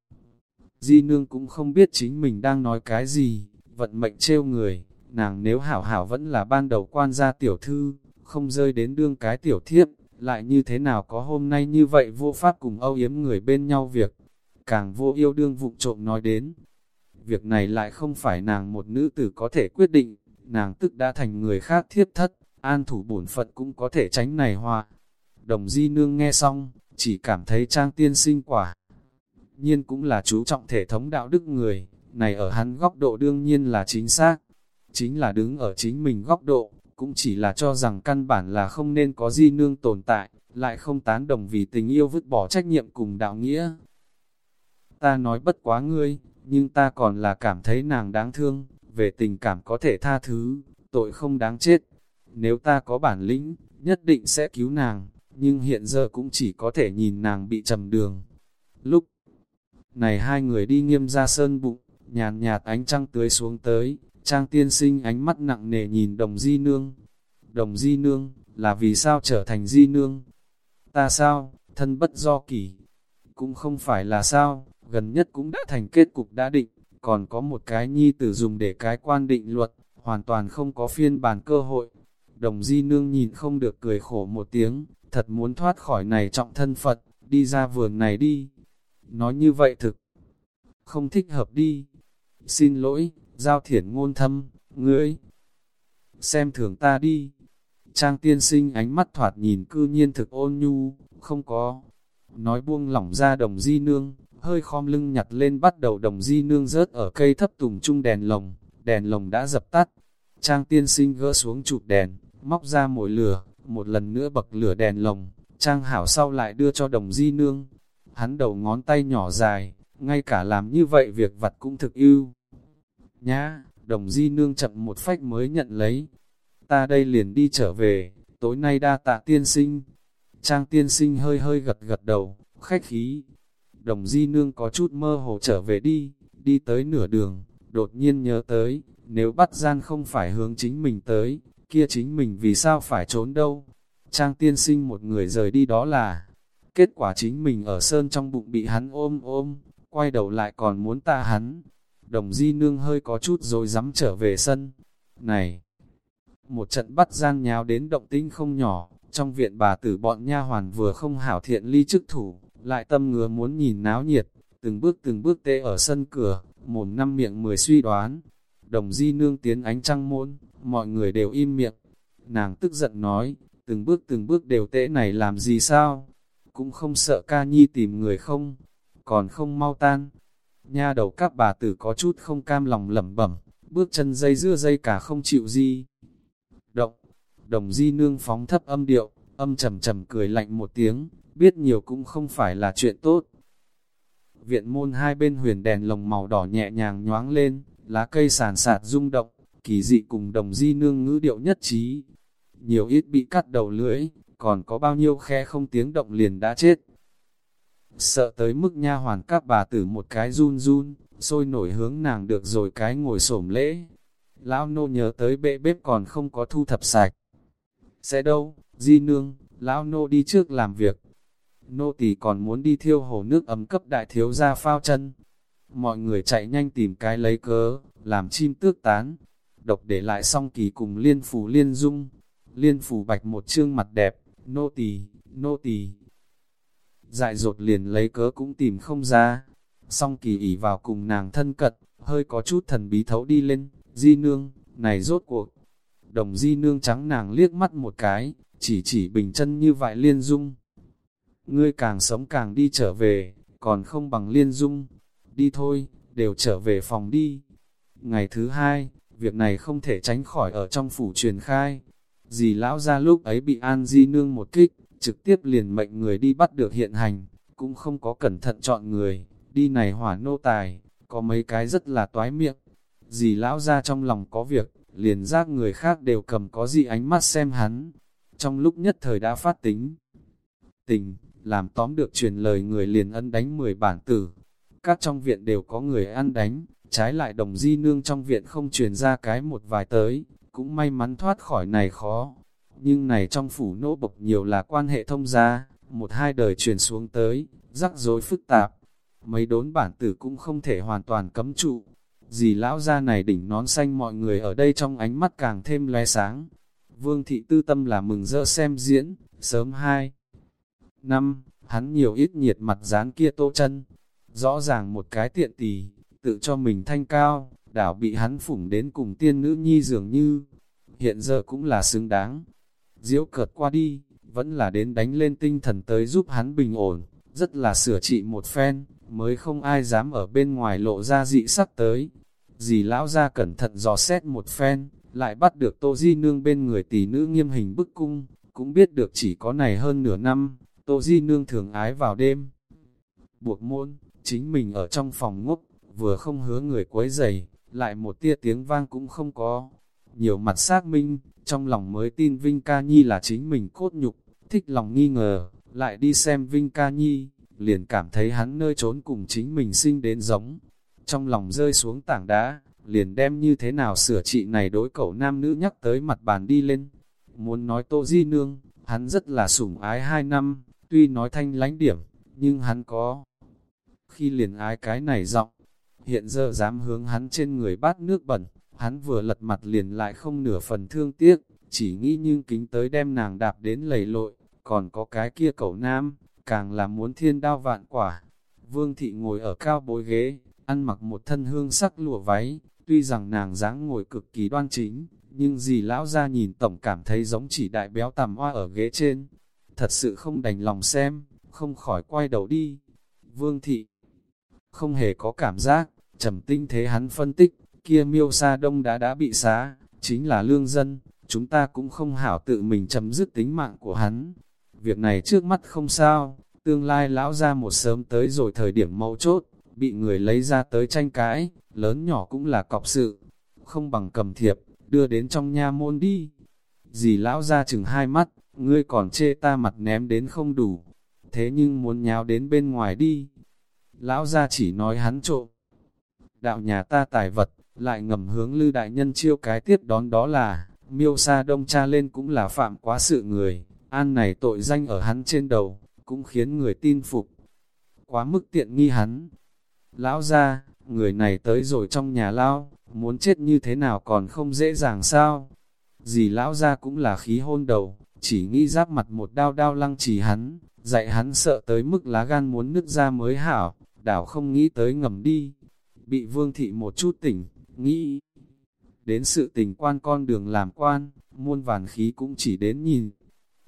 di nương cũng không biết chính mình đang nói cái gì, vận mệnh trêu người, nàng nếu hảo hảo vẫn là ban đầu quan gia tiểu thư, không rơi đến đương cái tiểu thiếp, lại như thế nào có hôm nay như vậy vô pháp cùng âu yếm người bên nhau việc, càng vô yêu đương vụng trộm nói đến. Việc này lại không phải nàng một nữ tử có thể quyết định, nàng tức đã thành người khác thiếp thất, an thủ bổn phận cũng có thể tránh này hoa. Đồng di nương nghe xong, chỉ cảm thấy trang tiên sinh quả. Nhiên cũng là chú trọng thể thống đạo đức người, này ở hắn góc độ đương nhiên là chính xác. Chính là đứng ở chính mình góc độ, cũng chỉ là cho rằng căn bản là không nên có di nương tồn tại, lại không tán đồng vì tình yêu vứt bỏ trách nhiệm cùng đạo nghĩa. Ta nói bất quá ngươi, nhưng ta còn là cảm thấy nàng đáng thương, về tình cảm có thể tha thứ, tội không đáng chết. Nếu ta có bản lĩnh, nhất định sẽ cứu nàng, nhưng hiện giờ cũng chỉ có thể nhìn nàng bị trầm đường. Lúc này hai người đi nghiêm ra sơn bụng, nhàn nhạt ánh trăng tưới xuống tới, trang tiên sinh ánh mắt nặng nề nhìn đồng di nương. Đồng di nương, là vì sao trở thành di nương? Ta sao, thân bất do kỳ? Cũng không phải là sao, gần nhất cũng đã thành kết cục đã định, còn có một cái nhi tử dùng để cái quan định luật, hoàn toàn không có phiên bản cơ hội. Đồng di nương nhìn không được cười khổ một tiếng, thật muốn thoát khỏi này trọng thân Phật, đi ra vườn này đi. Nói như vậy thực, không thích hợp đi. Xin lỗi, giao thiển ngôn thâm, ngươi, xem thường ta đi. Trang tiên sinh ánh mắt thoạt nhìn cư nhiên thực ôn nhu, không có. Nói buông lỏng ra đồng di nương, hơi khom lưng nhặt lên bắt đầu đồng di nương rớt ở cây thấp tùng trung đèn lồng, đèn lồng đã dập tắt. Trang tiên sinh gỡ xuống chụp đèn, móc ra mỗi lửa, một lần nữa bậc lửa đèn lồng, Trang hảo sau lại đưa cho đồng di nương. Hắn đầu ngón tay nhỏ dài, ngay cả làm như vậy việc vặt cũng thực ưu. Nhá, đồng di nương chậm một phách mới nhận lấy. Ta đây liền đi trở về, tối nay đa tạ tiên sinh. Trang tiên sinh hơi hơi gật gật đầu, khách khí. Đồng di nương có chút mơ hồ trở về đi, đi tới nửa đường, đột nhiên nhớ tới, nếu bắt gian không phải hướng chính mình tới, kia chính mình vì sao phải trốn đâu? Trang tiên sinh một người rời đi đó là, kết quả chính mình ở sơn trong bụng bị hắn ôm ôm, quay đầu lại còn muốn ta hắn. Đồng di nương hơi có chút rồi dám trở về sân. Này! Một trận bắt gian nháo đến động tinh không nhỏ, trong viện bà tử bọn nha hoàn vừa không hảo thiện ly chức thủ, lại tâm ngứa muốn nhìn náo nhiệt, từng bước từng bước tê ở sân cửa, mồm năm miệng mười suy đoán. Đồng di nương tiến ánh trăng môn, mọi người đều im miệng. Nàng tức giận nói, từng bước từng bước đều tệ này làm gì sao? Cũng không sợ ca nhi tìm người không? Còn không mau tan. Nha đầu các bà tử có chút không cam lòng lẩm bẩm, bước chân dây dưa dây cả không chịu gì. Động, đồng di nương phóng thấp âm điệu, âm trầm trầm cười lạnh một tiếng, biết nhiều cũng không phải là chuyện tốt. Viện môn hai bên huyền đèn lồng màu đỏ nhẹ nhàng nhoáng lên, lá cây sàn sạt rung động, kỳ dị cùng đồng di nương ngữ điệu nhất trí. Nhiều ít bị cắt đầu lưỡi, còn có bao nhiêu khe không tiếng động liền đã chết. Sợ tới mức nha hoàn các bà tử một cái run run, sôi nổi hướng nàng được rồi cái ngồi xổm lễ. Lão nô nhớ tới bệ bếp còn không có thu thập sạch. Sẽ đâu, di nương, lão nô đi trước làm việc. Nô tỳ còn muốn đi thiêu hồ nước ấm cấp đại thiếu ra phao chân. Mọi người chạy nhanh tìm cái lấy cớ, làm chim tước tán. Độc để lại song kỳ cùng liên phủ liên dung. Liên phủ bạch một trương mặt đẹp, nô tỳ, nô tỳ. Dại dột liền lấy cớ cũng tìm không ra. song kỳ ỉ vào cùng nàng thân cận, hơi có chút thần bí thấu đi lên, di nương, này rốt cuộc. Đồng di nương trắng nàng liếc mắt một cái, chỉ chỉ bình chân như vậy liên dung. Ngươi càng sống càng đi trở về, còn không bằng liên dung. Đi thôi, đều trở về phòng đi. Ngày thứ hai, việc này không thể tránh khỏi ở trong phủ truyền khai. Dì lão ra lúc ấy bị An Di Nương một kích, trực tiếp liền mệnh người đi bắt được hiện hành, cũng không có cẩn thận chọn người, đi này hỏa nô tài, có mấy cái rất là toái miệng. Dì lão ra trong lòng có việc, liền giác người khác đều cầm có gì ánh mắt xem hắn. Trong lúc nhất thời đã phát tính, tình, làm tóm được truyền lời người liền ân đánh 10 bản tử. Các trong viện đều có người ăn đánh, trái lại đồng di nương trong viện không truyền ra cái một vài tới, cũng may mắn thoát khỏi này khó. Nhưng này trong phủ nỗ bộc nhiều là quan hệ thông gia, một hai đời truyền xuống tới, rắc rối phức tạp. Mấy đốn bản tử cũng không thể hoàn toàn cấm trụ. Dì lão gia này đỉnh nón xanh mọi người ở đây trong ánh mắt càng thêm lóe sáng. Vương thị tư tâm là mừng rỡ xem diễn, sớm hai. Năm, hắn nhiều ít nhiệt mặt dán kia tô chân. Rõ ràng một cái tiện tì tự cho mình thanh cao, đảo bị hắn phủng đến cùng tiên nữ nhi dường như. Hiện giờ cũng là xứng đáng. Diễu cợt qua đi, vẫn là đến đánh lên tinh thần tới giúp hắn bình ổn, rất là sửa trị một phen, mới không ai dám ở bên ngoài lộ ra dị sắc tới. Dì lão ra cẩn thận dò xét một phen, lại bắt được Tô Di Nương bên người tỷ nữ nghiêm hình bức cung, cũng biết được chỉ có này hơn nửa năm, Tô Di Nương thường ái vào đêm. Buộc môn, chính mình ở trong phòng ngốc, vừa không hứa người quấy giày, lại một tia tiếng vang cũng không có. Nhiều mặt xác minh, trong lòng mới tin Vinh Ca Nhi là chính mình cốt nhục, thích lòng nghi ngờ, lại đi xem Vinh Ca Nhi, liền cảm thấy hắn nơi trốn cùng chính mình sinh đến giống. Trong lòng rơi xuống tảng đá, liền đem như thế nào sửa trị này đối cậu nam nữ nhắc tới mặt bàn đi lên. Muốn nói Tô Di Nương, hắn rất là sủng ái hai năm, tuy nói thanh lánh điểm, nhưng hắn có. Khi liền ái cái này giọng, hiện giờ dám hướng hắn trên người bát nước bẩn, hắn vừa lật mặt liền lại không nửa phần thương tiếc, chỉ nghĩ nhưng kính tới đem nàng đạp đến lầy lội, còn có cái kia cậu nam, càng là muốn thiên đao vạn quả. Vương thị ngồi ở cao bối ghế, ăn mặc một thân hương sắc lụa váy, tuy rằng nàng dáng ngồi cực kỳ đoan chính, nhưng dì lão ra nhìn tổng cảm thấy giống chỉ đại béo tằm hoa ở ghế trên. Thật sự không đành lòng xem, không khỏi quay đầu đi. Vương thị không hề có cảm giác, trầm tinh thế hắn phân tích, kia miêu sa đông đã đã bị xá, chính là lương dân, chúng ta cũng không hảo tự mình chấm dứt tính mạng của hắn. Việc này trước mắt không sao, tương lai lão ra một sớm tới rồi thời điểm mấu chốt, bị người lấy ra tới tranh cãi, lớn nhỏ cũng là cọc sự, không bằng cầm thiệp, đưa đến trong nha môn đi. Dì lão ra chừng hai mắt, ngươi còn chê ta mặt ném đến không đủ, thế nhưng muốn nháo đến bên ngoài đi. Lão gia chỉ nói hắn trộm. Đạo nhà ta tài vật, lại ngầm hướng lư đại nhân chiêu cái tiếp đón đó là, miêu sa đông cha lên cũng là phạm quá sự người, an này tội danh ở hắn trên đầu, cũng khiến người tin phục. Quá mức tiện nghi hắn. Lão gia người này tới rồi trong nhà lao, muốn chết như thế nào còn không dễ dàng sao? Dì lão gia cũng là khí hôn đầu, chỉ nghĩ giáp mặt một đao đao lăng trì hắn, dạy hắn sợ tới mức lá gan muốn nứt ra mới hảo, đảo không nghĩ tới ngầm đi. Bị vương thị một chút tỉnh, nghĩ đến sự tình quan con đường làm quan, muôn vàn khí cũng chỉ đến nhìn.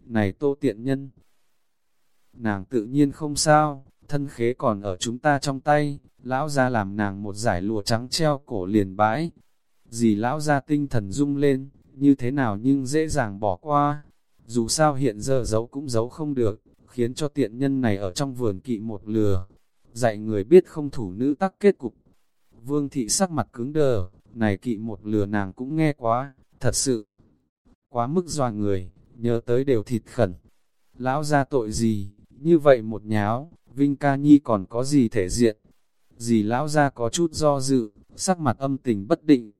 Này tô tiện nhân, nàng tự nhiên không sao, thân khế còn ở chúng ta trong tay, lão ra làm nàng một giải lụa trắng treo cổ liền bãi. Dì lão ra tinh thần rung lên, như thế nào nhưng dễ dàng bỏ qua. Dù sao hiện giờ giấu cũng giấu không được, khiến cho tiện nhân này ở trong vườn kỵ một lừa. Dạy người biết không thủ nữ tắc kết cục. Vương thị sắc mặt cứng đờ, này kỵ một lừa nàng cũng nghe quá, thật sự. Quá mức doa người, nhớ tới đều thịt khẩn. Lão ra tội gì, như vậy một nháo, Vinh Ca Nhi còn có gì thể diện? Dì lão ra có chút do dự, sắc mặt âm tình bất định.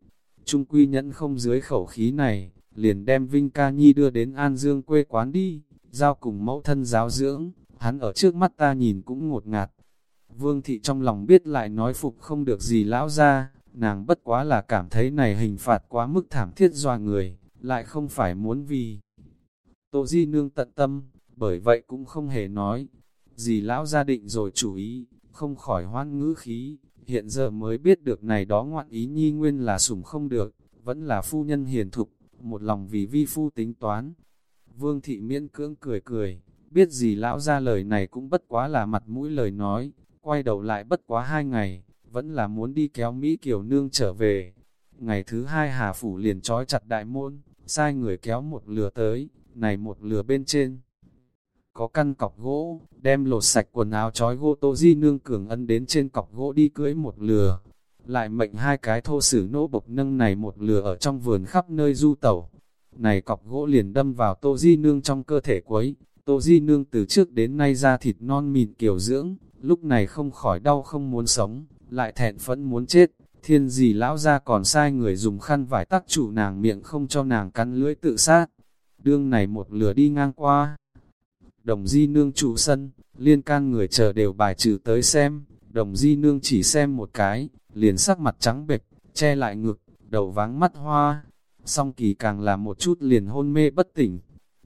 Trung quy nhẫn không dưới khẩu khí này, liền đem Vinh Ca Nhi đưa đến An Dương quê quán đi, giao cùng mẫu thân giáo dưỡng, hắn ở trước mắt ta nhìn cũng ngột ngạt. Vương thị trong lòng biết lại nói phục không được gì lão ra, nàng bất quá là cảm thấy này hình phạt quá mức thảm thiết doa người, lại không phải muốn vì. Tô Di Nương tận tâm, bởi vậy cũng không hề nói, gì lão gia định rồi chủ ý, không khỏi hoan ngữ khí, hiện giờ mới biết được này đó ngoạn ý nhi nguyên là sủng không được, vẫn là phu nhân hiền thục, một lòng vì vi phu tính toán. Vương thị miễn cưỡng cười cười, biết gì lão ra lời này cũng bất quá là mặt mũi lời nói, quay đầu lại bất quá hai ngày, vẫn là muốn đi kéo Mỹ Kiều Nương trở về. Ngày thứ hai Hà Phủ liền trói chặt đại môn, sai người kéo một lừa tới, này một lừa bên trên. Có căn cọc gỗ, đem lột sạch quần áo trói gỗ tô di nương cường ân đến trên cọc gỗ đi cưới một lừa. Lại mệnh hai cái thô sử nỗ bộc nâng này một lừa ở trong vườn khắp nơi du tẩu. Này cọc gỗ liền đâm vào tô di nương trong cơ thể quấy, tô di nương từ trước đến nay ra thịt non mịn kiểu dưỡng, lúc này không khỏi đau không muốn sống, lại thẹn phẫn muốn chết, thiên gì lão ra còn sai người dùng khăn vải tắc trụ nàng miệng không cho nàng cắn lưỡi tự sát. Đương này một lửa đi ngang qua. Đồng di nương trụ sân, liên can người chờ đều bài trừ tới xem, đồng di nương chỉ xem một cái, liền sắc mặt trắng bệch, che lại ngực, đầu váng mắt hoa. Song kỳ càng là một chút liền hôn mê bất tỉnh.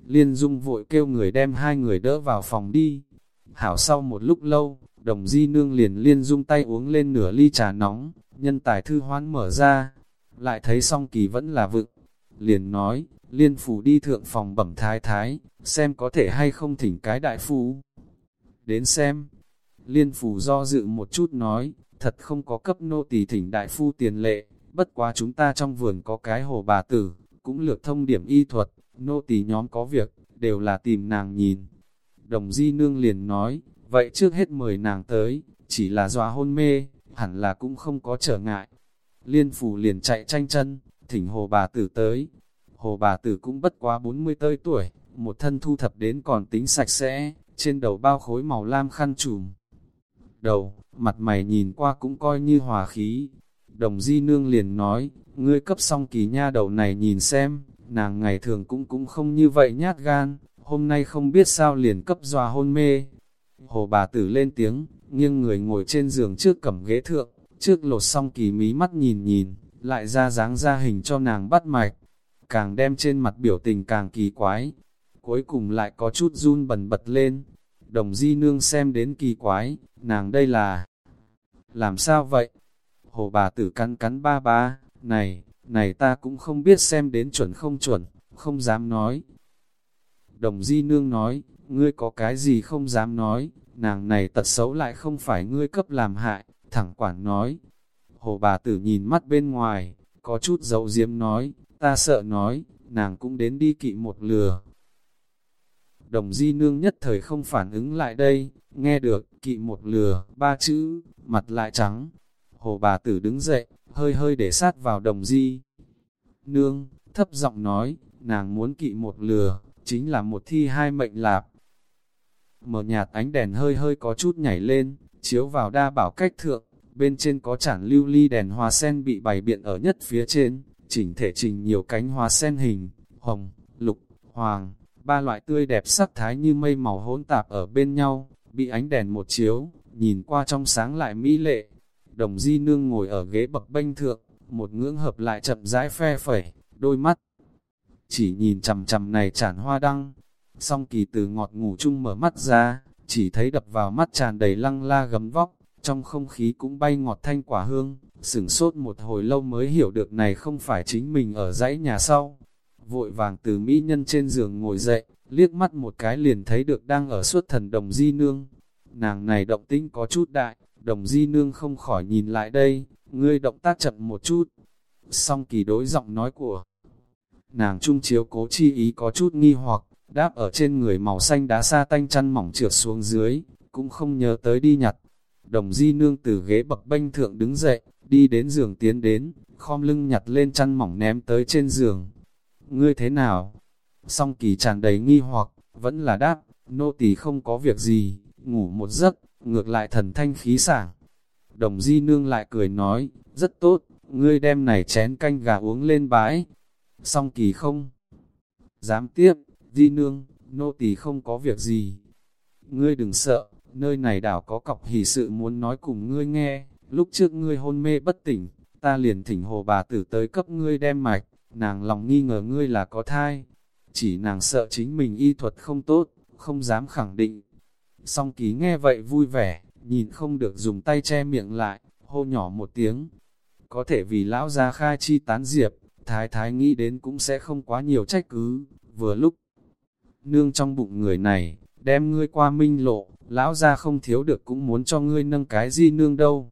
Liên dung vội kêu người đem hai người đỡ vào phòng đi. Hảo sau một lúc lâu, Đồng di nương liền liên dung tay uống lên nửa ly trà nóng, nhân tài thư hoán mở ra, lại thấy song kỳ vẫn là vựng. Liền nói, liên phủ đi thượng phòng bẩm thái thái, xem có thể hay không thỉnh cái đại phu. Đến xem, liên phủ do dự một chút nói, thật không có cấp nô tỳ thỉnh đại phu tiền lệ, bất quá chúng ta trong vườn có cái hồ bà tử, cũng lược thông điểm y thuật, nô tỳ nhóm có việc, đều là tìm nàng nhìn. Đồng di nương liền nói, Vậy trước hết mời nàng tới, chỉ là dọa hôn mê, hẳn là cũng không có trở ngại. Liên phủ liền chạy tranh chân, thỉnh hồ bà tử tới. Hồ bà tử cũng bất quá 40 tơi tuổi, một thân thu thập đến còn tính sạch sẽ, trên đầu bao khối màu lam khăn trùm. Đầu, mặt mày nhìn qua cũng coi như hòa khí. Đồng di nương liền nói, ngươi cấp xong kỳ nha đầu này nhìn xem, nàng ngày thường cũng cũng không như vậy nhát gan, hôm nay không biết sao liền cấp dòa hôn mê, Hồ bà tử lên tiếng, nghiêng người ngồi trên giường trước cầm ghế thượng, trước lột xong kỳ mí mắt nhìn nhìn, lại ra dáng ra hình cho nàng bắt mạch, càng đem trên mặt biểu tình càng kỳ quái, cuối cùng lại có chút run bần bật lên. Đồng di nương xem đến kỳ quái, nàng đây là... Làm sao vậy? Hồ bà tử cắn cắn ba ba, này, này ta cũng không biết xem đến chuẩn không chuẩn, không dám nói. Đồng di nương nói, ngươi có cái gì không dám nói, nàng này tật xấu lại không phải ngươi cấp làm hại, thẳng quản nói. Hồ bà tử nhìn mắt bên ngoài, có chút dấu diếm nói, ta sợ nói, nàng cũng đến đi kỵ một lừa. Đồng di nương nhất thời không phản ứng lại đây, nghe được, kỵ một lừa, ba chữ, mặt lại trắng. Hồ bà tử đứng dậy, hơi hơi để sát vào đồng di. Nương, thấp giọng nói, nàng muốn kỵ một lừa, chính là một thi hai mệnh lạp, Mở nhạt ánh đèn hơi hơi có chút nhảy lên, chiếu vào đa bảo cách thượng, bên trên có chản lưu ly đèn hoa sen bị bày biện ở nhất phía trên, chỉnh thể trình nhiều cánh hoa sen hình, hồng, lục, hoàng, ba loại tươi đẹp sắc thái như mây màu hỗn tạp ở bên nhau, bị ánh đèn một chiếu, nhìn qua trong sáng lại mỹ lệ. Đồng di nương ngồi ở ghế bậc bênh thượng, một ngưỡng hợp lại chậm rãi phe phẩy, đôi mắt. Chỉ nhìn chầm chầm này chản hoa đăng, song kỳ từ ngọt ngủ chung mở mắt ra, chỉ thấy đập vào mắt tràn đầy lăng la gấm vóc, trong không khí cũng bay ngọt thanh quả hương, sửng sốt một hồi lâu mới hiểu được này không phải chính mình ở dãy nhà sau. Vội vàng từ mỹ nhân trên giường ngồi dậy, liếc mắt một cái liền thấy được đang ở suốt thần đồng di nương. Nàng này động tĩnh có chút đại, đồng di nương không khỏi nhìn lại đây, ngươi động tác chậm một chút. Song kỳ đối giọng nói của nàng trung chiếu cố chi ý có chút nghi hoặc, đáp ở trên người màu xanh đá sa tanh chăn mỏng trượt xuống dưới, cũng không nhớ tới đi nhặt. Đồng di nương từ ghế bậc bênh thượng đứng dậy, đi đến giường tiến đến, khom lưng nhặt lên chăn mỏng ném tới trên giường. Ngươi thế nào? Song kỳ tràn đầy nghi hoặc, vẫn là đáp, nô tỳ không có việc gì, ngủ một giấc, ngược lại thần thanh khí sảng. Đồng di nương lại cười nói, rất tốt, ngươi đem này chén canh gà uống lên bãi. Song kỳ không dám tiếp, di nương, nô tỳ không có việc gì. Ngươi đừng sợ, nơi này đảo có cọc hỷ sự muốn nói cùng ngươi nghe, lúc trước ngươi hôn mê bất tỉnh, ta liền thỉnh hồ bà tử tới cấp ngươi đem mạch, nàng lòng nghi ngờ ngươi là có thai, chỉ nàng sợ chính mình y thuật không tốt, không dám khẳng định. Song ký nghe vậy vui vẻ, nhìn không được dùng tay che miệng lại, hô nhỏ một tiếng. Có thể vì lão gia khai chi tán diệp, thái thái nghĩ đến cũng sẽ không quá nhiều trách cứ, vừa lúc. Nương trong bụng người này, đem ngươi qua minh lộ, lão gia không thiếu được cũng muốn cho ngươi nâng cái gì nương đâu.